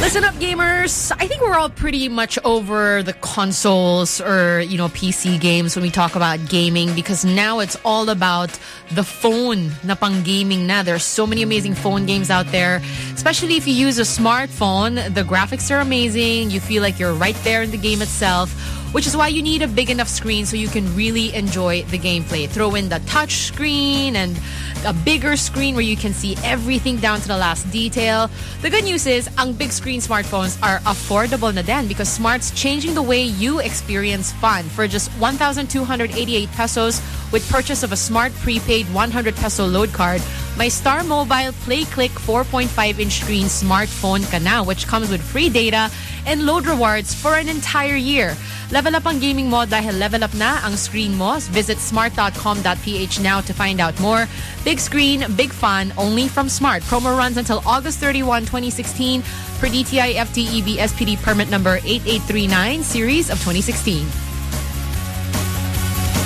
Listen up, gamers. I think we're all pretty much over the consoles or, you know, PC games when we talk about gaming because now it's all about the phone na pang gaming na. There's so many amazing phone games out there, especially if you use a smartphone. The graphics are amazing. You feel like you're right there in the game itself which is why you need a big enough screen so you can really enjoy the gameplay. Throw in the touch screen and a bigger screen where you can see everything down to the last detail. The good news is, ang big screen smartphones are affordable na din because Smart's changing the way you experience fun. For just 1,288 pesos with purchase of a Smart prepaid 100 peso load card, my Starmobile Play Click 4.5-inch screen smartphone ka na, which comes with free data and load rewards for an entire year. Level up ang gaming mo dahil level up na ang screen mo. Visit smart.com.ph now to find out more. Big screen, big fun, only from Smart. Promo runs until August 31, 2016 per DTI FTEB SPD permit number 8839 series of 2016.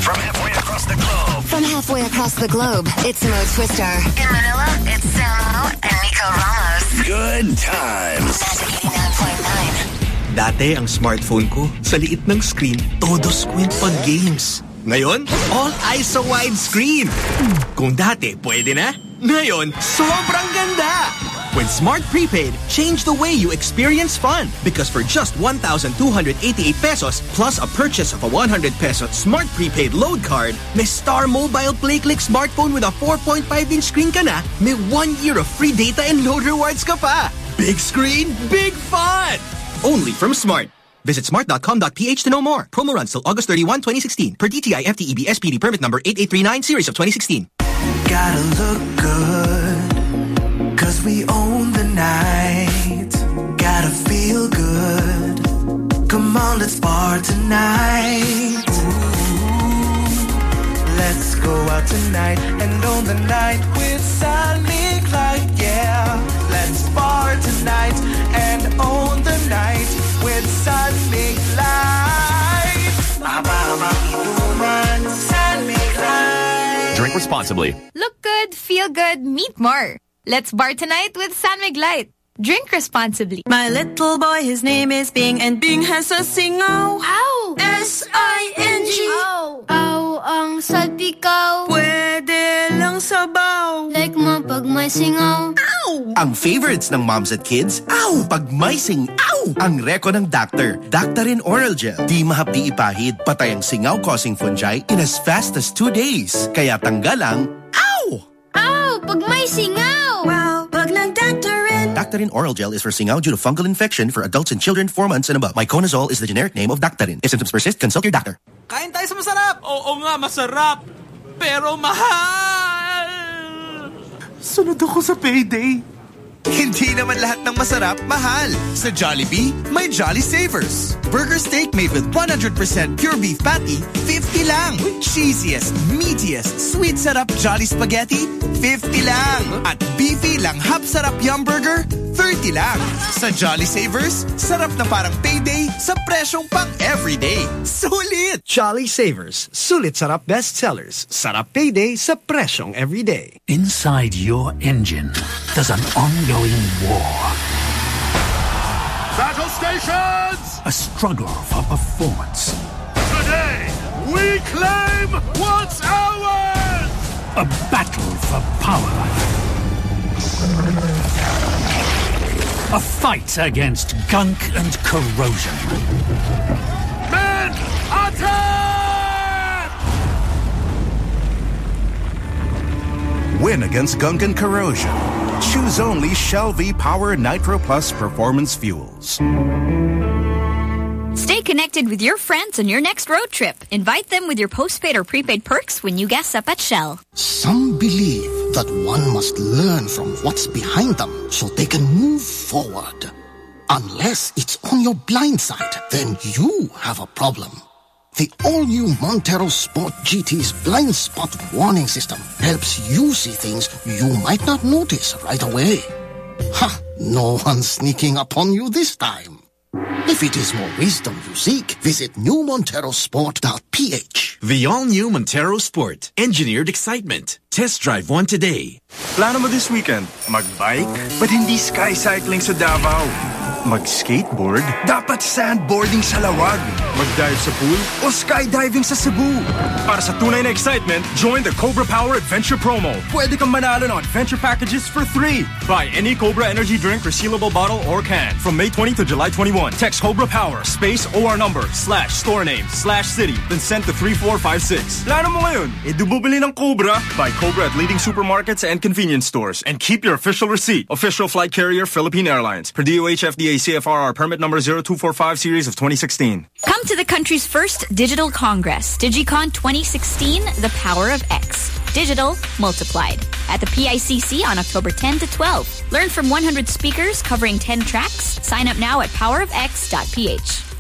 From halfway across the globe. From halfway across the globe, it's Mo Twister. In Manila, it's Samo and Nico Ramos. Good times. Dati ang smartphone ko, sa liit ng screen, todo squint pag games. Ngayon, all eyes sa widescreen. Kung dati pwede na, ngayon, sobrang ganda! When Smart Prepaid, change the way you experience fun. Because for just 1,288 pesos plus a purchase of a 100 peso Smart Prepaid load card, may Starmobile Play Click smartphone with a 4.5-inch screen ka na, may one year of free data and load rewards ka pa. Big screen, big fun! Only from Smart. Visit smart.com.ph to know more. Promo runs till August 31, 2016. Per DTI FTEB SPD permit number 8839 series of 2016. Gotta look good, cause we own the night. Gotta feel good. Come on, let's bar tonight. Let's go out tonight and own the night with San Mig Light, yeah. Let's bar tonight and own the night with Sally Clyde. Sally Clyde. Drink responsibly. Look good, feel good, meet more. Let's bar tonight with San Mig Light. Drink responsibly. My little boy, his name is Bing, and Bing has a singaw. Ow! S-I-N-G. Ow! Ow ang salpikaw. Pwede lang sabaw. Like mo pag may singaw. Ow! Ang favorites ng moms at kids, ow! Pag may sing, ow! Ang reko ng doctor, Daktarin Oral Gel. Di mahapdi ipahid, patay ang singaw-causing fungi in as fast as two days. Kaya tanggal ang, ow! Ow! Pag may singaw. Wow, pag Oral Gel is for singaw due to fungal infection for adults and children 4 months and above. Miconazole is the generic name of Daktarin. If symptoms persist, consult your doctor. Kain tayo sa masarap! Oo nga, masarap! Pero mahal! Sunod ako sa payday. Hindi naman lahat ng masarap, mahal. Sa Jollibee, may Jolly Savers. Burger steak made with 100% pure beef patty, 50 lang. Cheesiest, meatiest, sweet sarap Jolly Spaghetti, 50 lang. At beefy lang hap sarap yum burger, 30 lang. Sa Jolly Savers, sarap na parang payday sa presyong pang everyday. Sulit! Jolly Savers, sulit sarap bestsellers. Sarap payday sa presyong everyday. Inside your engine, there's an ongoing war. Battle stations! A struggle for performance. Today, we claim what's ours! A battle for power. A fight against gunk and corrosion. Men, attack! Win against gunk and corrosion. Choose only Shell V Power Nitro Plus Performance Fuels. Stay connected with your friends on your next road trip. Invite them with your postpaid or prepaid perks when you gas up at Shell. Some believe that one must learn from what's behind them so they can move forward. Unless it's on your blind side, then you have a problem. The all-new Montero Sport GT's blind spot warning system helps you see things you might not notice right away. Ha! No one's sneaking upon you this time. If it is more wisdom you seek, visit newmonterosport.ph. The all-new Montero Sport. Engineered excitement. Test drive one today. Plano mo this weekend? Magbike? But hindi sky cycling sa Davao. Mag-skateboard? Dapat sandboarding sa Laoag. Mag-dive sa pool? O skydiving sa Cebu? Para sa tunay na excitement, join the Cobra Power Adventure Promo. Pwede kang manalo ng adventure packages for three. Buy any Cobra energy drink resealable bottle or can from May 20 to July 21. Text Cobra Power, space OR number, slash store name, slash city, then send to 3456. Plano mo ngayon? Ng Cobra. Buy Cobra at leading supermarkets and convenience stores. And keep your official receipt. Official flight carrier Philippine Airlines. Per DOH FDA CFRR permit number 0245 series of 2016. Come to the country's first digital congress, DigiCon 2016, The Power of X. Digital multiplied. At the PICC on October 10 to 12. Learn from 100 speakers covering 10 tracks. Sign up now at powerofx.ph.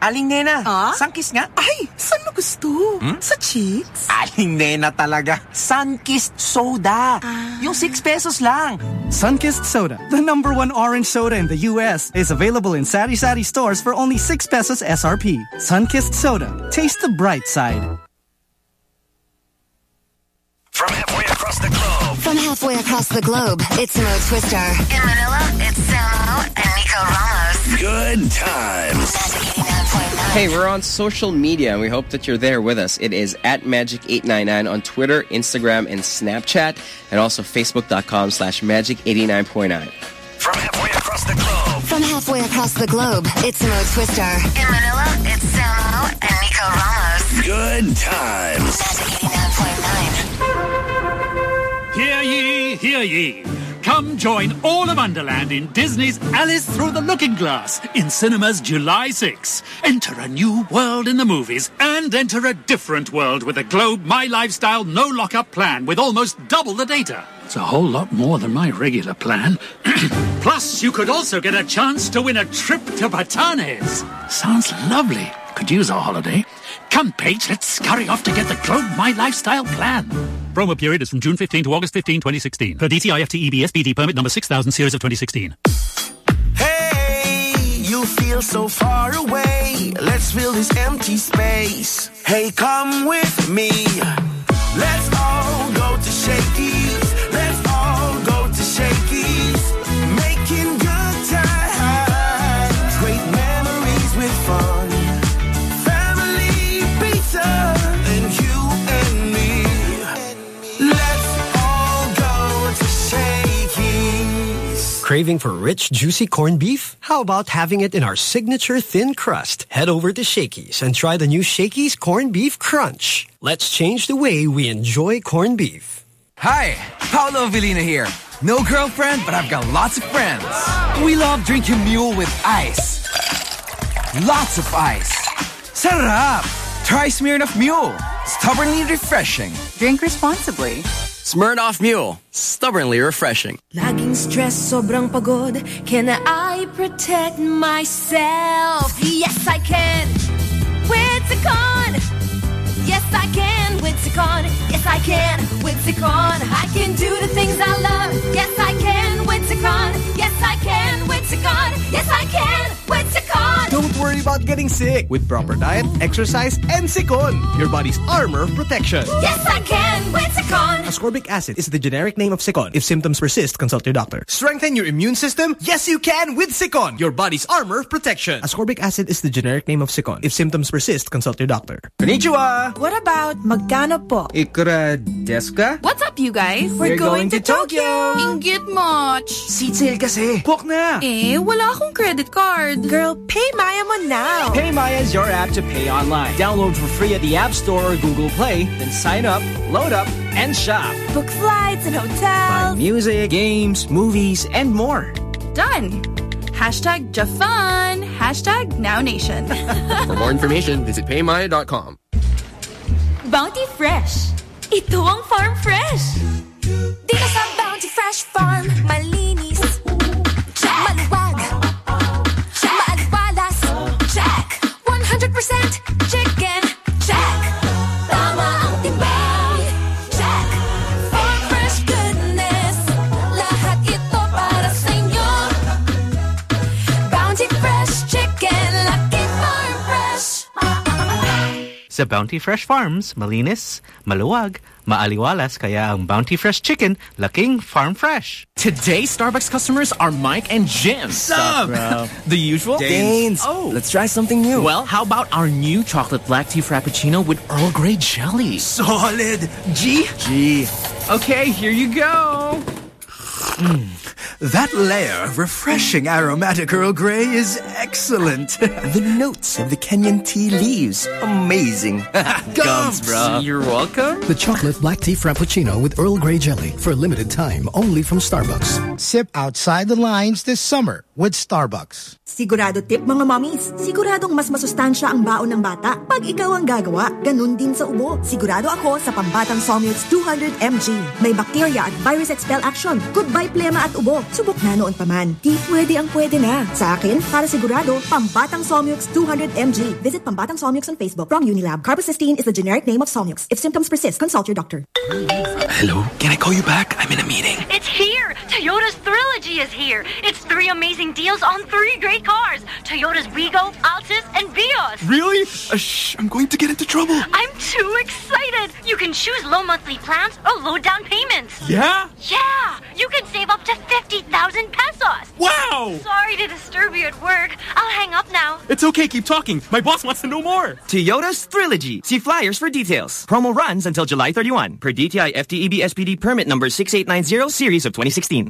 Aling Nena, ah? sunkist nga? Ay, saan mo gusto? Hmm? Sa cheeks? Aling Nena talaga. Sunkist soda. Ah. Yung 6 pesos lang. Sunkist Soda, the number one orange soda in the U.S., is available in Sari Sari stores for only 6 pesos SRP. Sunkist Soda. Taste the bright side. From halfway across the globe. From halfway across the globe, it's Mo Twister. In Manila, it's Samo and Nico Ramos. Good times. Hey, we're on social media and we hope that you're there with us. It is at Magic899 on Twitter, Instagram, and Snapchat, and also Facebook.com slash Magic89.9. From halfway across the globe. From halfway across the globe, it's Mo Twister. In Manila, it's Samo and Nico Ramos. Good times. Magic 89.9. Hear ye, hear ye. Come join all of Underland in Disney's Alice Through the Looking Glass in cinemas July 6. Enter a new world in the movies and enter a different world with a Globe My Lifestyle no lockup plan with almost double the data. It's a whole lot more than my regular plan. (clears throat) Plus, you could also get a chance to win a trip to Batanes. Sounds lovely. Could use a holiday. Come, Paige, let's scurry off to get the Globe My Lifestyle plan. Promo period is from June 15 to August 15, 2016. Per DTI FTEB SPD permit number 6000 series of 2016. Hey, you feel so far away. Let's fill this empty space. Hey, come with me. Let's all go to Shakey's. Let's all go to Shakey's. Craving for rich, juicy corned beef? How about having it in our signature thin crust? Head over to Shakey's and try the new Shakey's Corned Beef Crunch. Let's change the way we enjoy corned beef. Hi, Paolo Avellino here. No girlfriend, but I've got lots of friends. We love drinking mule with ice. Lots of ice. Sarap! Try Smirnoff Mule. Stubbornly refreshing. Drink responsibly. Smirnoff Mule. Stubbornly refreshing. Laging stress, sobrang pagod. Can I protect myself? Yes, I can. With Yes, I can. With Yes, I can. With I can do the things I love. Yes, I can. With Yes, I can. With Yes, I can. With Cecon Don't worry about getting sick with proper diet, exercise, and Cecon, your body's armor protection. Yes, I can with Cecon Ascorbic acid is the generic name of Cecon. If symptoms persist, consult your doctor. Strengthen your immune system? Yes, you can with Cecon, your body's armor protection. Ascorbic acid is the generic name of Cecon. If symptoms persist, consult your doctor. Konnichiwa! What about magkano po? Ikura desu ka? What's up, you guys? We're going to Tokyo! Ingit much. Seat sale kasi. Book na! Eh, wala akong credit card. Girl, pay Maya mo now. PayMaya is your app to pay online. Download for free at the App Store or Google Play, then sign up, load up, and shop. Book flights and hotels. Buy hotels. music, games, movies, and more. Done. Hashtag Jafun. Hashtag Now Nation. (laughs) For more information, visit paymaya.com. Bounty Fresh. Ito ang Farm Fresh. Dito sa Bounty Fresh Farm, malinis. Sa Bounty Fresh Farms, malinis, maluwag, maaliwalas kaya ang Bounty Fresh Chicken laking farm fresh. Today, Starbucks customers are Mike and Jim. Sup, (laughs) the usual? Danes. Oh. Let's try something new. Well, how about our new chocolate black tea frappuccino with Earl Grey jelly? Solid. G? G. Okay, here you go. Mm. That layer of refreshing aromatic Earl Grey is excellent. (laughs) the notes of the Kenyan tea leaves. Amazing. (laughs) Gums, bro. You're welcome. The chocolate black tea frappuccino with Earl Grey jelly for a limited time only from Starbucks. Sip outside the lines this summer with Starbucks. Sigurado tip mga mommies, siguradong mas masustansya ang baon ng bata pag ikaw ang gagawa. Ganun din sa ubo. Sigurado ako sa pambatang Solmux 200 mg. May bacteria at virus expel action. Goodbye plema at ubo. Subok na noon pa man. Di pwede ang pwede na. Sa akin, para sigurado, pambatang Solmux 200 mg. Visit Pambatang Solmux on Facebook from Unilab. Carbocisteine is the generic name of Solmux. If symptoms persist, consult your doctor. Hello? Can I call you back? I'm in a meeting. It's here! Toyota's Trilogy is here! It's three amazing deals on three great cars! Toyota's Wigo, Altis, and Vios! Really? Uh, shh, I'm going to get into trouble. I'm too excited! You can choose low monthly plans or low down payments! Yeah? Yeah! You can save up to 50,000 pesos! Wow! Sorry to disturb you at work. I'll hang up now. It's okay, keep talking. My boss wants to know more. Toyota's Trilogy. See flyers for details. Promo runs until July 31 per DTI FTEB SPD permit number 6890 series of 2016.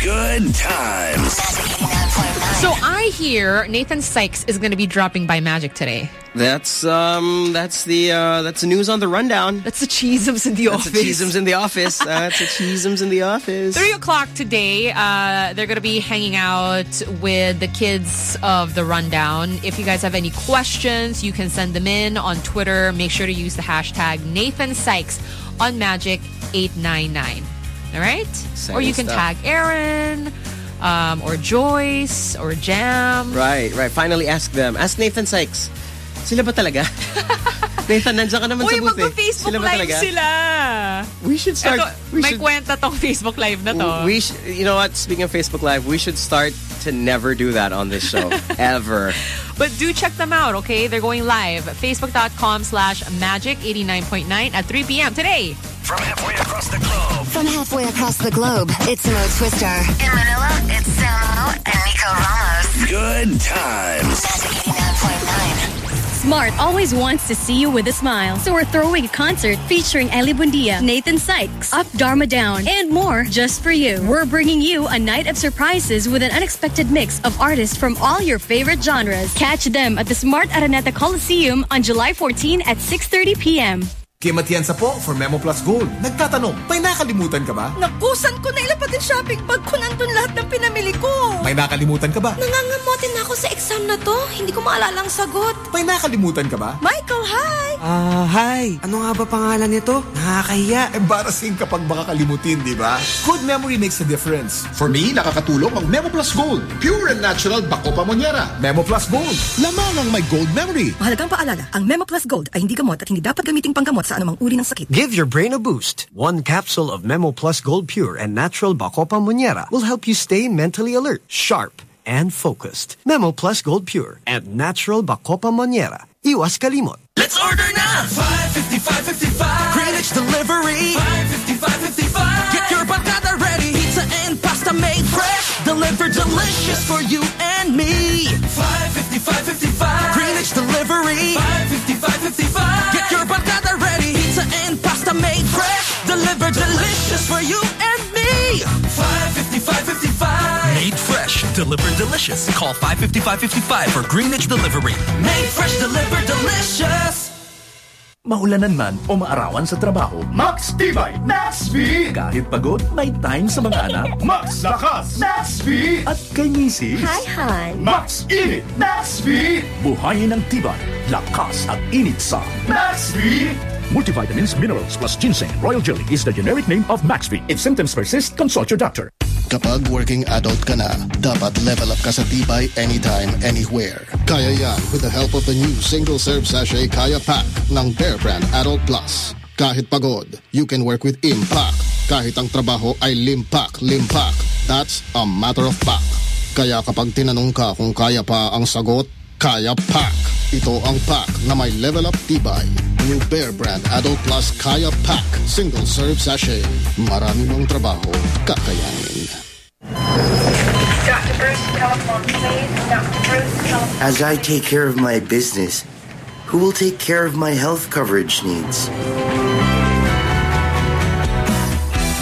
Good times. So I hear Nathan Sykes is going to be dropping by Magic today. That's um that's the uh that's the news on the rundown. That's the cheesums in the that's office. The cheesums in the office. that's the cheesums in the office. Three o'clock today. Uh, they're going to be hanging out with the kids of the rundown. If you guys have any questions, you can send them in on Twitter. Make sure to use the hashtag Nathan Sykes on Magic eight nine nine. All right, Exciting or you can stuff. tag Aaron. Um, or Joyce, or Jam. Right, right. Finally ask them. Ask Nathan Sykes. Sila ba talaga? (laughs) Nathan, nandiyan ka naman Uy, sa booth eh. magpa-Facebook Sila Live talaga? sila. We should start. Eto, we may should, kwenta tong Facebook Live na to. we sh- you know what? Speaking of Facebook Live, we should start to never do that on this show. (laughs) Ever. But do check them out, okay? They're going live. Facebook.com slash magic89.9 at 3 p.m. today. From halfway across the globe. From halfway across the globe, it's Mo Twister. In Manila, it's Samo and Nico Ramos. Good times. Smart always wants to see you with a smile. So we're throwing a concert featuring Ely Buendia, Nathan Sykes, Up Dharma Down, and more just for you. We're bringing you a night of surprises with an unexpected mix of artists from all your favorite genres. Catch them at the Smart Araneta Coliseum on July 14 at 6.30 p.m. Kim Atienza po for Memo Plus Gold. Nagtatanong, may nakalimutan ka ba? Nakusan ko na ilapad yung shopping bag ko nandun lahat ng pinamili ko. May nakalimutan ka ba? Nangangamotin na ako sa exam na to. Hindi ko maalala ang sagot. May nakalimutan ka ba? Michael, hi! Ah, hi. Ano nga ba pangalan nito? Nakakahiya. Embarrassing kapag baka kalimutin, di ba? Good memory makes a difference. For me, nakakatulong ang Memo Plus Gold. Pure and natural bako pamonyera. Memo Plus Gold. Lamang ang may gold memory. Mahalagang paalala, ang Memo Plus Gold ay hindi gamot at hindi dapat gamiting panggamot sa anumang uri ng sakit. Give your brain a boost. One capsule of Memo Plus Gold Pure and Natural Bacopa Monniera will help you stay mentally alert, sharp, and focused. Memo Plus Gold Pure and Natural Bacopa Monniera. Iwas kalimot. Let's order now! 555 Greenwich Delivery 555 Get your barcada ready Pizza and pasta made fresh Delivered delicious for you and me 555 Greenwich Delivery 555 Delivered delicious for you and me 555 Made fresh fresh, delivered delicious. Call 555-55 for Greenwich Delivery. Made fresh, delivered delicious. Maulanan man o maarawan sa trabaho, Max Tibay, Max V! Kahit pagod, may time sa mga anak, (laughs) Max Lakas, Max V! At kay misis, Hi, hon. Max Init, Max V! Buhayin ng tibay, lakas at init sa Max V! Multivitamins, minerals plus ginseng, royal jelly is the generic name of Max V. If symptoms persist, consult your doctor. Kapag working adult ka na, dapat level up ka sa tibay anytime, anywhere. Kaya yan with the help of the new single-serve sachet Kaya Pack ng Bear Brand Adult Plus. Kahit pagod, you can work with Impact. Kahit ang trabaho ay limpak, limpak. That's a matter of fact. Kaya kapag tinanong ka kung kaya pa ang sagot, Kaya Pack. Ito ang pack na may level up tibay. New Bear Brand Adult Plus Kaya Pack. Single serve sachet. Marami mong trabaho, kakayanin. Dr. Bruce, telephone, please. Dr. Bruce, telephone. As I take care of my business, who will take care of my health coverage needs?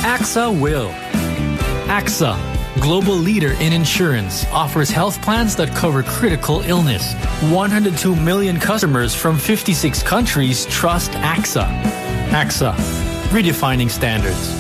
AXA will. AXA, global leader in insurance, offers health plans that cover critical illness. 102 million customers from 56 countries trust AXA. AXA, redefining standards.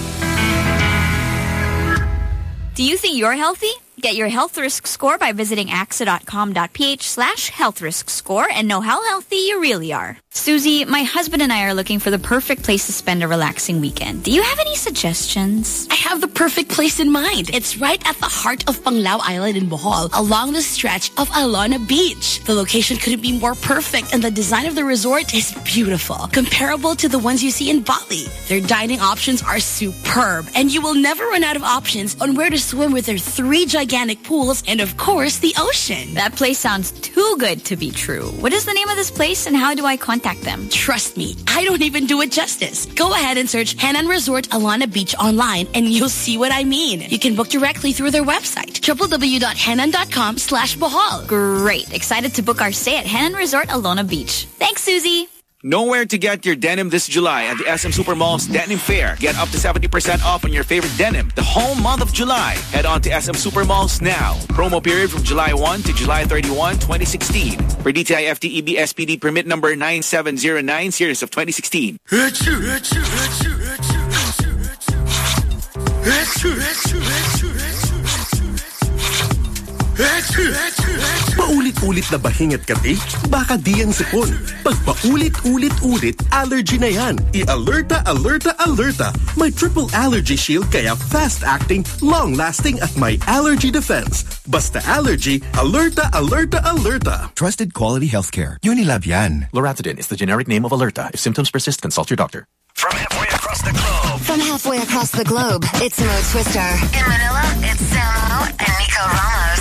Do you think you're healthy? Get your health risk score by visiting axa.com.ph slash health risk score and know how healthy you really are. Susie, my husband and I are looking for the perfect place to spend a relaxing weekend. Do you have any suggestions? I have the perfect place in mind. It's right at the heart of Panglao Island in Bohol, along the stretch of Alona Beach. The location couldn't be more perfect, and the design of the resort is beautiful, comparable to the ones you see in Bali. Their dining options are superb, and you will never run out of options on where to swim with their three gigantic pools and, of course, the ocean. That place sounds too good to be true. What is the name of this place and how do I contact them? Trust me, I don't even do it justice. Go ahead and search Henann Resort Alona Beach online and you'll see what I mean. You can book directly through their website, www.henann.com slash Bohol. Great. Excited to book our stay at Henann Resort Alona Beach. Thanks, Susie. Nowhere to get your denim this July at the SM Supermall's Denim Fair. Get up to 70% off on your favorite denim the whole month of July. Head on to SM Supermalls now. Promo period from July 1 to July 31, 2016. For DTI FTEB SPD permit number 9709 series of 2016. Paulit-ulit na bahing at kati? Baka di yan sipon. Pag paulit-ulit-ulit, allergy na yan. I-alerta, alerta, alerta. May triple allergy shield kaya fast-acting, long-lasting at may allergy defense. Basta allergy, alerta, alerta, alerta. Trusted quality healthcare. Unilab yan. Loratadine is the generic name of Allerta. If symptoms persist, consult your doctor. From halfway across the globe. From halfway across the globe, it's Mo Twister. In Manila, it's Samo and Nico Ramos.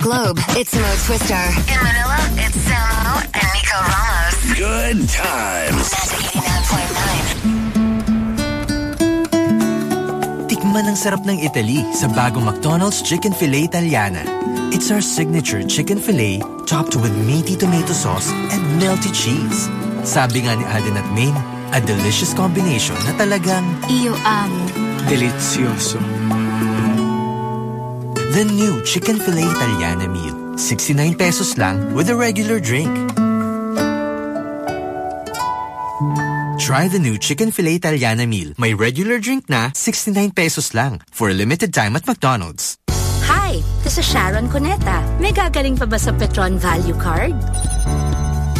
globe, it's Mo Twister. In Manila, it's Samo and Nico Ramos. Good times. Tikman ang sarap ng Italy sa bagong McDonald's Chicken Filet Italiana. It's our signature chicken filet topped with meaty tomato sauce and melty cheese. Sabi nga ni at main, a delicious combination na talagang... Iyo ang... Delicioso. The new Chicken Filet Italiana Meal. 69 pesos lang with a regular drink. Try the new Chicken Filet Italiana Meal. My regular drink na 69 pesos lang for a limited time at McDonald's. Hi, this is Sharon Cuneta. May gagaling pa ba sa Petron Value Card?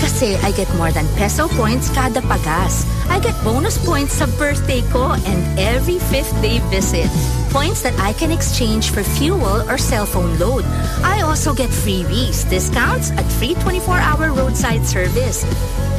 Kasi I get more than peso points kada pagas. I get bonus points sa birthday ko and every fifth day visit points that I can exchange for fuel or cell phone load. I also get freebies, discounts at free 24-hour roadside service.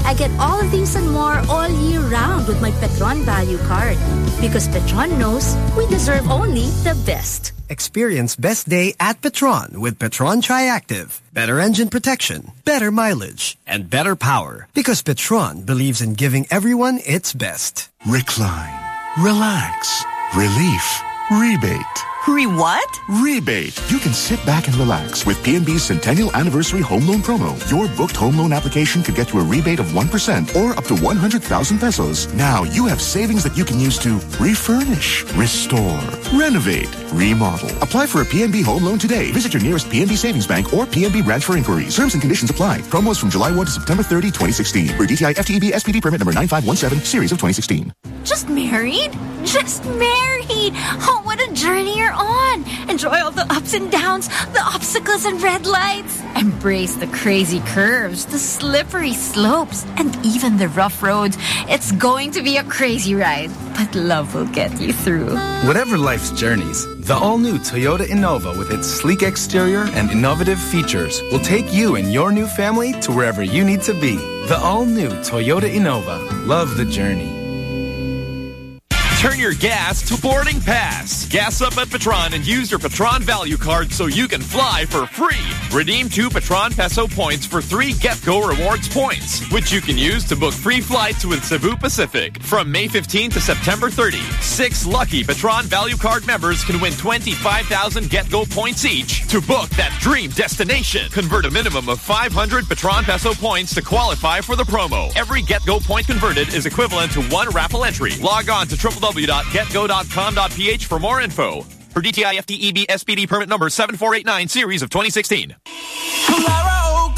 I get all of these and more all year round with my Petron Value Card. Because Petron knows we deserve only the best. Experience best day at Petron with Petron Triactive. Better engine protection, better mileage, and better power. Because Petron believes in giving everyone its best. Recline. Relax. Relief. Rebate. Re what? Rebate. You can sit back and relax with PNB's Centennial Anniversary Home Loan Promo. Your booked home loan application could get you a rebate of 1% or up to 100,000 pesos. Now you have savings that you can use to refurnish, restore, renovate, remodel. Apply for a PNB home loan today. Visit your nearest PNB Savings Bank or PNB branch for inquiries. Terms and conditions apply. Promos from July 1 to September 30, 2016. For DTI FTEB SPD permit number 9517, series of 2016. Just married? Just married! Oh, what a journey you're on! Enjoy all the ups and downs, the obstacles and red lights. Embrace the crazy curves, the slippery slopes, and even the rough roads. It's going to be a crazy ride, but love will get you through. Whatever life's journeys, the all-new Toyota Innova with its sleek exterior and innovative features will take you and your new family to wherever you need to be. The all-new Toyota Innova. Love the journey. Turn your gas to boarding pass. Gas up at Petron and use your Petron value card so you can fly for free. Redeem two Petron Peso points for three GetGo Rewards points, which you can use to book free flights with Cebu Pacific from May 15 to September 30. Six lucky Petron value card members can win 25,000 GetGo points each to book that dream destination. Convert a minimum of 500 Petron Peso points to qualify for the promo. Every GetGo point converted is equivalent to one raffle entry. Log on to www.getgo.com.ph for more info. For DTI FTEB SPD permit number 7489 series of 2016. Clara, oh,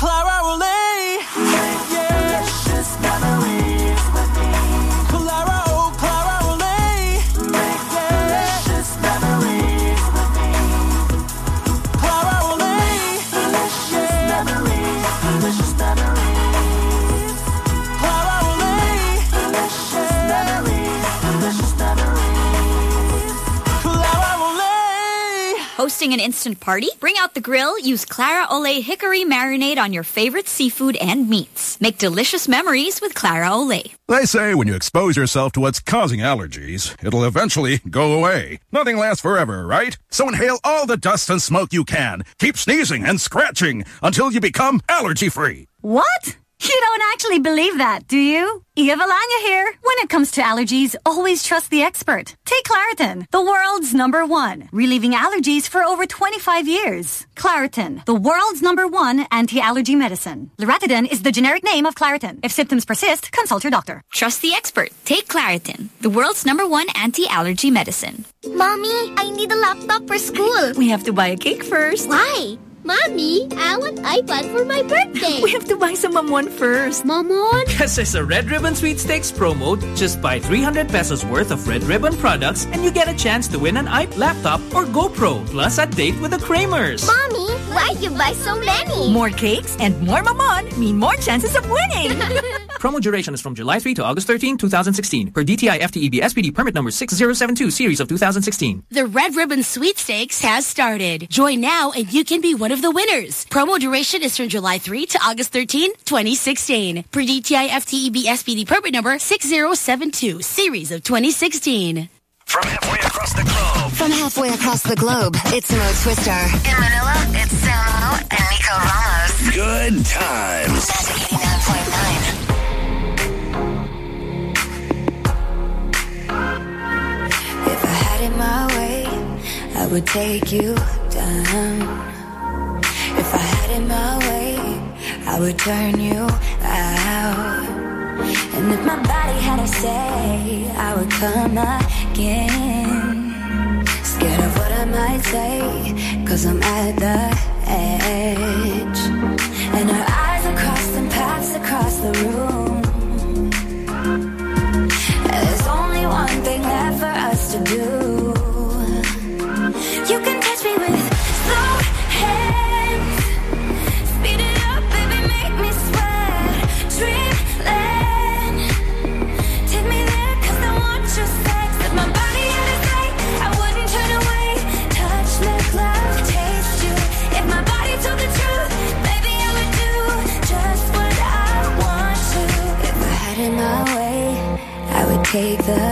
Hosting an instant party? Bring out the grill, use Clara Olé Hickory Marinade on your favorite seafood and meats. Make delicious memories with Clara Olé. They say when you expose yourself to what's causing allergies, it'll eventually go away. Nothing lasts forever, right? So inhale all the dust and smoke you can. Keep sneezing and scratching until you become allergy free. What? You don't actually believe that, do you? Iya Villania here. When it comes to allergies, always trust the expert. Take Claritin, the world's number one, relieving allergies for over 25 years. Claritin, the world's number one anti-allergy medicine. Loratadine is the generic name of Claritin. If symptoms persist, consult your doctor. Trust the expert. Take Claritin, the world's number one anti-allergy medicine. Mommy, I need a laptop for school. We have to buy a cake first. Why? Mommy, I want iPad for my birthday. (laughs) We have to buy some Mamon first. Mamon? Because (laughs) it's a Red Ribbon Sweepstakes promo. Just buy 300 pesos worth of Red Ribbon products and you get a chance to win an iPad laptop or GoPro plus a date with the Kramers. Mommy, why'd you buy so many? More cakes and more Mamon mean more chances of winning. (laughs) Promo duration is from July 3 to August 13, 2016. Per DTI FTEB SPD permit number 6072 series of 2016. The Red Ribbon Sweepstakes has started. Join now and you can be one of the winners. Promo duration is from July 3 to August 13, 2016. Per DTI FTEB SPD permit number 6072 series of 2016. From halfway across the globe. From halfway across the globe, it's Mo Twister. In Manila, it's Samo and Nico Ramos. Good times. Magic 89.9. If I had it my way, I would take you down. If I had it my way, I would turn you out. And if my body had a say, I would come again. Scared of what I might say, cause I'm at the edge. And our eyes are crossing paths across the room. There's only one thing left for us to do. Take the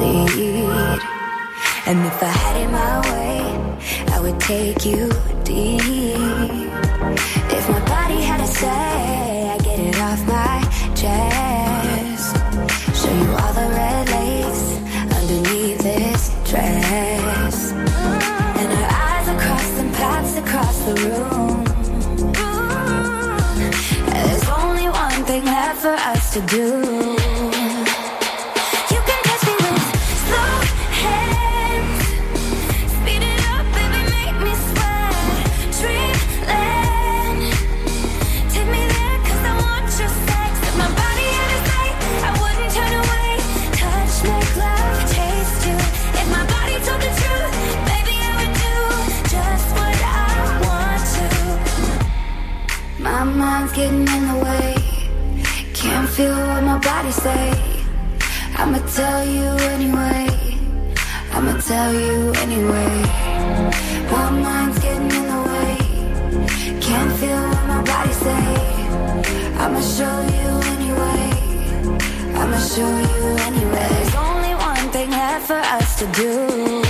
lead. And if I had it my way, I would take you deep. If my body had a say, I'd get it off my chest. Show you all the red lace underneath this dress. And our eyes are crossing paths across the room. There's only one thing left for us to do. Getting in the way. Can't feel what my body say. I'ma tell you anyway. I'ma tell you anyway. My mind's getting in the way. Can't feel what my body say. I'ma show you anyway. I'ma show you anyway. There's only one thing left for us to do.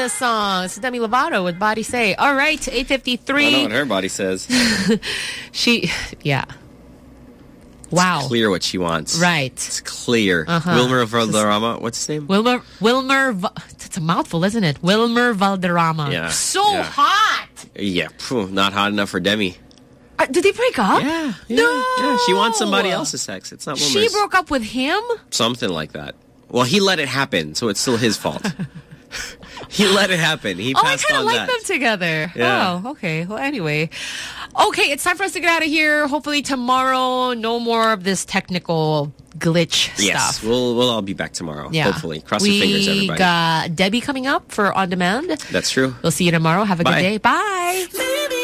This song. It's Demi Lovato with Body Say. All right, 853. I know what her body says. (laughs) she, yeah. Wow. Clear what she wants. Right. It's clear. Uh-huh. Wilmer Valderrama. What's his name? Wilmer, Wilmer, it's a mouthful, isn't it? Wilmer Valderrama. Yeah. So Yeah. hot. Yeah, phew, not hot enough for Demi. Uh, did they break up? Yeah, No. Yeah, she wants somebody else's sex. It's not She broke up with him? Something like that. Well, he let it happen, so it's still his fault. (laughs) (laughs) he let it happen. He oh, I passed kind of like that. them together. Yeah. Oh, okay. Well, anyway. Okay, it's time for us to get out of here. Hopefully tomorrow, no more of this technical glitch Yes, stuff. we'll we'll all be back tomorrow. Yeah. Hopefully, cross we your fingers, everybody. We got Debbie coming up for On Demand. That's true. We'll see you tomorrow. Have a Bye. good day. Bye.